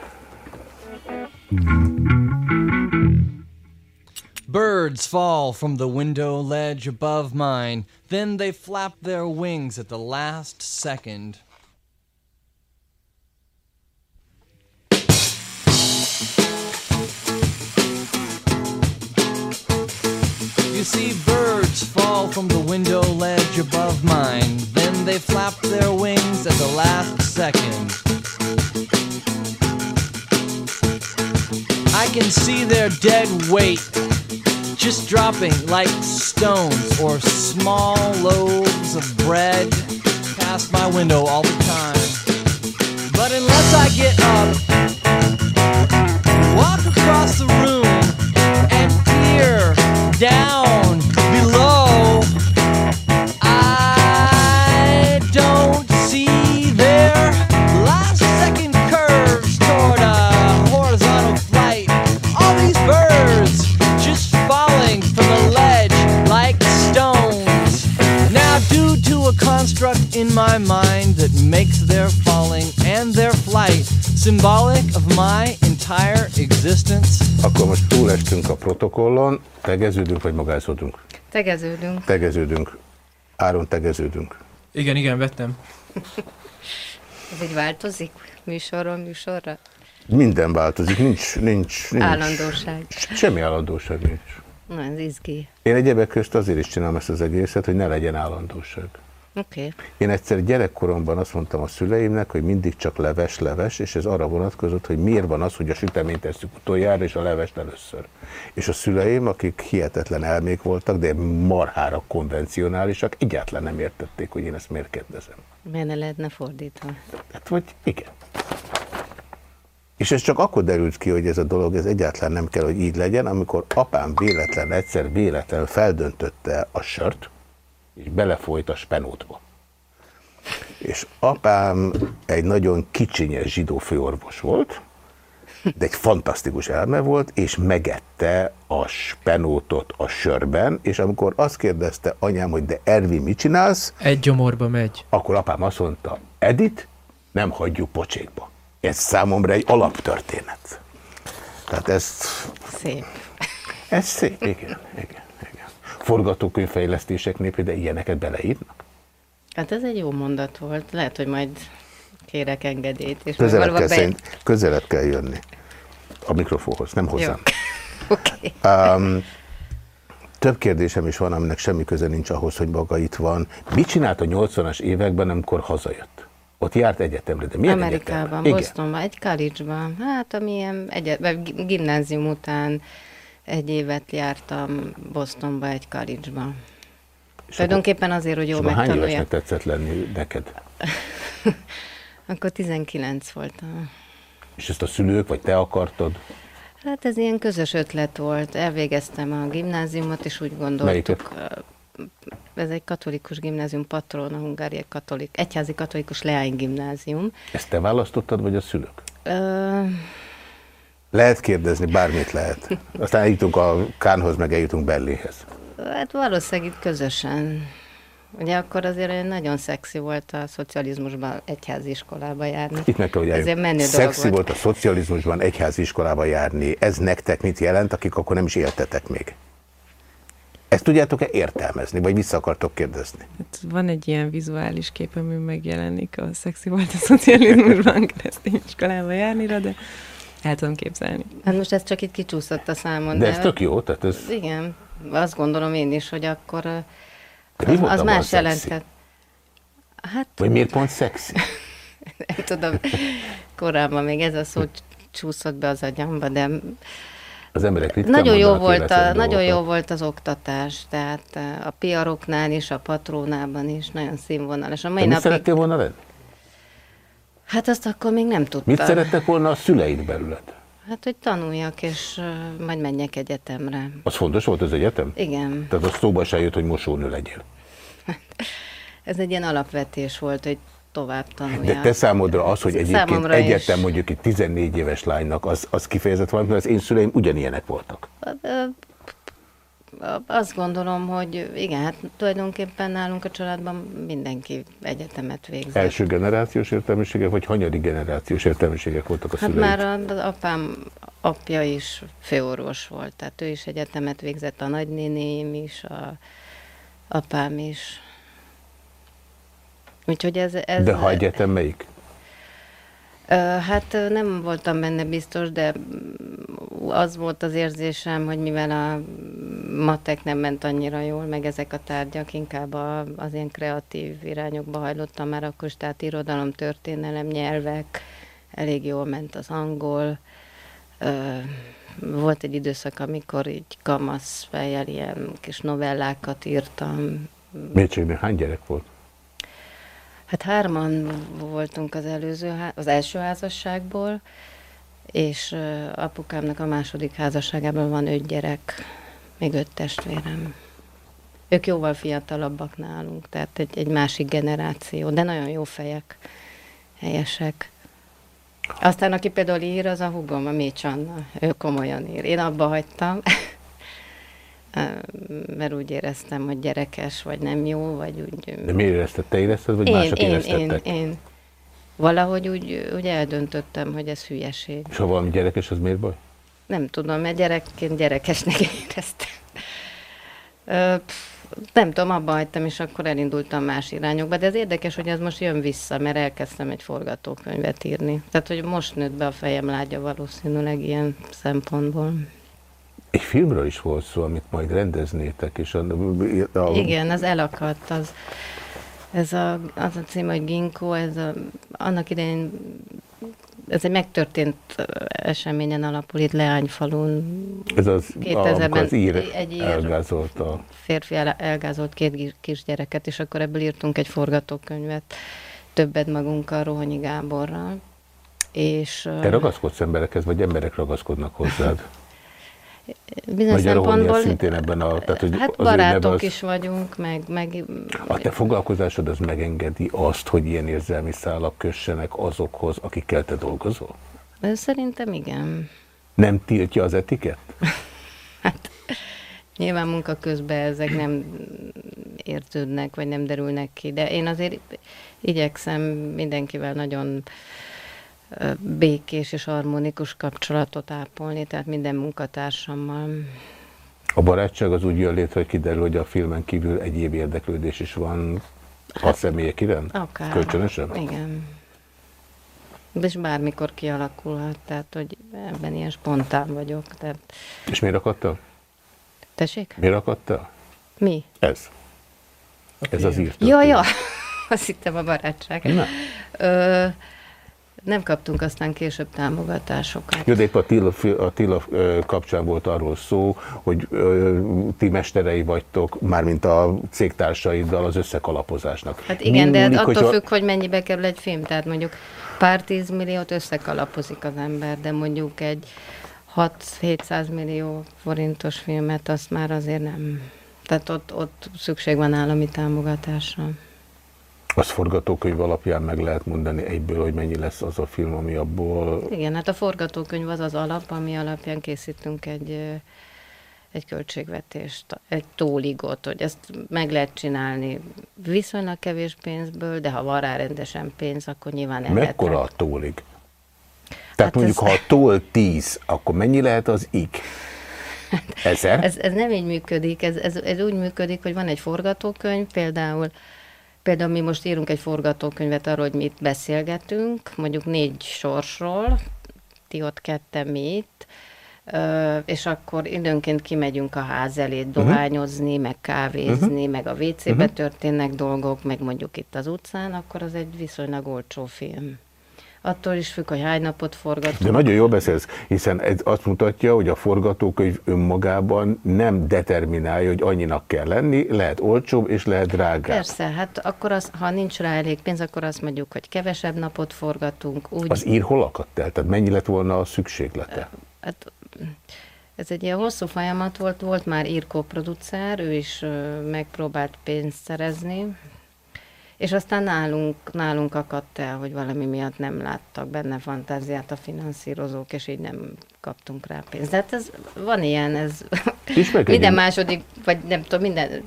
Speaker 2: Birds fall from the window ledge above mine, then they flap their wings at the last second. You see birds fall from the window ledge above mine, then they flap their wings at the last second. I can see their dead weight just dropping like stones or small loaves of bread past my window all the time. But unless I get up, walk across the room, and peer down a construct in my mind that makes their falling and their flight symbolic of my entire existence.
Speaker 1: Akkor most túlestünk a protokollon, tegeződünk vagy magázódunk?
Speaker 16: Tegeződünk.
Speaker 1: Tegeződünk. Áron tegeződünk.
Speaker 11: Igen, igen, vettem.
Speaker 16: Ez így változik műsorról műsorra?
Speaker 1: Minden változik, nincs, nincs, nincs.
Speaker 16: Állandóság.
Speaker 1: Semmi állandóság nincs.
Speaker 16: Na, ez izgi.
Speaker 1: Én egyebek közt azért is csinálom ezt az egészet, hogy ne legyen állandóság.
Speaker 16: Okay.
Speaker 1: Én egyszer gyerekkoromban azt mondtam a szüleimnek, hogy mindig csak leves, leves, és ez arra vonatkozott, hogy miért van az, hogy a süteményt tesszük utoljára, és a levest először. És a szüleim, akik hihetetlen elmék voltak, de marhára konvencionálisak, egyáltalán nem értették, hogy én ezt miért kérdezem.
Speaker 16: Miért ne lehetne fordítva?
Speaker 1: Hát, vagy igen. És ez csak akkor derült ki, hogy ez a dolog ez egyáltalán nem kell, hogy így legyen, amikor apám véletlen, egyszer véletlen feldöntötte a sört, és belefolyt a spenótba. És apám egy nagyon kicsinyes zsidó főorvos volt, de egy fantasztikus elme volt, és megette a spenótot a sörben, és amikor azt kérdezte anyám, hogy de Ervi, mit csinálsz?
Speaker 11: Egy gyomorba megy.
Speaker 1: Akkor apám azt mondta, Edit, nem hagyjuk pocsékba. Ez számomra egy alaptörténet. Tehát ez...
Speaker 16: Szép.
Speaker 1: Ez szép, igen, igen. Forgatókönyvfejlesztéseknél például ilyeneket beleírnak?
Speaker 16: Hát ez egy jó mondat volt. Lehet, hogy majd kérek engedélyt. És
Speaker 1: Közelebb kell,
Speaker 16: be-
Speaker 1: szerint, közelebb kell jönni a mikrofonhoz, nem hozzám.
Speaker 16: Oké.
Speaker 1: Um, több kérdésem is van, aminek semmi köze nincs ahhoz, hogy maga itt van. Mit csinált a 80-as években, amikor hazajött? Ott járt egyetemre, de milyen
Speaker 16: Amerikában,
Speaker 1: egyetemre?
Speaker 16: Bostonban, egy college-ban. Hát, amilyen egyet, vagy gimnázium után egy évet jártam Bostonba egy college-ban. Tulajdonképpen azért, hogy jól
Speaker 1: ma hány évesnek tetszett lenni neked?
Speaker 16: Akkor 19 voltam.
Speaker 1: És ezt a szülők, vagy te akartad?
Speaker 16: Hát ez ilyen közös ötlet volt. Elvégeztem a gimnáziumot, és úgy gondoltuk, ez egy katolikus gimnázium, patron, a hungáriai katolik, egyházi katolikus leány gimnázium.
Speaker 1: Ezt te választottad, vagy a szülők?
Speaker 16: Ö,
Speaker 1: Lehet kérdezni, bármit lehet. Aztán eljutunk a Kánhoz, meg eljutunk Belléhez.
Speaker 16: hát valószínűleg itt közösen. Ugye akkor azért nagyon szexi volt a szocializmusban egyházi iskolába járni.
Speaker 1: Itt meg kell, hogy
Speaker 16: Ezért
Speaker 1: álljunk.
Speaker 16: menő
Speaker 1: Szexi
Speaker 16: volt.
Speaker 1: volt a szocializmusban egyházi iskolába járni. Ez nektek mit jelent, akik akkor nem is éltetek még? Ezt tudjátok-e értelmezni, vagy vissza akartok kérdezni?
Speaker 10: Hát van egy ilyen vizuális kép, ami megjelenik, a szexi volt a szocializmusban keresztény iskolába járnira, de el tudom képzelni.
Speaker 16: Hát most ez csak itt kicsúszott a számon.
Speaker 1: De ez tök jó, tehát ez...
Speaker 16: Igen, azt gondolom én is, hogy akkor
Speaker 1: De mi
Speaker 16: az, az más
Speaker 1: szexi?
Speaker 16: jelenthet. Hát
Speaker 1: Vagy miért pont szexi?
Speaker 16: nem tudom, korábban még ez a szó csúszott be az agyamba, de
Speaker 1: Az emberek
Speaker 16: nagyon jó, volt a, nagyon jó volt az oktatás, tehát eh, a piaroknál is, a patrónában is nagyon színvonalas. A
Speaker 1: Te
Speaker 16: mai
Speaker 1: mit
Speaker 16: napig,
Speaker 1: szerettél volna lenni?
Speaker 16: Hát azt akkor még nem tudtam.
Speaker 1: Mit szerettek volna a szüleid belőled?
Speaker 16: Hát, hogy tanuljak, és uh, majd menjek egyetemre.
Speaker 1: Az fontos volt az egyetem?
Speaker 16: Igen.
Speaker 1: Tehát az szóba se jött, hogy mosónő legyél.
Speaker 16: Ez egy ilyen alapvetés volt, hogy tovább tanuljak.
Speaker 1: De te számodra az, hogy egyébként
Speaker 16: Számomra is.
Speaker 1: egyetem mondjuk egy 14 éves lánynak, az, az kifejezett valami, mert az én szüleim ugyanilyenek voltak.
Speaker 16: Azt gondolom, hogy igen, hát tulajdonképpen nálunk a családban mindenki egyetemet végzett.
Speaker 1: Első generációs értelmiségek, vagy hanyadik generációs értelmiségek voltak a
Speaker 16: Hát
Speaker 1: szüleid?
Speaker 16: már az apám apja is főorvos volt, tehát ő is egyetemet végzett, a nagynéném is, a apám is. Úgyhogy ez... ez
Speaker 1: De ha egyetem melyik?
Speaker 16: Hát nem voltam benne biztos, de mm, az volt az érzésem, hogy mivel a matek nem ment annyira jól, meg ezek a tárgyak, inkább az ilyen kreatív irányokba hajlottam már akkor tehát irodalom, történelem, nyelvek, elég jól ment az angol, volt egy időszak, amikor így kamasz fejjel ilyen kis novellákat írtam.
Speaker 1: Mécségnél hány gyerek volt?
Speaker 16: Hát hárman voltunk az előző, az első házasságból, és apukámnak a második házasságában van öt gyerek, még öt testvérem. Ők jóval fiatalabbak nálunk, tehát egy, egy másik generáció, de nagyon jó fejek, helyesek. Aztán, aki például ír, az a hugom, a Mécs Anna. Ő komolyan ír. Én abba hagytam, mert úgy éreztem, hogy gyerekes, vagy nem jó, vagy úgy...
Speaker 1: De miért érezted? Te érezted, vagy
Speaker 16: én,
Speaker 1: mások
Speaker 16: én, én,
Speaker 1: éreztettek?
Speaker 16: én. Valahogy úgy, úgy eldöntöttem, hogy ez hülyeség.
Speaker 1: És ha valami gyerekes, az miért baj?
Speaker 16: Nem tudom, mert gyerekként gyerekesnek éreztem. Nem tudom, abba hagytam, és akkor elindultam más irányokba, de ez érdekes, hogy ez most jön vissza, mert elkezdtem egy forgatókönyvet írni. Tehát, hogy most nőtt be a fejem lágya valószínűleg ilyen szempontból.
Speaker 1: Egy filmről is volt szó, amit majd rendeznétek, és a, a,
Speaker 16: Igen, az elakadt, az, ez a, az a cím, hogy Ginkgo, ez a, annak idején ez egy megtörtént eseményen alapul itt Leányfalun.
Speaker 1: ez az,
Speaker 16: 2000-ben
Speaker 1: amikor az ír
Speaker 16: egy ír
Speaker 1: elgázolta.
Speaker 16: férfi el, elgázolt két kisgyereket, és akkor ebből írtunk egy forgatókönyvet, többet magunkkal, Rohanyi Gáborral. És
Speaker 1: Te ragaszkodsz emberekhez, vagy emberek ragaszkodnak hozzád?
Speaker 16: Bizonyos szempontból,
Speaker 1: szintén ebben a... Tehát, hogy
Speaker 16: hát
Speaker 1: az
Speaker 16: barátok
Speaker 1: az-
Speaker 16: is vagyunk, meg, meg
Speaker 1: A te foglalkozásod az megengedi azt, hogy ilyen érzelmi szálak kössenek azokhoz, akikkel te dolgozol?
Speaker 16: szerintem igen.
Speaker 1: Nem tiltja az etiket?
Speaker 16: Nyilván munka közben ezek nem érződnek, vagy nem derülnek ki, de én azért igyekszem mindenkivel nagyon békés és harmonikus kapcsolatot ápolni, tehát minden munkatársammal.
Speaker 1: A barátság az úgy jön létre, hogy kiderül, hogy a filmen kívül egyéb érdeklődés is van a személyek iránt?
Speaker 16: Akár.
Speaker 1: Kölcsönösen?
Speaker 16: Igen. És bármikor kialakulhat, tehát hogy ebben ilyen spontán vagyok. Tehát...
Speaker 1: És miért akadtál?
Speaker 16: Tessék?
Speaker 1: Miért akadtál?
Speaker 16: Mi?
Speaker 1: Ez. Ez az írt.
Speaker 16: Ja, ja, azt hittem a barátság.
Speaker 1: Nem.
Speaker 16: Ö, nem kaptunk aztán később támogatásokat.
Speaker 1: Jó, de épp a Tilla, fi- a Tilla ö, kapcsán volt arról szó, hogy ö, ti mesterei vagytok, mármint a cégtársaiddal az összekalapozásnak.
Speaker 16: Hát igen, de
Speaker 1: Mi múlik,
Speaker 16: attól
Speaker 1: hogyha-
Speaker 16: függ, hogy mennyibe kerül egy film. Tehát mondjuk pár tízmilliót összekalapozik az ember, de mondjuk egy 6-700 millió forintos filmet, azt már azért nem. Tehát ott, ott szükség van állami támogatásra.
Speaker 1: Az forgatókönyv alapján meg lehet mondani egyből, hogy mennyi lesz az a film, ami abból...
Speaker 16: Igen, hát a forgatókönyv az az alap, ami alapján készítünk egy, egy költségvetést, egy tóligot, hogy ezt meg lehet csinálni viszonylag kevés pénzből, de ha van rá rendesen pénz, akkor nyilván el lehet
Speaker 1: Mekkora a tólig? Tehát mondjuk, ha a tól 10, akkor mennyi lehet az ik? Ezer?
Speaker 16: Ez, ez nem így működik, ez, ez, ez úgy működik, hogy van egy forgatókönyv, például Például mi most írunk egy forgatókönyvet arról, hogy mit beszélgetünk, mondjuk négy sorsról, ti ott ketten mi itt, és akkor időnként kimegyünk a ház elé dohányozni, meg kávézni,
Speaker 1: Mhm.
Speaker 16: meg a WC-be
Speaker 1: Mhm.
Speaker 16: történnek dolgok, meg mondjuk itt az utcán, akkor az egy viszonylag olcsó film. Attól is függ, hogy hány napot forgatunk.
Speaker 1: De nagyon jól beszélsz, hiszen ez azt mutatja, hogy a forgatókönyv önmagában nem determinálja, hogy annyinak kell lenni, lehet olcsóbb és lehet drágább.
Speaker 16: Persze, hát akkor az, ha nincs rá elég pénz, akkor azt mondjuk, hogy kevesebb napot forgatunk. Úgy,
Speaker 1: Az ír hol akadt el? Tehát mennyi lett volna a szükséglete?
Speaker 16: Hát, ez egy ilyen hosszú folyamat volt, volt már írkó producer, ő is megpróbált pénzt szerezni, és aztán nálunk, nálunk akadt el, hogy valami miatt nem láttak benne fantáziát a finanszírozók, és így nem kaptunk rá pénzt. De hát ez, van ilyen, ez minden második, vagy nem tudom, minden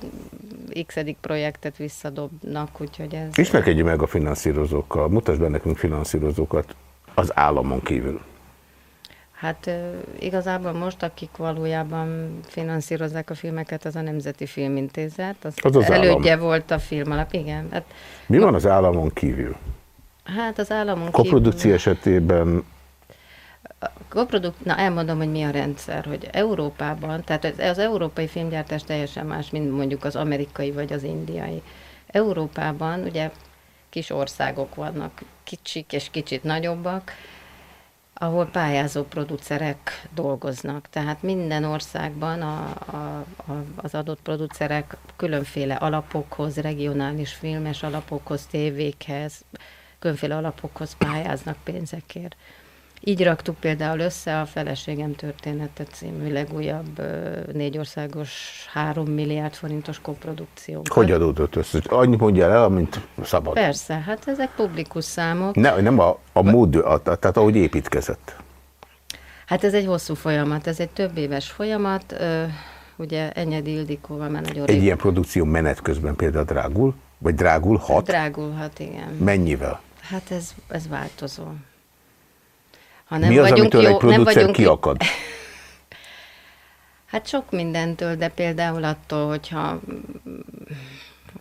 Speaker 16: x projektet visszadobnak, úgyhogy ez...
Speaker 1: Ismerkedjünk meg a finanszírozókkal, mutasd be nekünk finanszírozókat az államon kívül.
Speaker 16: Hát igazából most, akik valójában finanszírozzák a filmeket, az a Nemzeti Filmintézet. Az,
Speaker 1: Az az
Speaker 16: elődje
Speaker 1: állam.
Speaker 16: volt a film alap, igen. Hát,
Speaker 1: Mi van az államon kívül?
Speaker 16: hát az államon
Speaker 1: Koprodukció esetében
Speaker 16: Koprodukt, na elmondom, hogy mi a rendszer, hogy Európában, tehát az, az európai filmgyártás teljesen más, mint mondjuk az amerikai vagy az indiai. Európában ugye kis országok vannak, kicsik és kicsit nagyobbak, ahol pályázó producerek dolgoznak. Tehát minden országban a, a, a, az adott producerek különféle alapokhoz, regionális filmes alapokhoz, tévékhez, különféle alapokhoz pályáznak pénzekért. Így raktuk például össze a Feleségem története című legújabb ö, négy országos, három milliárd forintos koprodukciónkat.
Speaker 1: Hogy adódott össze? Annyi mondjál el, amint szabad.
Speaker 16: Persze, hát ezek publikus számok.
Speaker 1: Ne, nem a, a mód, a, tehát ahogy építkezett.
Speaker 16: Hát ez egy hosszú folyamat, ez egy több éves folyamat. Ugye Enyedi Ildikóval már nagyon
Speaker 1: Egy ilyen produkció menet közben például drágul? Vagy drágulhat?
Speaker 16: Drágulhat, igen.
Speaker 1: Mennyivel?
Speaker 16: Hát ez, ez változó. Ha
Speaker 1: Mi az, amitől egy producer kiakad?
Speaker 16: Hát sok mindentől, de például attól, hogyha,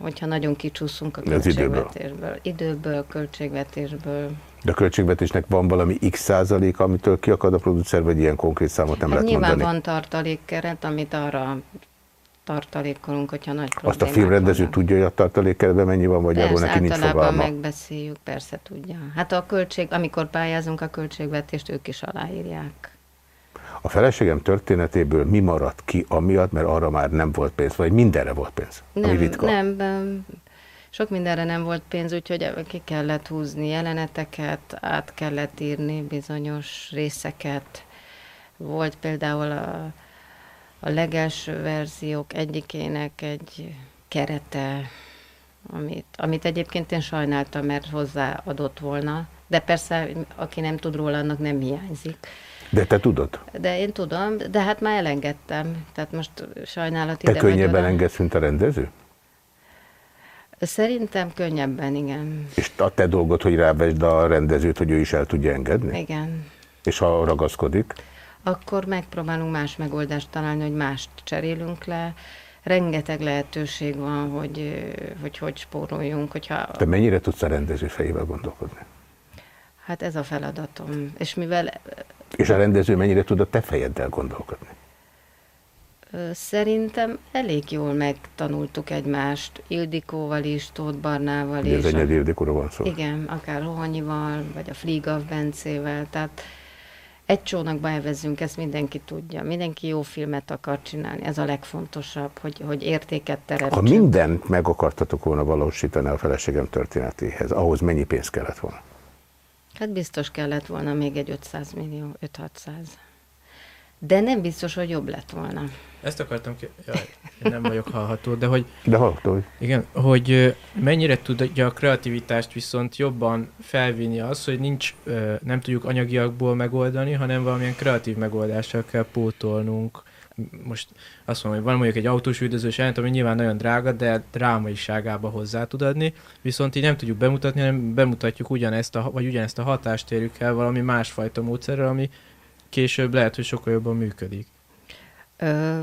Speaker 16: hogyha nagyon kicsúszunk a
Speaker 1: Az időből.
Speaker 16: költségvetésből. Időből, költségvetésből.
Speaker 1: De a költségvetésnek van valami x százalék, amitől kiakad a producer, vagy ilyen konkrét számot nem
Speaker 16: Hát
Speaker 1: lehet
Speaker 16: nyilván
Speaker 1: mondani?
Speaker 16: van tartalékkeret, amit arra tartalékolunk, hogyha nagy
Speaker 1: Azt a
Speaker 16: problémák
Speaker 1: filmrendező
Speaker 16: vannak.
Speaker 1: tudja, hogy a tartalékkeretben mennyi van, vagy arról
Speaker 16: Persze,
Speaker 1: neki nincs fogalma?
Speaker 16: megbeszéljük, persze tudja. Hát a költség, amikor pályázunk a költségvetést, ők is aláírják.
Speaker 1: A feleségem történetéből mi maradt ki amiatt, mert arra már nem volt pénz, vagy mindenre volt pénz? ami
Speaker 16: Nem,
Speaker 1: ritka.
Speaker 16: nem, nem, sok mindenre nem volt pénz, úgyhogy ki kellett húzni jeleneteket, át kellett írni bizonyos részeket. Volt például a, a legelső verziók egyikének egy kerete, amit, amit egyébként én sajnáltam, mert hozzáadott volna, de persze, aki nem tud róla, annak nem hiányzik.
Speaker 1: De te tudod?
Speaker 16: De én tudom, de hát már elengedtem. Tehát most sajnálat
Speaker 1: Te
Speaker 16: ide vagy
Speaker 1: könnyebben engedsz, mint a rendező?
Speaker 16: Szerintem könnyebben, igen.
Speaker 1: És a te dolgod, hogy rávesd a rendezőt, hogy ő is el tudja engedni?
Speaker 16: Igen.
Speaker 1: És ha ragaszkodik?
Speaker 16: Akkor megpróbálunk más megoldást találni, hogy mást cserélünk le. Rengeteg lehetőség van, hogy hogy, hogy spóroljunk, hogyha...
Speaker 1: Te mennyire tudsz a rendező fejével gondolkodni?
Speaker 16: Hát ez a feladatom. És mivel
Speaker 1: És a rendező mennyire tud a te fejeddel gondolkodni?
Speaker 16: szerintem elég jól megtanultuk egymást, Ildikóval is, Tóth Barnával
Speaker 1: Ugye
Speaker 16: is.
Speaker 1: az Enyedi Ildikóról van szó.
Speaker 16: Igen, akár Rohanyival, vagy a Fligav Bencével, tehát egy csónakba elvezzünk, ezt mindenki tudja. Mindenki jó filmet akar csinálni, ez a legfontosabb, hogy, hogy értéket
Speaker 1: Ha
Speaker 16: teremtsünk.
Speaker 1: mindent meg akartatok volna valósítani a feleségem történetéhez, ahhoz mennyi pénz kellett volna?
Speaker 16: Hát biztos kellett volna még egy 500 millió, 5-600. De nem biztos, hogy jobb lett volna.
Speaker 11: Ezt akartam ki... Jaj, én nem vagyok hallható, de hogy...
Speaker 1: De hallható.
Speaker 11: Igen, hogy mennyire tudja a kreativitást viszont jobban felvinni az, hogy nincs, nem tudjuk anyagiakból megoldani, hanem valamilyen kreatív megoldással kell pótolnunk. Most azt mondom, hogy van mondjuk egy autós üldözős jelent, ami nyilván nagyon drága, de drámaiságába hozzá tud adni, viszont így nem tudjuk bemutatni, hanem bemutatjuk ugyanezt a, vagy ugyanezt a hatást érjük el valami másfajta módszerrel, ami később lehet, hogy sokkal jobban működik.
Speaker 16: Ö,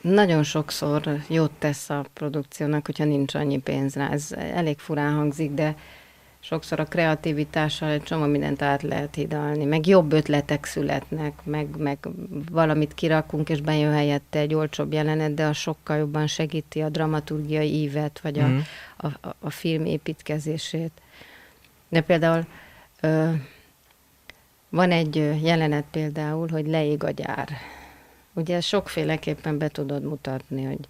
Speaker 16: nagyon sokszor jót tesz a produkciónak, hogyha nincs annyi pénz rá. Ez elég furán hangzik, de sokszor a kreativitással egy csomó mindent át lehet hidalni, meg jobb ötletek születnek, meg, meg valamit kirakunk, és bejön helyette egy olcsóbb jelenet, de az sokkal jobban segíti a dramaturgiai ívet, vagy a,
Speaker 11: Mhm.
Speaker 16: a, a, a film építkezését. De például ö, van egy jelenet például, hogy leég a gyár. Ugye sokféleképpen be tudod mutatni, hogy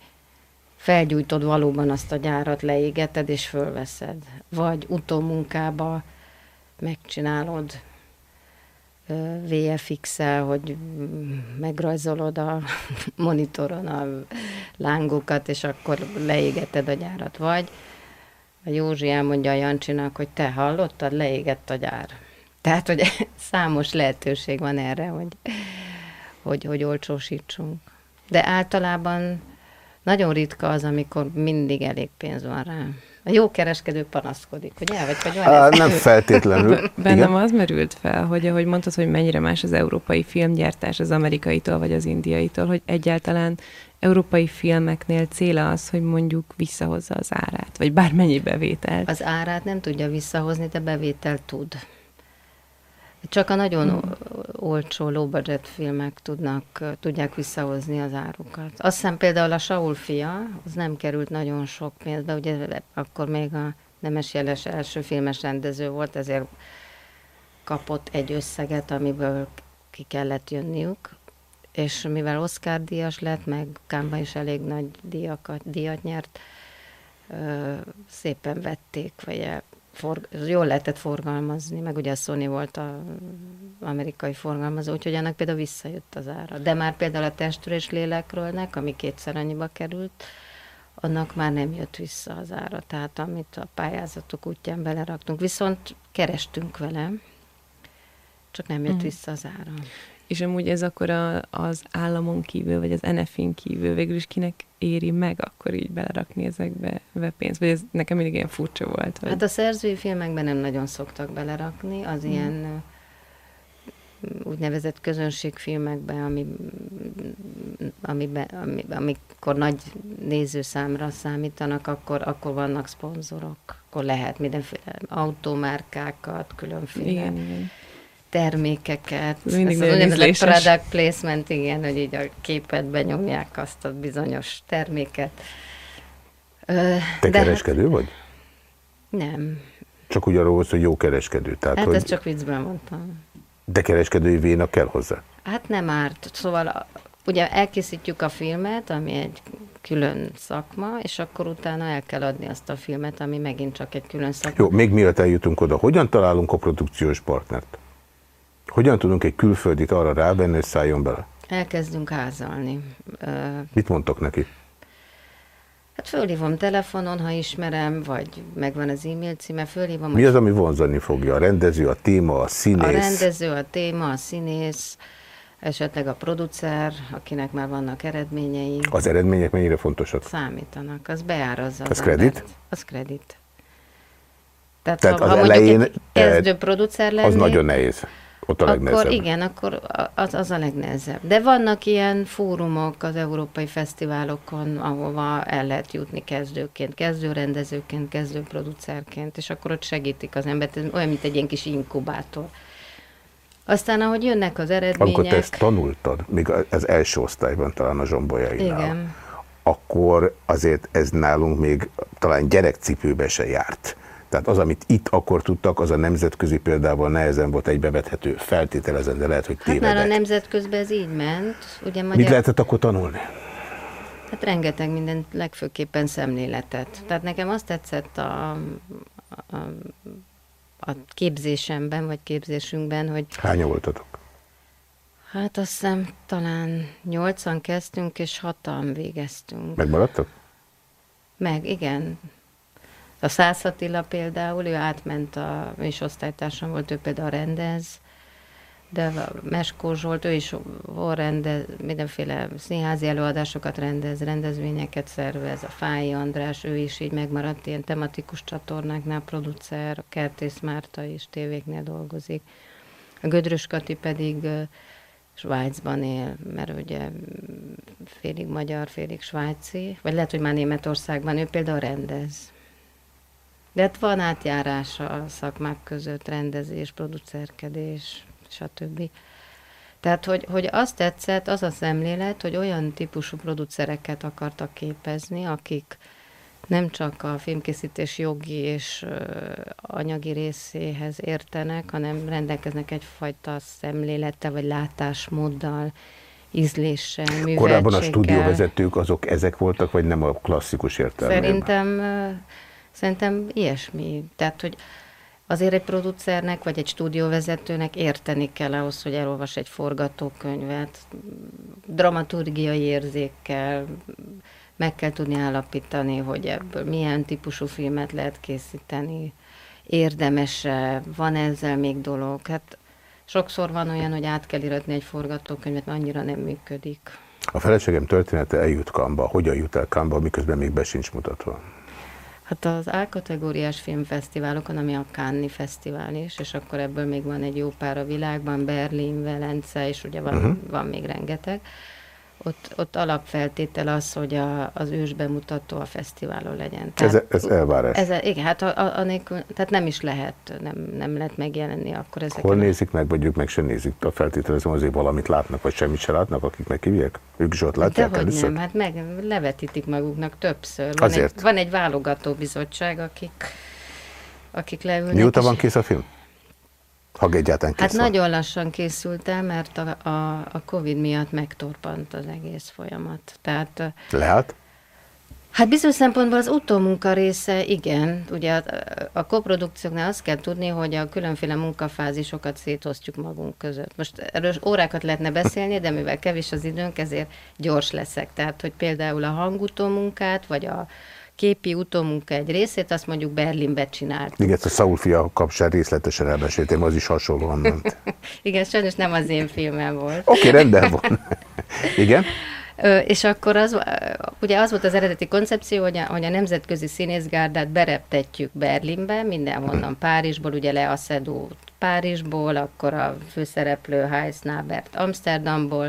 Speaker 16: felgyújtod valóban azt a gyárat, leégeted és fölveszed. Vagy utómunkába megcsinálod VFX-el, hogy megrajzolod a monitoron a lángokat, és akkor leégeted a gyárat. Vagy a Józsi elmondja a Jancsinak, hogy te hallottad, leégett a gyár. Tehát, hogy számos lehetőség van erre, hogy, hogy, hogy olcsósítsunk. De általában nagyon ritka az, amikor mindig elég pénz van rá. A jó kereskedő panaszkodik, hogy el vagy, hogy van
Speaker 1: Á,
Speaker 16: ez.
Speaker 1: nem feltétlenül.
Speaker 10: Bennem
Speaker 1: Igen?
Speaker 10: az merült fel, hogy ahogy mondtad, hogy mennyire más az európai filmgyártás az amerikaitól vagy az indiaitól, hogy egyáltalán európai filmeknél céla az, hogy mondjuk visszahozza az árát, vagy bármennyi bevételt.
Speaker 16: Az árát nem tudja visszahozni, de bevételt tud. Csak a nagyon
Speaker 10: Hmm.
Speaker 16: olcsó, low budget filmek tudnak, tudják visszahozni az árukat. Azt hiszem például a Saul fia, az nem került nagyon sok pénzbe, ugye akkor még a Nemes Jeles első filmes rendező volt, ezért kapott egy összeget, amiből ki kellett jönniük, és mivel Oscar díjas lett, meg Kámba is elég nagy díjakat, díjat nyert, ö, szépen vették, vagy for, jól lehetett forgalmazni, meg ugye a Sony volt a amerikai forgalmazó, úgyhogy annak például visszajött az ára. De már például a testről és lélekről, ami kétszer annyiba került, annak már nem jött vissza az ára. Tehát amit a pályázatok útján beleraktunk, viszont kerestünk vele, csak nem jött
Speaker 10: Mhm.
Speaker 16: vissza az ára.
Speaker 10: És amúgy ez akkor a, az államon kívül, vagy az NF-in kívül végül is kinek éri meg akkor így belerakni ezekbe be pénzt? Vagy ez nekem mindig ilyen furcsa volt. Hogy...
Speaker 16: Hát a szerzői filmekben nem nagyon szoktak belerakni, az
Speaker 10: Mhm.
Speaker 16: ilyen úgynevezett közönségfilmekben, ami, amiben, ami, amikor nagy nézőszámra számítanak, akkor, akkor vannak szponzorok, akkor lehet mindenféle automárkákat, különféle
Speaker 10: Igen, igen.
Speaker 16: Termékeket.
Speaker 10: Mindig
Speaker 16: Ez úgynevezett product placement, igen, hogy így a képet benyomják azt a bizonyos terméket. Ö,
Speaker 1: Te
Speaker 16: de hát
Speaker 1: kereskedő vagy?
Speaker 16: nem.
Speaker 1: Csak úgy arról volt, hogy jó kereskedő. Tehát,
Speaker 16: Hát
Speaker 1: hogy
Speaker 16: ezt csak viccben mondtam.
Speaker 1: de kereskedői vénak kell hozzá.
Speaker 16: Hát nem árt. Szóval a- ugye elkészítjük a filmet, ami egy külön szakma, és akkor utána el kell adni azt a filmet, ami megint csak egy külön szakma.
Speaker 1: Jó, még mielőtt eljutunk oda, hogyan találunk a produkciós partnert? Hogyan tudunk egy külföldit arra rávenni, hogy szálljon bele?
Speaker 16: Elkezdünk házalni.
Speaker 1: Mit mondtok neki?
Speaker 16: Hát fölhívom telefonon, ha ismerem, vagy megvan az e-mail címe, fölhívom.
Speaker 1: Mi az, ami vonzani fogja? A rendező, a téma, a
Speaker 16: A
Speaker 1: színész?
Speaker 16: rendező, a téma, a színész, esetleg a producer, akinek már vannak eredményei.
Speaker 1: Az eredmények mennyire fontosak?
Speaker 16: Számítanak, az beárazza.
Speaker 1: Az kredit?
Speaker 16: Az kredit. Tehát,
Speaker 1: Tehát
Speaker 16: ha,
Speaker 1: az
Speaker 16: ha
Speaker 1: elején,
Speaker 16: egy kezdő producer
Speaker 1: Az nagyon nehéz. Ott a
Speaker 16: akkor
Speaker 1: legnehezebb.
Speaker 16: igen, akkor az, az a legnehezebb. De vannak ilyen fórumok az európai fesztiválokon, ahova el lehet jutni kezdőként, kezdőrendezőként, kezdőproducerként, és akkor ott segítik az embert, ez olyan, mint egy ilyen kis inkubátor. Aztán, ahogy jönnek az eredmények...
Speaker 1: Amikor te ezt tanultad, még az első osztályban talán a zsombolyainál,
Speaker 16: Igen.
Speaker 1: akkor azért ez nálunk még talán gyerekcipőbe se járt. Tehát az, amit itt akkor tudtak, az a nemzetközi példával nehezen volt egybevethető, feltételezem, de lehet, hogy
Speaker 16: Hát már a
Speaker 1: tévedek.
Speaker 16: nemzetközben ez így ment. Ugye
Speaker 1: Mit
Speaker 16: magyar...
Speaker 1: lehetett akkor tanulni?
Speaker 16: Hát rengeteg mindent, legfőképpen szemléletet. Tehát nekem azt tetszett a, a, a képzésemben, vagy képzésünkben, hogy
Speaker 1: Hányan voltatok?
Speaker 16: hát azt hiszem talán nyolcan kezdtünk, és hatan végeztünk.
Speaker 1: Megmaradtak?
Speaker 16: Meg, igen. A Szász Attila például, ő átment, a, is osztálytársam volt, ő például rendez, de a Meskó Zsolt, ő is rendez, mindenféle színházi előadásokat rendez, rendezvényeket szervez, a Fáji András, ő is így megmaradt ilyen tematikus csatornáknál producer, a Kertész Márta is tévéknél dolgozik. A Gödrös Kati pedig Svájcban él, mert ugye félig magyar, félig svájci, vagy lehet, hogy már Németországban, ő például rendez. De hát van átjárás a szakmák között, rendezés, producerkedés, stb. Tehát, hogy, hogy azt tetszett, az a szemlélet, hogy olyan típusú producereket akartak képezni, akik nem csak a filmkészítés jogi és anyagi részéhez értenek, hanem rendelkeznek egyfajta szemlélettel, vagy látásmóddal, ízléssel, műveltséggel.
Speaker 1: Korábban a stúdióvezetők azok ezek voltak, vagy nem a klasszikus értelemben?
Speaker 16: Szerintem, szerintem ilyesmi. Tehát, hogy azért egy producernek, vagy egy stúdióvezetőnek érteni kell ahhoz, hogy elolvas egy forgatókönyvet, dramaturgiai érzékkel, meg kell tudni állapítani, hogy ebből milyen típusú filmet lehet készíteni, érdemes-e, van ezzel még dolog. Hát sokszor van olyan, hogy át kell iratni egy forgatókönyvet, annyira nem működik.
Speaker 1: A feleségem története eljut Kamba. Hogyan jut el Kamba, miközben még be sincs mutatva?
Speaker 16: Hát az A-kategóriás filmfesztiválokon, ami a Cannes Fesztivál is, és akkor ebből még van egy jó pár a világban, Berlin, Velence, és ugye van, uh-huh. van még rengeteg. Ott, ott alapfeltétel az, hogy a, az ős bemutató a fesztiválon legyen.
Speaker 1: Ez, ez elvárás.
Speaker 16: Ez, igen, hát a, a, anélkül, tehát nem is lehet, nem, nem lehet megjelenni akkor ezeken.
Speaker 1: Hol
Speaker 16: a-
Speaker 1: nézik meg, vagy ők meg se nézik? A feltételezem azért valamit látnak, vagy semmit se látnak, akik meghívják? Ők is ott látják
Speaker 16: Dehogy
Speaker 1: először?
Speaker 16: nem, hát meg levetítik maguknak többször. Van
Speaker 1: Azért.
Speaker 16: egy, van egy válogató bizottság, akik, akik leülnek.
Speaker 1: Mióta van kész a film? Ha egyáltalán
Speaker 16: Hát
Speaker 1: kész van.
Speaker 16: nagyon lassan készült el, mert a, a, a Covid miatt megtorpant az egész folyamat. Tehát
Speaker 1: Lehet?
Speaker 16: Hát bizonyos szempontból az utómunka része, igen. Ugye a, a koprodukcióknál azt kell tudni, hogy a különféle munkafázisokat szétosztjuk magunk között. Most erről órákat lehetne beszélni, de mivel kevés az időnk, ezért gyors leszek. Tehát, hogy például a hangutómunkát, vagy a képi utómunka egy részét, azt mondjuk Berlinbe csináltuk.
Speaker 1: Igen, ezt a Saul fia kapcsán részletesen elmeséltem, az is hasonlóan ment.
Speaker 16: Igen, sajnos nem az én filmem volt.
Speaker 1: Oké, okay, rendben van. Igen?
Speaker 16: És akkor az, ugye az volt az eredeti koncepció, hogy a, hogy a nemzetközi színészgárdát bereptetjük Berlinbe, mindenhonnan Párizsból, ugye Le Acedo Párizsból, akkor a főszereplő Heiss Nabert Amsterdamból,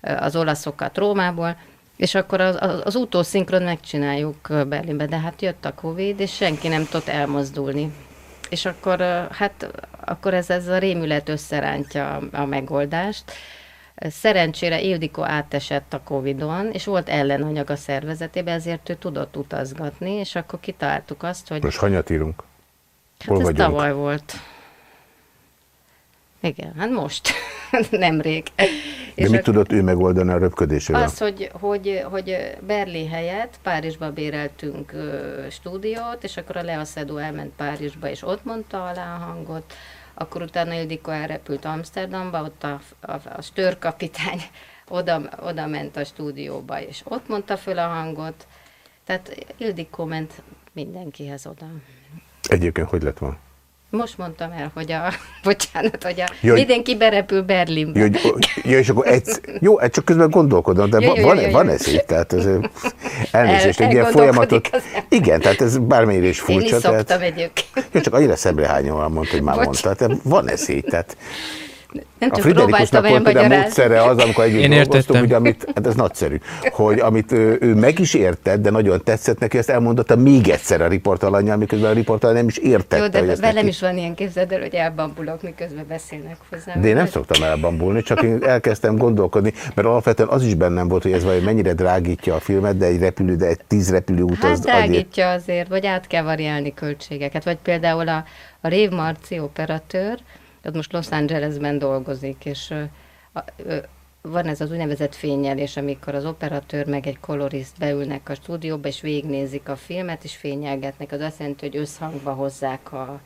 Speaker 16: az olaszokat Rómából, és akkor az, az, az utószinkron megcsináljuk Berlinbe, de hát jött a Covid, és senki nem tudott elmozdulni. És akkor, hát, akkor ez, ez a rémület összerántja a, a megoldást. Szerencsére Ildikó átesett a Covid-on, és volt ellenanyag a szervezetében, ezért ő tudott utazgatni, és akkor kitaláltuk azt, hogy...
Speaker 1: Most hanyat írunk?
Speaker 16: Hát
Speaker 1: Hol
Speaker 16: ez
Speaker 1: vagyunk?
Speaker 16: tavaly volt. Igen, hát most, nemrég.
Speaker 1: De mit tudott ő megoldani a röpködésével?
Speaker 16: Az, hogy, hogy, hogy Berlin helyett Párizsba béreltünk stúdiót, és akkor a Lea Szedó elment Párizsba, és ott mondta alá a hangot, akkor utána Ildikó elrepült Amsterdamba, ott a, a, a störkapitány oda, oda ment a stúdióba, és ott mondta föl a hangot. Tehát Ildikó ment mindenkihez oda.
Speaker 1: Egyébként hogy lett volna?
Speaker 16: Most mondtam el, hogy a, bocsánat, hogy a,
Speaker 1: Jaj.
Speaker 16: mindenki berepül Berlinbe.
Speaker 1: Jó, hogy, ja, és akkor egy, jó, hát csak közben gondolkodom, de va-
Speaker 16: jó,
Speaker 1: van,
Speaker 16: jó.
Speaker 1: van ez így, tehát ez elnézést,
Speaker 16: El-
Speaker 1: egy ilyen folyamatot, igen, tehát ez bármennyire is
Speaker 16: Én is
Speaker 1: furcsa,
Speaker 16: szoktam
Speaker 1: tehát,
Speaker 16: egyébként.
Speaker 1: jó, csak annyira szemrehányóan mondta, hogy már
Speaker 16: Bocs.
Speaker 1: mondta, tehát van ez így, tehát
Speaker 16: Nem
Speaker 1: a Friderikusnak volt például
Speaker 16: elmagyarázni.
Speaker 1: módszere az, amikor együtt
Speaker 11: Én
Speaker 1: dolgoztunk,
Speaker 11: értettem.
Speaker 1: hogy amit, hát ez nagyszerű, hogy amit ő, ő meg is értett, de nagyon tetszett neki, ezt elmondotta még egyszer a riportalanyjal, miközben a riportalany nem is értette,
Speaker 16: Jó, de velem
Speaker 1: neki...
Speaker 16: is van ilyen képzeld el, hogy elbambulok, miközben beszélnek hozzám.
Speaker 1: De én nem szoktam elbambulni, csak én elkezdtem gondolkodni, mert alapvetően az is bennem volt, hogy ez vajon mennyire drágítja a filmet, de egy repülő, de egy tíz repülő út
Speaker 16: Hát
Speaker 1: az azért.
Speaker 16: drágítja azért, vagy át kell variálni költségeket. Vagy például a, a Rév Marci operatőr, az most Los Angelesben dolgozik, és van ez az úgynevezett fényelés, amikor az operatőr meg egy koloriszt beülnek a stúdióba, és végignézik a filmet, és fényelgetnek. Az azt jelenti, hogy összhangba hozzák a...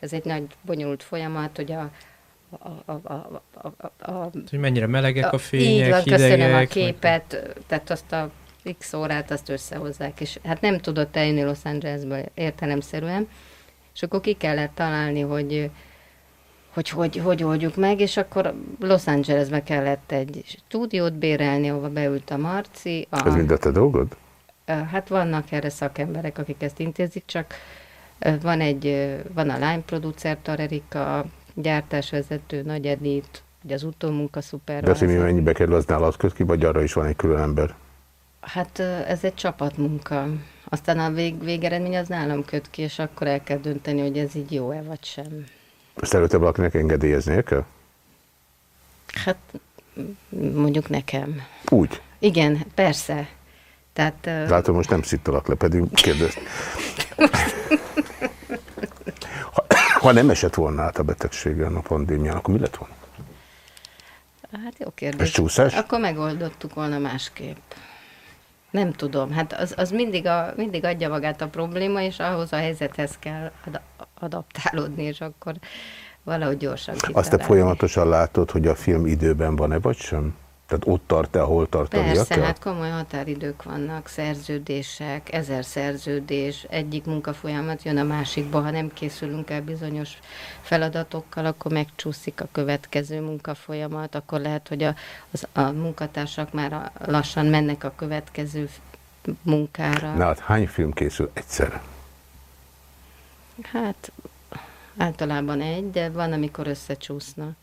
Speaker 16: Ez egy nagy, bonyolult folyamat, hogy a, a, a, a, a, a,
Speaker 11: Hogy mennyire melegek a
Speaker 16: így
Speaker 11: fények,
Speaker 16: van, köszönöm a
Speaker 11: hidegek.
Speaker 16: képet, tehát azt a x órát azt összehozzák, és hát nem tudott eljönni Los Angelesből értelemszerűen, és akkor ki kellett találni, hogy hogy, hogy hogy oldjuk meg, és akkor Los Angelesbe kellett egy stúdiót bérelni, ahova beült a Marci. A,
Speaker 1: Ez mind a te dolgod?
Speaker 16: Hát vannak erre szakemberek, akik ezt intézik, csak van egy, van a Line producer, Tarerika, gyártásvezető, Nagy Edith, ugye az utómunka
Speaker 1: De azt, hogy mi mennyibe kerül, az nálad köt ki, vagy arra is van egy külön ember?
Speaker 16: Hát ez egy csapatmunka. Aztán a vég, végeredmény az nálam köt ki, és akkor el kell dönteni, hogy ez így jó-e vagy sem.
Speaker 1: Ezt előtte valakinek engedélyeznie kell?
Speaker 16: Hát mondjuk nekem.
Speaker 1: Úgy.
Speaker 16: Igen, persze. Tehát
Speaker 1: Látom, most nem szittalak le, pedig kérdezt. Ha, ha nem esett volna át a betegségen, a pandémián, akkor mi lett volna?
Speaker 16: Hát jó kérdés.
Speaker 1: Ez csúszás?
Speaker 16: Akkor megoldottuk volna másképp. Nem tudom, hát az, az mindig, a, mindig adja magát a probléma, és ahhoz a helyzethez kell adaptálódni, és akkor valahogy gyorsan
Speaker 1: Azt te
Speaker 16: kitalálni.
Speaker 1: folyamatosan látod, hogy a film időben van-e, vagy sem? Tehát ott tart-e, ahol tartania
Speaker 16: Persze,
Speaker 1: kell?
Speaker 16: hát komoly határidők vannak, szerződések, ezer szerződés, egyik munkafolyamat jön a másikba, ha nem készülünk el bizonyos feladatokkal, akkor megcsúszik a következő munkafolyamat, akkor lehet, hogy a, az, a munkatársak már a, lassan mennek a következő munkára.
Speaker 1: Nálad hány film készül egyszerre?
Speaker 16: Hát általában egy, de van, amikor összecsúsznak.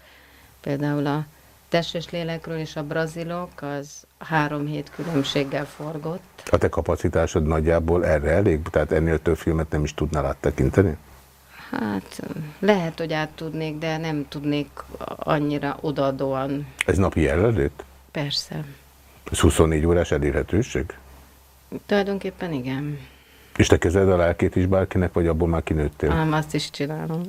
Speaker 16: Például a Testes lélekről és a brazilok az három hét különbséggel forgott.
Speaker 1: A te kapacitásod nagyjából erre elég? Tehát ennél több filmet nem is tudnál áttekinteni?
Speaker 16: Hát lehet, hogy át tudnék, de nem tudnék annyira odaadóan.
Speaker 1: Ez napi jelenlét?
Speaker 16: Persze.
Speaker 1: Ez 24 órás elérhetőség?
Speaker 16: Tulajdonképpen igen.
Speaker 1: És te kezded a lelkét is bárkinek, vagy abból már kinőttél?
Speaker 16: Ám azt is csinálom.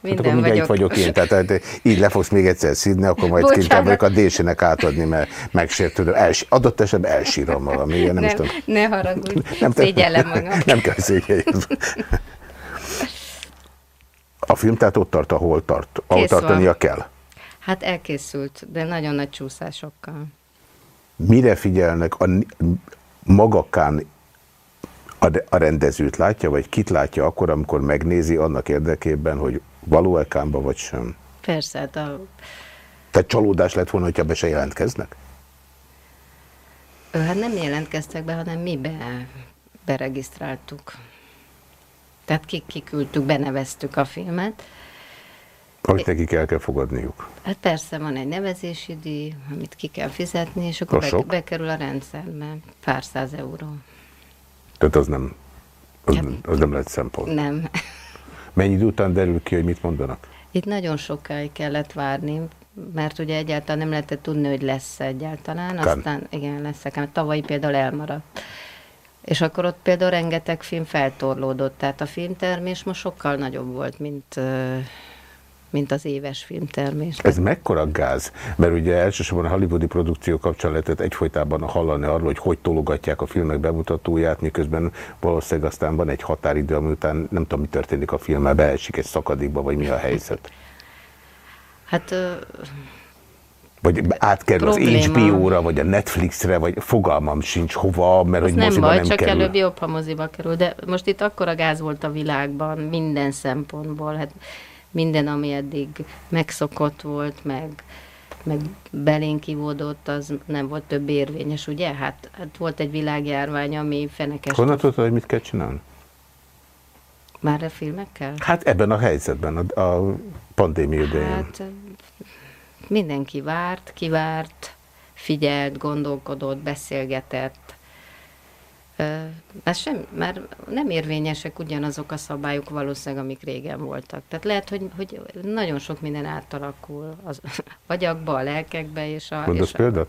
Speaker 16: Minden
Speaker 1: akkor mindjárt
Speaker 16: vagyok.
Speaker 1: vagyok én, tehát hát így le fogsz még egyszer szídni, akkor majd
Speaker 16: Bocsánat.
Speaker 1: kénytelen vagyok a Désének átadni, mert megsértődöm. Els, adott esetben elsírom magam. Nem,
Speaker 16: Ne,
Speaker 1: is tudom.
Speaker 16: ne haragudj,
Speaker 1: Nem,
Speaker 16: szégyellem magam.
Speaker 1: Nem kell szégyeljem. A film tehát ott tart, ahol tart, ahol
Speaker 16: Kész van.
Speaker 1: tartania kell.
Speaker 16: Hát elkészült, de nagyon nagy csúszásokkal.
Speaker 1: Mire figyelnek a magakán a, rendezőt látja, vagy kit látja akkor, amikor megnézi annak érdekében, hogy való-e kámba, vagy sem?
Speaker 16: Persze, a,
Speaker 1: Tehát csalódás lett volna, hogyha be se jelentkeznek?
Speaker 16: Hát nem jelentkeztek be, hanem mi be, beregisztráltuk. Tehát ki, kiküldtük, beneveztük a filmet.
Speaker 1: Amit nekik el kell fogadniuk.
Speaker 16: Hát persze van egy nevezési díj, amit ki kell fizetni, és akkor be, bekerül a rendszerbe pár száz euró.
Speaker 1: Tehát az nem, az, az nem lett szempont.
Speaker 16: Nem.
Speaker 1: Mennyi idő után derül ki, hogy mit mondanak?
Speaker 16: Itt nagyon sokáig kellett várni, mert ugye egyáltalán nem lehetett tudni, hogy lesz egyáltalán,
Speaker 1: Kán.
Speaker 16: aztán igen, lesz Kán. Tavalyi például elmaradt. És akkor ott például rengeteg film feltorlódott, tehát a filmtermés most sokkal nagyobb volt, mint, mint az éves filmtermés.
Speaker 1: Ez mekkora gáz? Mert ugye elsősorban a hollywoodi produkció kapcsán lehetett egyfolytában hallani arról, hogy hogy tologatják a filmek bemutatóját, miközben valószínűleg aztán van egy határidő, után nem tudom, mi történik a filmmel, beesik egy szakadékba, vagy mi a helyzet.
Speaker 16: Hát
Speaker 1: Vagy átkerül az
Speaker 16: Probléma.
Speaker 1: HBO-ra, vagy a Netflixre, vagy fogalmam sincs hova, mert
Speaker 16: az
Speaker 1: hogy
Speaker 16: nem baj,
Speaker 1: nem
Speaker 16: csak
Speaker 1: kerül.
Speaker 16: előbb jobb, ha moziba kerül. De most itt akkora gáz volt a világban, minden szempontból. Hát minden, ami eddig megszokott volt, meg, meg belénk ivódott, az nem volt több érvényes, ugye? Hát, hát volt egy világjárvány, ami fenekes.
Speaker 1: Honnan tudod, hogy mit kell csinálni?
Speaker 16: Már a filmekkel?
Speaker 1: Hát ebben a helyzetben, a, a pandémia idején.
Speaker 16: Hát mindenki várt, kivárt, figyelt, gondolkodott, beszélgetett. Ez sem, már nem érvényesek ugyanazok a szabályok valószínűleg, amik régen voltak. Tehát lehet, hogy, hogy nagyon sok minden átalakul az agyakba, a lelkekbe. És a,
Speaker 1: Mondasz
Speaker 16: és a,
Speaker 1: példát?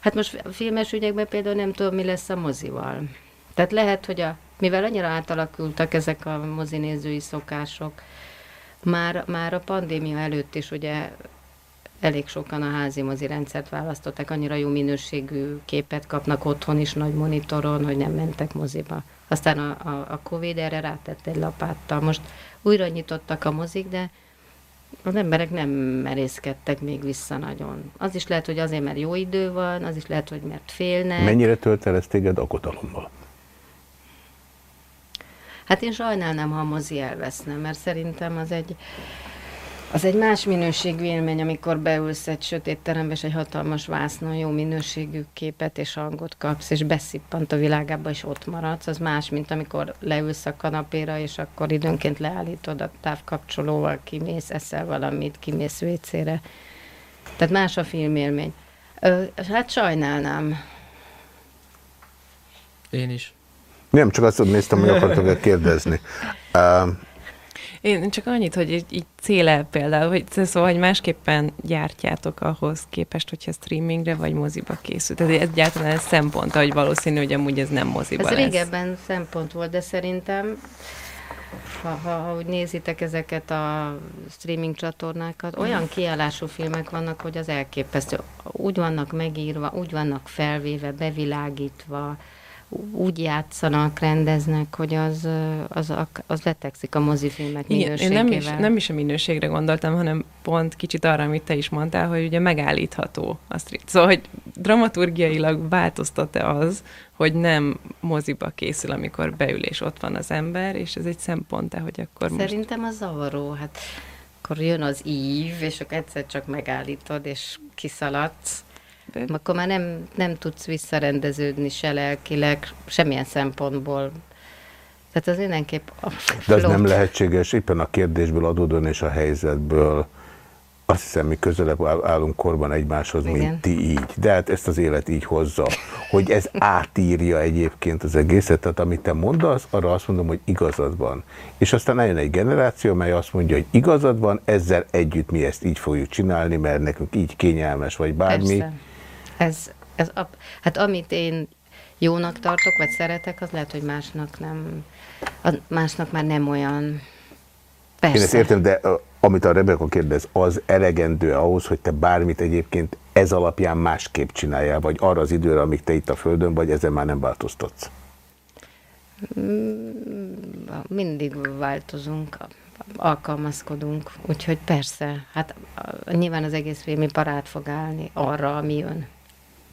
Speaker 16: Hát most filmes ügyekben például nem tudom, mi lesz a mozival. Tehát lehet, hogy a, mivel annyira átalakultak ezek a mozinézői szokások, már, már a pandémia előtt is ugye elég sokan a házi mozi rendszert választották, annyira jó minőségű képet kapnak otthon is nagy monitoron, hogy nem mentek moziba. Aztán a, a, a Covid erre rátett egy lapáttal. Most újra nyitottak a mozik, de az emberek nem merészkedtek még vissza nagyon. Az is lehet, hogy azért, mert jó idő van, az is lehet, hogy mert félnek.
Speaker 1: Mennyire tölt el ez téged aggodalommal?
Speaker 16: Hát én sajnálnám, ha a mozi elveszne, mert szerintem az egy, az egy más minőségű élmény, amikor beülsz egy sötét terembe, és egy hatalmas vásznon jó minőségű képet és hangot kapsz, és beszippant a világába, és ott maradsz. Az más, mint amikor leülsz a kanapéra, és akkor időnként leállítod a távkapcsolóval, kimész, eszel valamit, kimész vécére. Tehát más a filmélmény. Ö, hát sajnálnám.
Speaker 11: Én is.
Speaker 1: Nem, csak azt néztem, hogy akartok-e kérdezni. Uh,
Speaker 10: Én csak annyit, hogy így, így céle például, hogy szóval, hogy másképpen gyártjátok ahhoz képest, hogyha streamingre vagy moziba készül. Tehát egyáltalán ez szempont, hogy valószínű, hogy amúgy ez nem moziba
Speaker 16: Ez
Speaker 10: lesz.
Speaker 16: régebben szempont volt, de szerintem, ha, ha, ha úgy nézitek ezeket a streaming csatornákat, olyan kiállású filmek vannak, hogy az elképesztő. Úgy vannak megírva, úgy vannak felvéve, bevilágítva, úgy játszanak, rendeznek, hogy az, az, az letekszik a mozifilmek
Speaker 10: Igen, én
Speaker 16: minőségével.
Speaker 10: nem is, nem is a minőségre gondoltam, hanem pont kicsit arra, amit te is mondtál, hogy ugye megállítható a stream. Szóval, hogy dramaturgiailag változtat-e az, hogy nem moziba készül, amikor beül és ott van az ember, és ez egy szempont hogy akkor most...
Speaker 16: Szerintem az zavaró. Hát akkor jön az ív, és akkor egyszer csak megállítod, és kiszaladsz. Akkor már nem, nem tudsz visszarendeződni se lelkileg, semmilyen szempontból. Tehát az mindenképp a
Speaker 1: De
Speaker 16: flow.
Speaker 1: nem lehetséges, éppen a kérdésből adódóan és a helyzetből azt hiszem, mi közelebb áll- állunk korban egymáshoz,
Speaker 16: Igen.
Speaker 1: mint ti így. De hát ezt az élet így hozza, hogy ez átírja egyébként az egészet. Tehát amit te mondasz, arra azt mondom, hogy igazad van. És aztán eljön egy generáció, mely azt mondja, hogy igazad van, ezzel együtt mi ezt így fogjuk csinálni, mert nekünk így kényelmes, vagy bármi.
Speaker 16: Persze. Ez, ez a, hát amit én jónak tartok, vagy szeretek, az lehet, hogy másnak nem, a, másnak már nem olyan Persze.
Speaker 1: Én ezt értem, de amit a Rebeka kérdez, az elegendő ahhoz, hogy te bármit egyébként ez alapján másképp csináljál, vagy arra az időre, amíg te itt a Földön vagy, ezen már nem változtatsz.
Speaker 16: Mm, Mindig változunk, alkalmazkodunk, úgyhogy persze, hát nyilván az egész filmiparát fog állni arra, ami jön.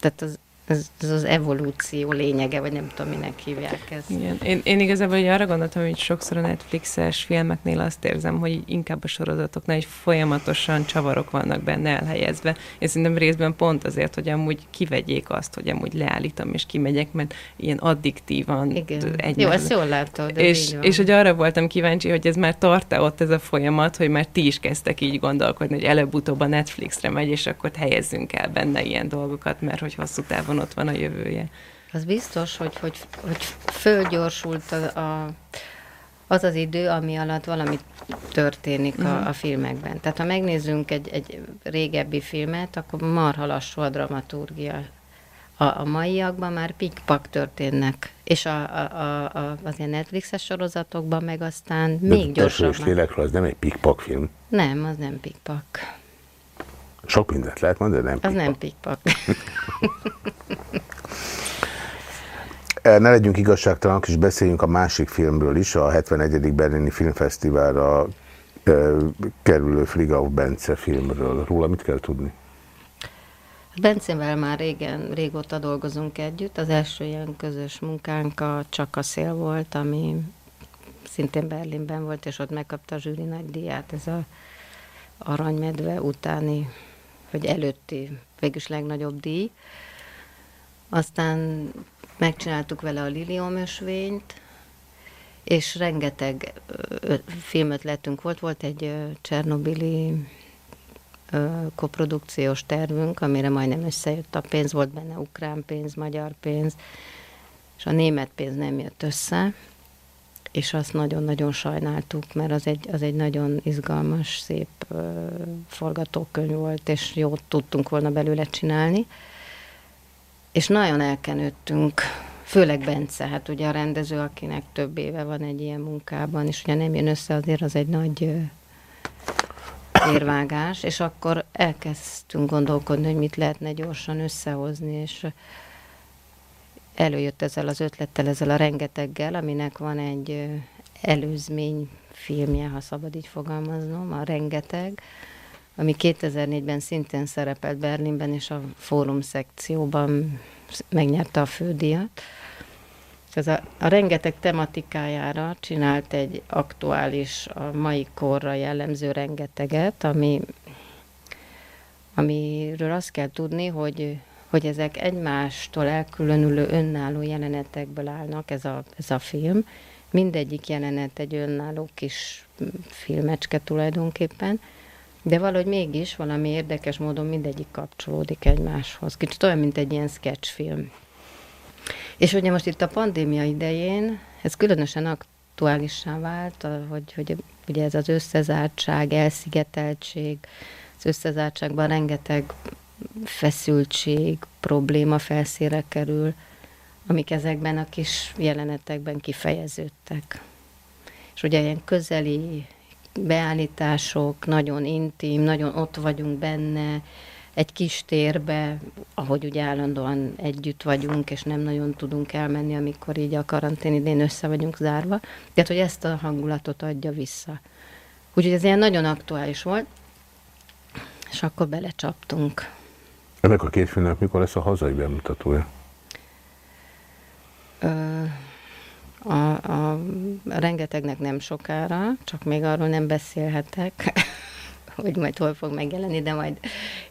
Speaker 16: Tehát az, ez, ez az evolúció lényege, vagy nem tudom, minek hívják ezt.
Speaker 10: Igen. Én, én igazából hogy arra gondoltam, hogy sokszor a Netflixes filmeknél azt érzem, hogy inkább a sorozatoknál egy folyamatosan csavarok vannak benne elhelyezve. És szerintem részben pont azért, hogy amúgy kivegyék azt, hogy amúgy leállítom és kimegyek, mert ilyen addiktívan
Speaker 16: Igen.
Speaker 10: egy
Speaker 16: Jó, ezt jól látod,
Speaker 10: És, és hogy arra voltam kíváncsi, hogy ez már tart-e ott ez a folyamat, hogy már ti is kezdtek így gondolkodni, hogy előbb-utóbb a Netflixre megy, és akkor helyezzünk el benne ilyen dolgokat, mert hogy hosszú távon ott van a jövője.
Speaker 16: Az biztos, hogy, hogy, hogy fölgyorsult a, a, az az idő, ami alatt valami történik
Speaker 10: Mhm.
Speaker 16: a, a filmekben. Tehát ha megnézzünk egy, egy régebbi filmet, akkor marha lassú a dramaturgia. A, a maiakban már pikpak történnek, és a, a, a, a, az ilyen Netflixes sorozatokban meg aztán még
Speaker 1: De és
Speaker 16: gyorsabban.
Speaker 1: lélekről, az nem egy pikpak film.
Speaker 16: Nem, az nem pikpak.
Speaker 1: Sok mindent lehet mondani, de nem
Speaker 16: Az nem pikpak.
Speaker 1: Ne legyünk igazságtalanok, és beszéljünk a másik filmről is, a 71. Berlini Filmfesztiválra kerülő Frigau Bence filmről. Róla mit kell tudni?
Speaker 16: Bencével már régen, régóta dolgozunk együtt. Az első ilyen közös munkánk a Csak a szél volt, ami szintén Berlinben volt, és ott megkapta a zsűri nagy díját. Ez a aranymedve utáni, vagy előtti, végülis legnagyobb díj. Aztán megcsináltuk vele a Liliomösvényt, és rengeteg ö, filmötletünk volt. Volt egy Csernobili ö, koprodukciós tervünk, amire majdnem összejött a pénz, volt benne ukrán pénz, magyar pénz, és a német pénz nem jött össze, és azt nagyon-nagyon sajnáltuk, mert az egy, az egy nagyon izgalmas, szép ö, forgatókönyv volt, és jót tudtunk volna belőle csinálni. És nagyon elkenődtünk, főleg Bence, hát ugye a rendező, akinek több éve van egy ilyen munkában, és ugye nem jön össze, azért az egy nagy ö, érvágás, és akkor elkezdtünk gondolkodni, hogy mit lehetne gyorsan összehozni, és előjött ezzel az ötlettel, ezzel a rengeteggel, aminek van egy előzmény filmje, ha szabad így fogalmaznom, a Rengeteg, ami 2004-ben szintén szerepelt Berlinben, és a fórum szekcióban megnyerte a fődíjat. Ez a, a rengeteg tematikájára csinált egy aktuális, a mai korra jellemző rengeteget, ami, amiről azt kell tudni, hogy, hogy ezek egymástól elkülönülő önálló jelenetekből állnak, ez a, ez a film. Mindegyik jelenet egy önálló kis filmecske tulajdonképpen, de valahogy mégis valami érdekes módon mindegyik kapcsolódik egymáshoz. Kicsit olyan, mint egy ilyen sketchfilm. És ugye most itt a pandémia idején ez különösen aktuálissá vált, hogy, hogy ugye ez az összezártság, elszigeteltség, az összezártságban rengeteg feszültség, probléma felszíre kerül, amik ezekben a kis jelenetekben kifejeződtek. És ugye ilyen közeli beállítások, nagyon intim, nagyon ott vagyunk benne, egy kis térbe, ahogy ugye állandóan együtt vagyunk, és nem nagyon tudunk elmenni, amikor így a karantén idén össze vagyunk zárva. Tehát, hogy ezt a hangulatot adja vissza. Úgyhogy ez ilyen nagyon aktuális volt, és akkor belecsaptunk.
Speaker 1: Ennek a két filmnek mikor lesz a hazai bemutatója?
Speaker 16: Ö, a, a, rengetegnek nem sokára, csak még arról nem beszélhetek, hogy majd hol fog megjelenni, de majd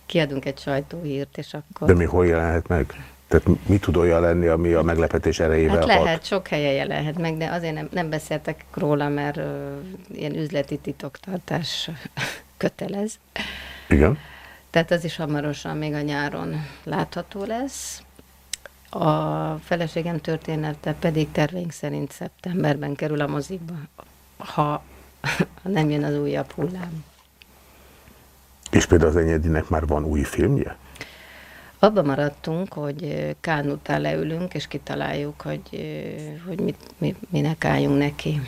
Speaker 16: kiadunk egy sajtóhírt, és akkor...
Speaker 1: De még hol jelenhet meg? Tehát mi tud olyan lenni, ami a meglepetés erejével
Speaker 16: Hát
Speaker 1: hat?
Speaker 16: lehet, sok helyen jelenhet meg, de azért nem, nem beszéltek róla, mert ö, ilyen üzleti titoktartás kötelez.
Speaker 1: Igen.
Speaker 16: Tehát az is hamarosan még a nyáron látható lesz. A feleségem története pedig terveink szerint szeptemberben kerül a mozikba, ha, ha nem jön az újabb hullám.
Speaker 1: És például az Enyedinek már van új filmje?
Speaker 16: Abban maradtunk, hogy Kán után leülünk, és kitaláljuk, hogy, hogy mit, mi, minek álljunk neki.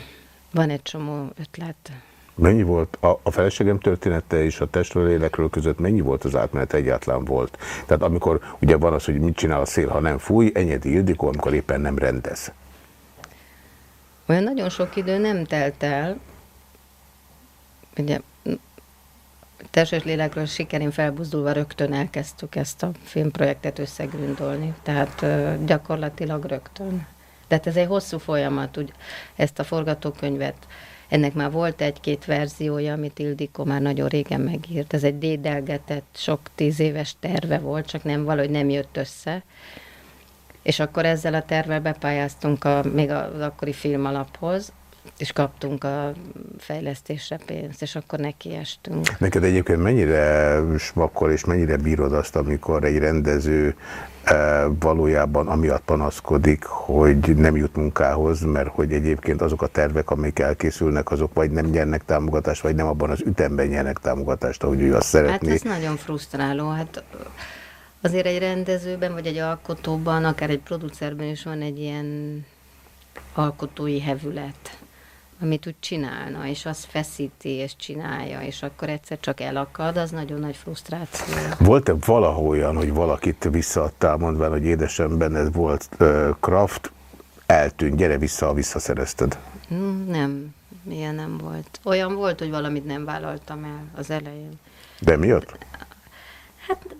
Speaker 16: Van egy csomó ötlet.
Speaker 1: Mennyi volt a, a feleségem története és a testről között mennyi volt az átmenet egyáltalán volt? Tehát amikor ugye van az, hogy mit csinál a szél, ha nem fúj, Enyedi Ildikó, amikor éppen nem rendez.
Speaker 16: Olyan nagyon sok idő nem telt el. Ugye testes lélekről sikerén felbuzdulva rögtön elkezdtük ezt a filmprojektet összegründolni. Tehát gyakorlatilag rögtön. De hát ez egy hosszú folyamat, úgy ezt a forgatókönyvet ennek már volt egy-két verziója, amit Ildikó már nagyon régen megírt. Ez egy dédelgetett, sok tíz éves terve volt, csak nem valahogy nem jött össze. És akkor ezzel a tervvel bepályáztunk a, még az akkori filmalaphoz, és kaptunk a fejlesztésre pénzt, és akkor nekiestünk.
Speaker 1: Neked egyébként mennyire smakkol és mennyire bírod azt, amikor egy rendező eh, valójában amiatt panaszkodik, hogy nem jut munkához, mert hogy egyébként azok a tervek, amik elkészülnek, azok vagy nem nyernek támogatást, vagy nem abban az ütemben nyernek támogatást, ahogy ő azt szeretné.
Speaker 16: Hát ez nagyon frusztráló. Hát azért egy rendezőben, vagy egy alkotóban, akár egy producerben is van egy ilyen alkotói hevület amit úgy csinálna, és az feszíti, és csinálja, és akkor egyszer csak elakad, az nagyon nagy frusztráció.
Speaker 1: Volt-e valahol olyan, hogy valakit visszaadtál, mondván, hogy édesem, benned volt uh, Kraft, eltűnt, gyere vissza, ha visszaszerezted?
Speaker 16: Hmm, Nem, ilyen nem volt. Olyan volt, hogy valamit nem vállaltam el az elején.
Speaker 1: De miatt?
Speaker 16: Hát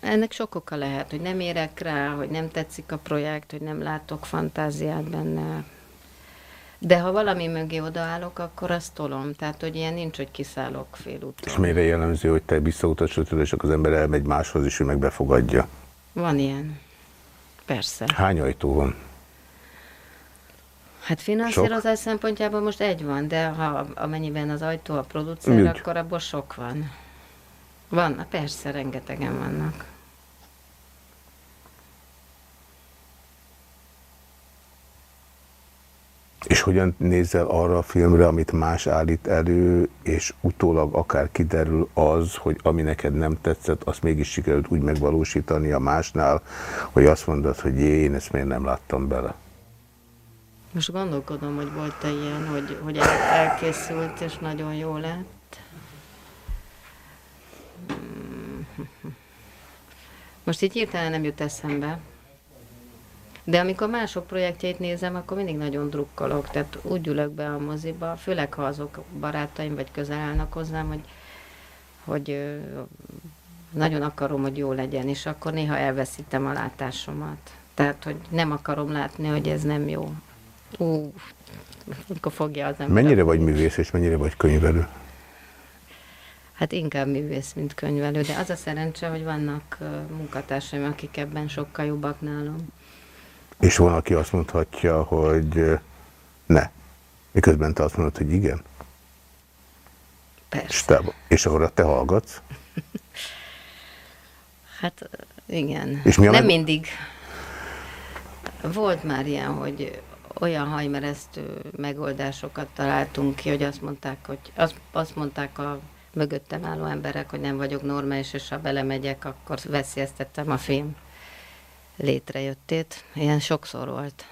Speaker 16: ennek sok oka lehet, hogy nem érek rá, hogy nem tetszik a projekt, hogy nem látok fantáziát benne. De ha valami mögé odaállok, akkor azt tolom. Tehát, hogy ilyen nincs, hogy kiszállok félúton.
Speaker 1: És miért jellemző, hogy te visszautasítod, és akkor az ember elmegy máshoz, és ő meg befogadja?
Speaker 16: Van ilyen. Persze.
Speaker 1: Hány ajtó van?
Speaker 16: Hát finanszírozás szempontjából most egy van, de ha amennyiben az ajtó a producer,
Speaker 1: Ügy.
Speaker 16: akkor abból sok van. Van, persze, rengetegen vannak.
Speaker 1: És hogyan nézel arra a filmre, amit más állít elő, és utólag akár kiderül az, hogy ami neked nem tetszett, azt mégis sikerült úgy megvalósítani a másnál, hogy azt mondod, hogy jé, én ezt miért nem láttam bele.
Speaker 16: Most gondolkodom, hogy volt-e ilyen, hogy, hogy el- elkészült, és nagyon jó lett. Hmm. Most így hirtelen nem jut eszembe. De amikor mások projektjeit nézem, akkor mindig nagyon drukkolok. Tehát úgy ülök be a moziba, főleg ha azok barátaim vagy közel állnak hozzám, hogy, hogy nagyon akarom, hogy jó legyen, és akkor néha elveszítem a látásomat. Tehát, hogy nem akarom látni, hogy ez nem jó. Ú, akkor fogja az ember.
Speaker 1: Mennyire vagy művész, és mennyire vagy könyvelő?
Speaker 16: Hát inkább művész, mint könyvelő, de az a szerencse, hogy vannak munkatársaim, akik ebben sokkal jobbak nálam.
Speaker 1: És van, aki azt mondhatja, hogy ne. Miközben te azt mondod, hogy igen.
Speaker 16: Persze.
Speaker 1: És, te, és arra te hallgatsz?
Speaker 16: Hát igen.
Speaker 1: És mi a
Speaker 16: Nem
Speaker 1: meg-
Speaker 16: mindig. Volt már ilyen, hogy olyan hajmeresztő megoldásokat találtunk ki, hogy azt mondták, hogy azt, azt mondták a mögöttem álló emberek, hogy nem vagyok normális, és ha belemegyek, akkor veszélyeztettem a film létrejöttét. Ilyen sokszor volt.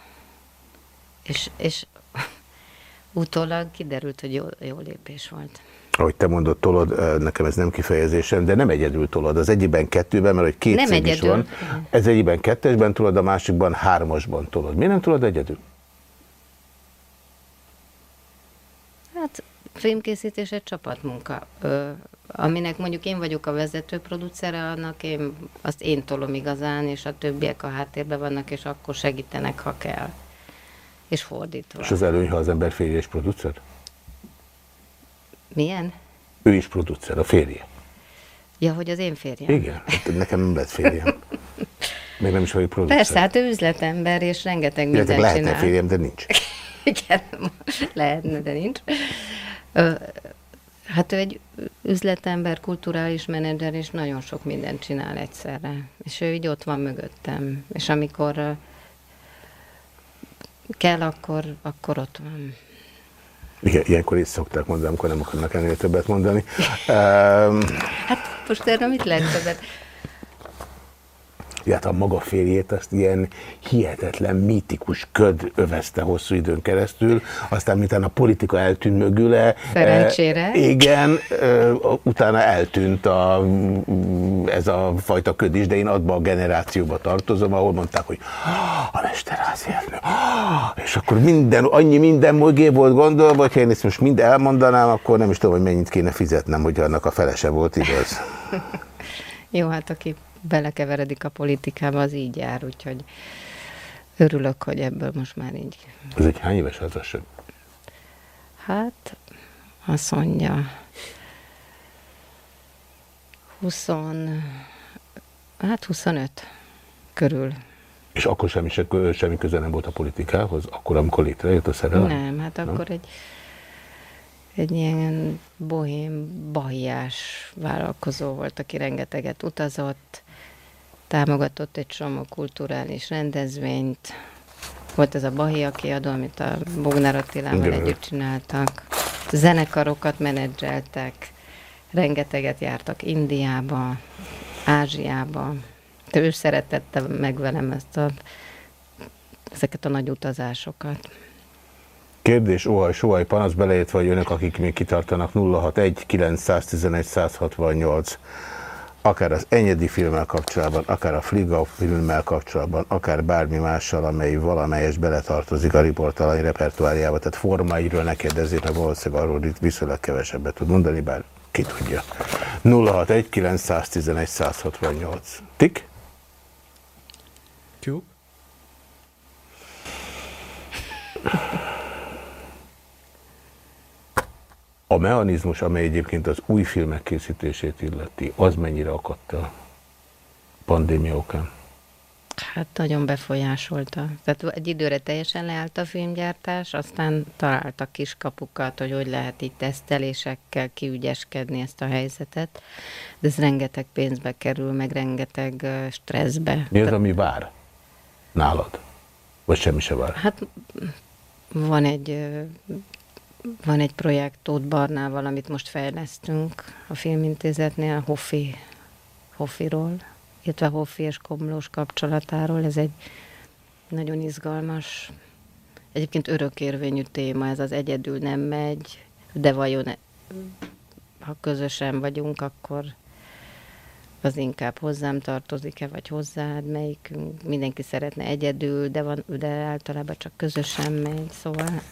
Speaker 16: És, és utólag kiderült, hogy jó, jó lépés volt.
Speaker 1: Ahogy te mondod, tolod, ö, nekem ez nem kifejezésem, de nem egyedül tolod. Az egyikben kettőben, mert hogy két
Speaker 16: Nem
Speaker 1: cég is
Speaker 16: egyedül.
Speaker 1: van. Ez egyikben kettesben tolod, a másikban hármasban tolod. Miért nem tolod egyedül?
Speaker 16: Hát filmkészítés egy csapatmunka. Ö, aminek mondjuk én vagyok a vezető producere, annak én, azt én tolom igazán, és a többiek a háttérben vannak, és akkor segítenek, ha kell. És fordítva.
Speaker 1: És az előny, ha az ember férje és producer?
Speaker 16: Milyen?
Speaker 1: Ő is producer, a férje.
Speaker 16: Ja, hogy az én férjem.
Speaker 1: Igen, hát nekem nem lett férjem. Még nem is vagyok producer.
Speaker 16: Persze, hát ő üzletember, és rengeteg
Speaker 1: Illetve
Speaker 16: mindent
Speaker 1: lehetne
Speaker 16: csinál.
Speaker 1: férjem, de nincs.
Speaker 16: Igen, lehetne, de nincs. Hát ő egy üzletember, kulturális menedzser, és nagyon sok mindent csinál egyszerre. És ő így ott van mögöttem. És amikor kell, akkor, akkor ott van.
Speaker 1: Igen, ilyenkor is szokták mondani, amikor nem akarnak ennél többet mondani.
Speaker 16: Hát most erre mit lehet többet?
Speaker 1: Illetve a maga férjét, azt ilyen hihetetlen, mítikus köd övezte hosszú időn keresztül, aztán miután a politika eltűnt mögüle.
Speaker 16: Szerencsére.
Speaker 1: E, igen, e, utána eltűnt a, ez a fajta köd is, de én abban a generációba tartozom, ahol mondták, hogy a Mesterházi Ernő, és akkor minden, annyi minden mögé volt gondolva, hogy én ezt most mind elmondanám, akkor nem is tudom, hogy mennyit kéne fizetnem, hogy annak a felese volt igaz.
Speaker 16: Jó, hát aki belekeveredik a politikába, az így jár, úgyhogy örülök, hogy ebből most már így.
Speaker 1: Ez egy hány éves házasság?
Speaker 16: Hát, azt mondja, 20, hát 25 körül.
Speaker 1: És akkor semmi, semmi köze nem volt a politikához? Akkor, amikor létrejött a szerelem?
Speaker 16: Nem, hát nem? akkor egy egy ilyen bohém, bahiás vállalkozó volt, aki rengeteget utazott, támogatott egy csomó kulturális rendezvényt. Volt ez a Bahia kiadó, amit a Bognár Attilával együtt csináltak. Zenekarokat menedzseltek, rengeteget jártak Indiába, Ázsiába. Ő szeretette meg velem ezt a, ezeket a nagy utazásokat.
Speaker 1: Kérdés, óhaj, sohaj, panasz beleértve, vagy önök, akik még kitartanak 061 911 168 akár az Enyedi filmmel kapcsolatban, akár a Fliga filmmel kapcsolatban, akár bármi mással, amely valamelyes beletartozik a riportalany repertoáriába, tehát formáiról ne kérdezzék, mert valószínűleg arról itt viszonylag kevesebbet tud mondani, bár ki tudja. 061 911 168. Tik?
Speaker 11: Jó.
Speaker 1: A mechanizmus, amely egyébként az új filmek készítését illeti, az mennyire akadt a pandémia okán?
Speaker 16: Hát nagyon befolyásolta. Tehát egy időre teljesen leállt a filmgyártás, aztán találtak kis kapukat, hogy hogy lehet így tesztelésekkel kiügyeskedni ezt a helyzetet, de ez rengeteg pénzbe kerül, meg rengeteg stresszbe.
Speaker 1: Mi az, ami vár nálad? Vagy semmi se vár?
Speaker 16: Hát van egy van egy projekt Tóth Barnával, amit most fejlesztünk a filmintézetnél, Hoffi, Hoffiról, illetve Hoffi és Komlós kapcsolatáról. Ez egy nagyon izgalmas, egyébként örökérvényű téma, ez az egyedül nem megy, de vajon ha közösen vagyunk, akkor az inkább hozzám tartozik-e, vagy hozzád, melyik mindenki szeretne egyedül, de, van, de általában csak közösen megy, szóval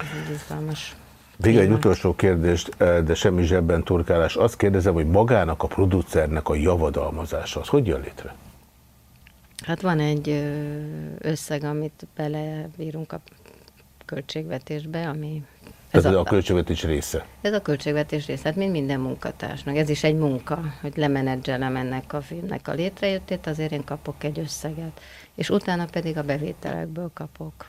Speaker 16: ez egy izgalmas.
Speaker 1: Végül egy utolsó kérdést, de semmi zsebben turkálás. Azt kérdezem, hogy magának a producernek a javadalmazása, az hogy jön létre?
Speaker 16: Hát van egy összeg, amit belebírunk a költségvetésbe, ami
Speaker 1: ez a, a költségvetés része?
Speaker 16: Ez a költségvetés része, hát mint minden munkatársnak. Ez is egy munka, hogy lemenedzselem ennek a filmnek a létrejöttét, azért én kapok egy összeget. És utána pedig a bevételekből kapok.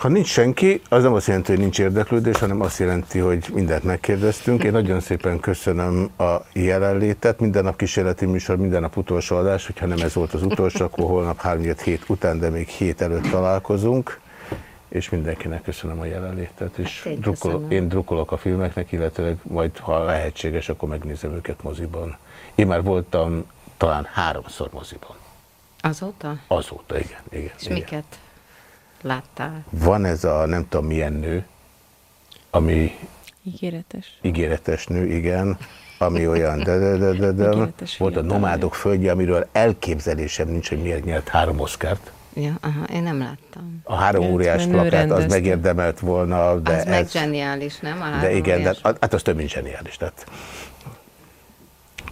Speaker 1: Ha nincs senki, az nem azt jelenti, hogy nincs érdeklődés, hanem azt jelenti, hogy mindent megkérdeztünk. Én nagyon szépen köszönöm a jelenlétet. Minden nap kísérleti műsor, minden nap utolsó adás. Hogyha nem ez volt az utolsó, akkor holnap 3 hét után, de még hét előtt találkozunk és mindenkinek köszönöm a jelenlétet, és hát én, drukkol, én drukkolok a filmeknek, illetve majd, ha lehetséges, akkor megnézem őket moziban. Én már voltam talán háromszor moziban.
Speaker 16: Azóta?
Speaker 1: Azóta, igen. igen
Speaker 16: és
Speaker 1: igen.
Speaker 16: miket láttál?
Speaker 1: Van ez a nem tudom milyen nő, ami...
Speaker 10: Ígéretes.
Speaker 1: Ígéretes nő, igen ami olyan, de, de, de, de, de volt a Nomádok földje, amiről elképzelésem nincs, hogy miért nyert három oszkárt.
Speaker 16: Ja, aha, én nem láttam.
Speaker 1: A három óriás plakát az megérdemelt volna, de
Speaker 16: Az ez, meg zseniális, nem? A
Speaker 1: de igen, de, hát az több mint zseniális. Tehát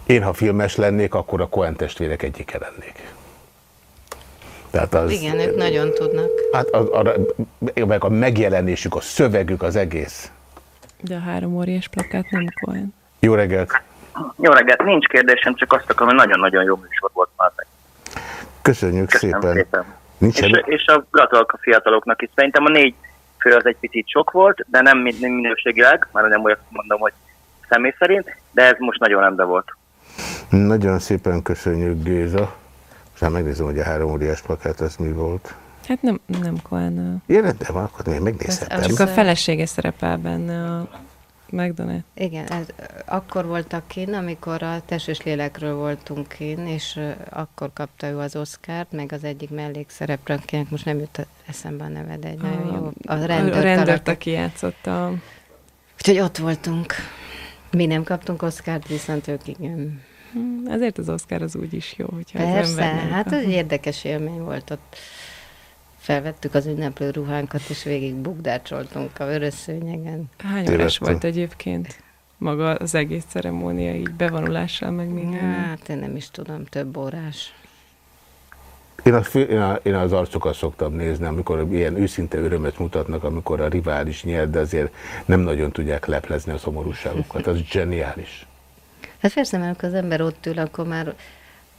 Speaker 1: én, ha filmes lennék, akkor a Coen testvérek egyike lennék.
Speaker 16: Tehát az, igen, ők nagyon tudnak.
Speaker 1: Hát a, a, meg a megjelenésük, a szövegük, az egész.
Speaker 10: De a három óriás plakát nem Coen.
Speaker 1: Jó reggelt!
Speaker 17: Jó reggelt! Nincs kérdésem, csak azt akarom, hogy nagyon-nagyon jó műsor volt már.
Speaker 1: Köszönjük
Speaker 17: Köszönöm
Speaker 1: szépen!
Speaker 17: szépen.
Speaker 1: Nincsen...
Speaker 17: És, és a gratulálok a fiataloknak is. Szerintem a négy fő az egy picit sok volt, de nem minőségileg, már nem olyan mondom, hogy személy szerint, de ez most nagyon rendben volt.
Speaker 1: Nagyon szépen köszönjük, Géza. Már megnézem, hogy a három óriás plakát az mi volt.
Speaker 10: Hát nem, nem Cohen.
Speaker 1: Jelen, de van, akkor még megnézhetem.
Speaker 10: Csak a felesége szerepel benne a McDonald.
Speaker 16: Igen, ez, akkor voltak kint, amikor a Tesős Lélekről voltunk kint, és akkor kapta ő az Oscárt, meg az egyik mellékszerepre, akinek most nem jut eszembe a neve, de egy nagyon jó. A rendőrt,
Speaker 10: a rendőrt aki játszotta. a-
Speaker 16: Úgyhogy ott voltunk. Mi nem kaptunk Oscárt, viszont ők igen.
Speaker 10: Ezért az Oscar az úgy is jó, hogyha az
Speaker 16: Persze,
Speaker 10: ember nem
Speaker 16: hát ez egy érdekes élmény volt ott. Felvettük az ünneplő ruhánkat, és végig bukdácsoltunk a vörös szőnyegen.
Speaker 10: Hány órás volt egyébként? Maga az egész ceremónia így bevonulással, meg minden.
Speaker 16: Hát én nem is tudom, több órás.
Speaker 1: Én, a, én, a, én az arcokat szoktam nézni, amikor ilyen őszinte örömet mutatnak, amikor a rivális nyer, de azért nem nagyon tudják leplezni a szomorúságukat. Az zseniális.
Speaker 16: Hát persze, mert amikor az ember ott ül, akkor már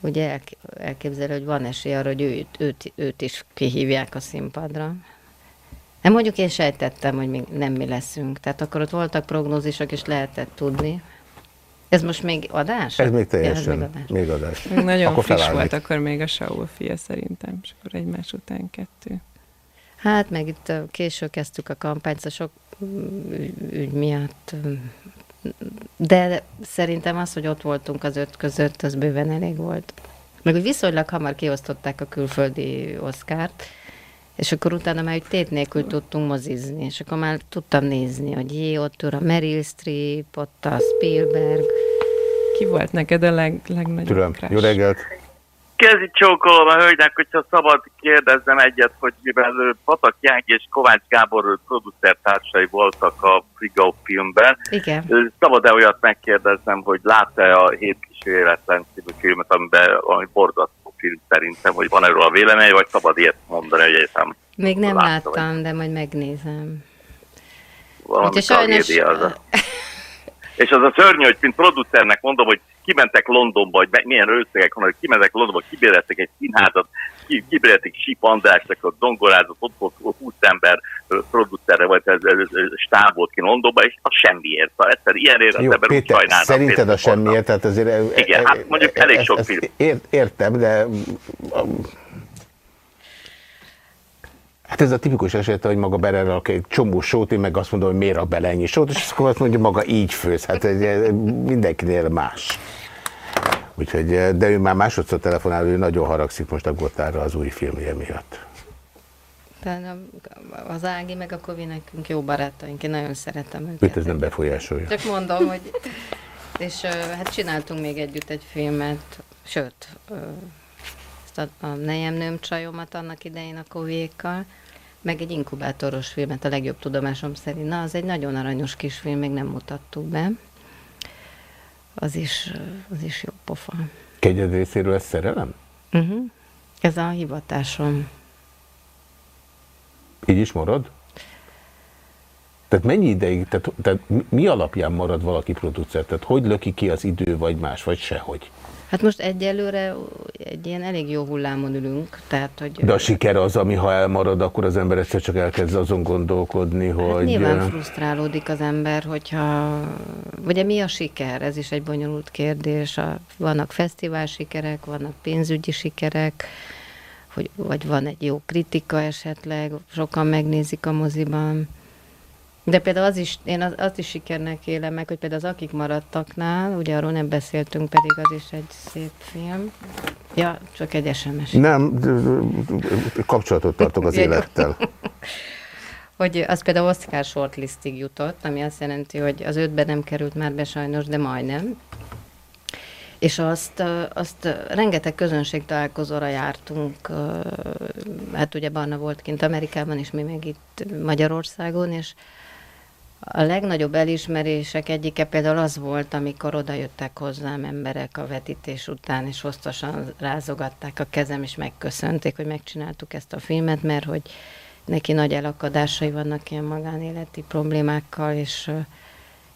Speaker 16: ugye elk- elképzel, hogy van esély arra, hogy őt, őt, őt is kihívják a színpadra. Hát mondjuk én sejtettem, hogy mi, nem mi leszünk. Tehát akkor ott voltak prognózisok, és lehetett tudni. Ez most még adás?
Speaker 1: Ez még
Speaker 16: Ja, ez
Speaker 1: teljesen,
Speaker 16: még adás.
Speaker 1: még adás.
Speaker 10: Még Nagyon
Speaker 1: Akkor
Speaker 10: friss
Speaker 1: felállnék.
Speaker 10: volt akkor még a Saul fia szerintem, és akkor egymás után kettő.
Speaker 16: Hát meg itt késő kezdtük a kampányt, a sok mm, ügy- ügy miatt. De szerintem az, hogy ott voltunk az öt között, az bőven elég volt. Meg hogy viszonylag hamar kiosztották a külföldi oszkárt, és akkor utána már úgy tét nélkül tudtunk mozizni, és akkor már tudtam nézni, hogy jé, ott ül a Meryl Streep, ott a Spielberg.
Speaker 10: Ki volt neked a leg, legnagyobb
Speaker 1: Tudom. Jó reggelt!
Speaker 3: Kezi csókolom a hölgynek, hogyha szabad kérdeznem egyet, hogy mivel Patak Jági és Kovács Gábor producer társai voltak a Frigo filmben,
Speaker 16: Igen.
Speaker 3: Szabad-e olyat megkérdeznem, hogy látta a Hét kísérletlen című filmet, amiben, ami borzasztó film szerintem, hogy van erről a vélemény, vagy szabad ilyet mondani, hogy egyetem
Speaker 16: Még nem
Speaker 3: Láttam,
Speaker 16: láttam, de majd megnézem.
Speaker 3: valami
Speaker 16: sajnos-
Speaker 3: az a... És az a szörnyű, hogy mint producernek mondom, hogy kimentek Londonba, hogy milyen összegek vannak, hogy kimentek Londonba, kibéreltek egy színházat, ki- kibéreltek Sip Andrásnak a zongorázott, ott volt 20 ember producerre, vagy ez, ez, ez, stáb volt ki Londonba, és az semmiért. Szóval egyszer ilyenért az ember úgy
Speaker 1: Péter,
Speaker 3: sajnálna.
Speaker 1: szerinted a semmiért, tehát azért...
Speaker 3: Igen, hát mondjuk elég sok film.
Speaker 1: Ért, értem, de... Hát ez a tipikus eset, hogy maga belerak egy csomó sót, én meg azt mondom, hogy miért rak bele ennyi sót, és akkor azt mondja, maga így főz. Hát ez mindenkinél más. Úgyhogy, de ő már másodszor telefonál, ő nagyon haragszik most a Gottára az új filmje miatt.
Speaker 16: A- az Ági meg a Kovi nekünk jó barátaink, én nagyon szeretem őket.
Speaker 1: Őt ez nem befolyásolja.
Speaker 16: Csak mondom, hogy... És hát csináltunk még együtt egy filmet, sőt, ezt a, a Nejem Nőm Csajomat annak idején a Kovékkal, meg egy inkubátoros filmet, a legjobb tudomásom szerint. Na, az egy nagyon aranyos kis film, még nem mutattuk be. Az is, az is jó pofa.
Speaker 1: Kegyed részéről ez szerelem?
Speaker 16: Uh-huh. Ez a hivatásom.
Speaker 1: Így is marad? Tehát mennyi ideig, tehát, tehát mi alapján marad valaki producer? Tehát hogy löki ki az idő, vagy más, vagy sehogy?
Speaker 16: Hát most egyelőre egy ilyen elég jó hullámon ülünk, tehát hogy...
Speaker 1: De a siker az, ami ha elmarad, akkor az ember egyszer csak elkezd azon gondolkodni,
Speaker 16: Hát
Speaker 1: hogy...
Speaker 16: nyilván frusztrálódik az ember, hogyha... Ugye mi a siker? Ez is egy bonyolult kérdés. A, vannak fesztivál sikerek, vannak pénzügyi sikerek, hogy, vagy van egy jó kritika esetleg, sokan megnézik a moziban. De például az is, én az, azt is sikernek élem meg, hogy például az Akik maradtaknál, ugye arról nem beszéltünk, pedig az is egy szép film. Ja, csak egy SMS.
Speaker 1: Nem, kapcsolatot tartok az élettel.
Speaker 16: hogy az például Oscar shortlistig jutott, ami azt jelenti, hogy az ötben nem került már be sajnos, de majdnem. És azt, azt rengeteg közönség találkozóra jártunk, hát ugye Barna volt kint Amerikában, és mi meg itt Magyarországon, és a legnagyobb elismerések egyike például az volt, amikor oda jöttek hozzám emberek a vetítés után, és hosszasan rázogatták a kezem, és megköszönték, hogy megcsináltuk ezt a filmet, mert hogy neki nagy elakadásai vannak ilyen magánéleti problémákkal, és,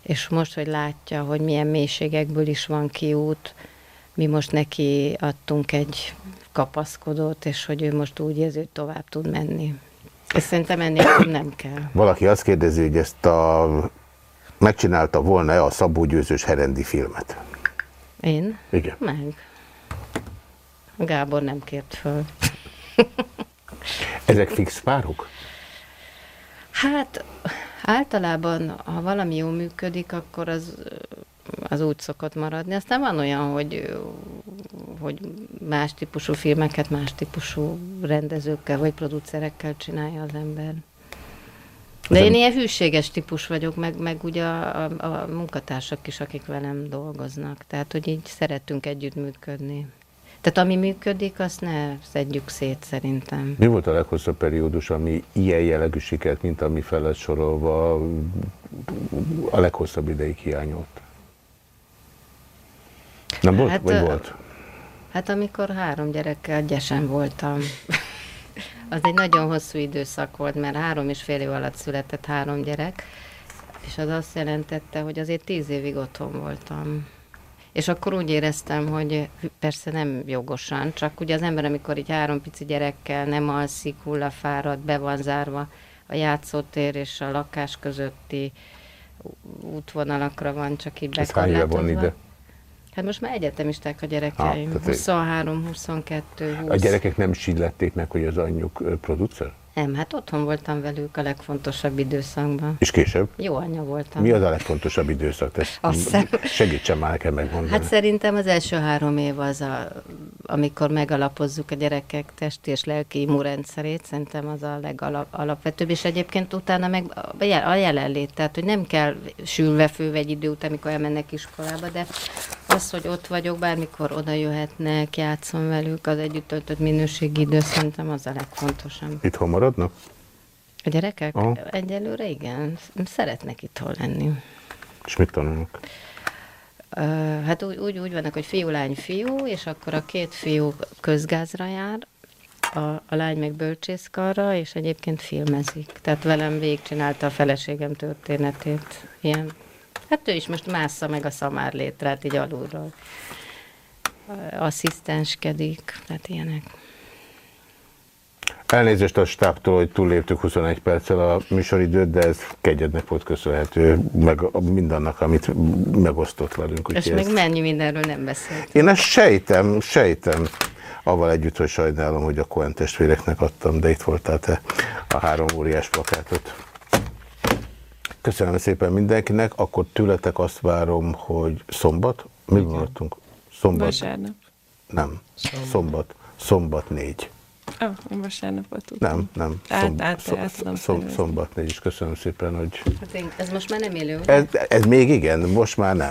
Speaker 16: és most, hogy látja, hogy milyen mélységekből is van kiút, mi most neki adtunk egy kapaszkodót, és hogy ő most úgy érzi, hogy tovább tud menni. És szerintem ennél nem kell.
Speaker 1: Valaki azt kérdezi, hogy ezt a... megcsinálta volna-e a Szabó Győzős Herendi filmet?
Speaker 16: Én?
Speaker 1: Igen.
Speaker 16: Meg. Gábor nem kért föl.
Speaker 1: Ezek fix párok?
Speaker 16: Hát Általában, ha valami jól működik, akkor az, az úgy szokott maradni. Aztán van olyan, hogy, hogy más típusú filmeket más típusú rendezőkkel vagy producerekkel csinálja az ember. De én ilyen hűséges típus vagyok, meg, meg ugye a, a, a munkatársak is, akik velem dolgoznak. Tehát, hogy így szeretünk együttműködni. Tehát ami működik, azt ne szedjük szét szerintem.
Speaker 1: Mi volt a leghosszabb periódus, ami ilyen jellegű sikert, mint ami felett sorolva a leghosszabb ideig hiányolt? Nem volt?
Speaker 16: Hát,
Speaker 1: Vagy volt?
Speaker 16: Hát amikor három gyerekkel gyesen voltam, az egy nagyon hosszú időszak volt, mert három és fél év alatt született három gyerek, és az azt jelentette, hogy azért tíz évig otthon voltam. És akkor úgy éreztem, hogy persze nem jogosan, csak ugye az ember, amikor így három pici gyerekkel nem alszik, hullafárad, be van zárva a játszótér és a lakás közötti útvonalakra van csak így
Speaker 1: Ez hány éve van
Speaker 16: bekorlátozva.
Speaker 1: ide?
Speaker 16: Hát most már egyetemisták a gyerekeim.
Speaker 1: Ah, tehát-
Speaker 16: 23, 22, 20.
Speaker 1: A gyerekek nem sillették meg, hogy az anyjuk producer?
Speaker 16: Nem, hát otthon voltam velük a legfontosabb időszakban.
Speaker 1: És később?
Speaker 16: Jó anya voltam.
Speaker 1: Mi az a legfontosabb időszak? Te
Speaker 16: Azt hiszem.
Speaker 1: segítsen már nekem megmondani.
Speaker 16: Hát szerintem az első három év az, a, amikor megalapozzuk a gyerekek testi és lelki immunrendszerét, szerintem az a legalapvetőbb, és egyébként utána meg a jel- a jelenlét, tehát hogy nem kell sülve főve egy idő után, amikor elmennek iskolába, de az, hogy ott vagyok, bármikor oda jöhetnek, játszom velük, az együtt töltött minőségi idő, szerintem az a legfontosabb.
Speaker 1: Itthon maradnak?
Speaker 16: A gyerekek?
Speaker 1: Aha.
Speaker 16: Egyelőre igen, szeretnek itthon lenni.
Speaker 1: És mit tanulnak?
Speaker 16: Hát úgy, úgy, úgy vannak, hogy fiú, lány, fiú, és akkor a két fiú közgázra jár, a, a lány meg bölcsészkarra, és egyébként filmezik. Tehát velem végigcsinálta a feleségem történetét. Ilyen. Hát ő is most mássza meg a szamár létrát így alulról. Asszisztenskedik, tehát ilyenek.
Speaker 1: Elnézést a stábtól, hogy túlléptük 21 perccel a műsoridőt, de ez kegyednek volt köszönhető, meg mindannak, amit megosztott velünk.
Speaker 16: És még
Speaker 1: ezt-
Speaker 16: mennyi mindenről nem beszélt.
Speaker 1: Én ezt sejtem, sejtem. Avval együtt, hogy sajnálom, hogy a Cohen testvéreknek adtam, de itt voltál te a három óriás plakátot. Köszönöm szépen mindenkinek, akkor tőletek azt várom, hogy szombat, mi maradtunk? Szombat?
Speaker 10: Vasárnap.
Speaker 1: Nem, szombat. Szombat négy.
Speaker 10: Ó, oh, én vasárnapot tudtam.
Speaker 1: Nem, nem.
Speaker 10: Át,
Speaker 1: Szomb-
Speaker 10: át,
Speaker 1: szom-
Speaker 10: át tudom
Speaker 1: szom-. Szombat is. Köszönöm szépen, hogy...
Speaker 16: Hát én, ez most már nem élő?
Speaker 1: Ez, ez még igen, most már nem.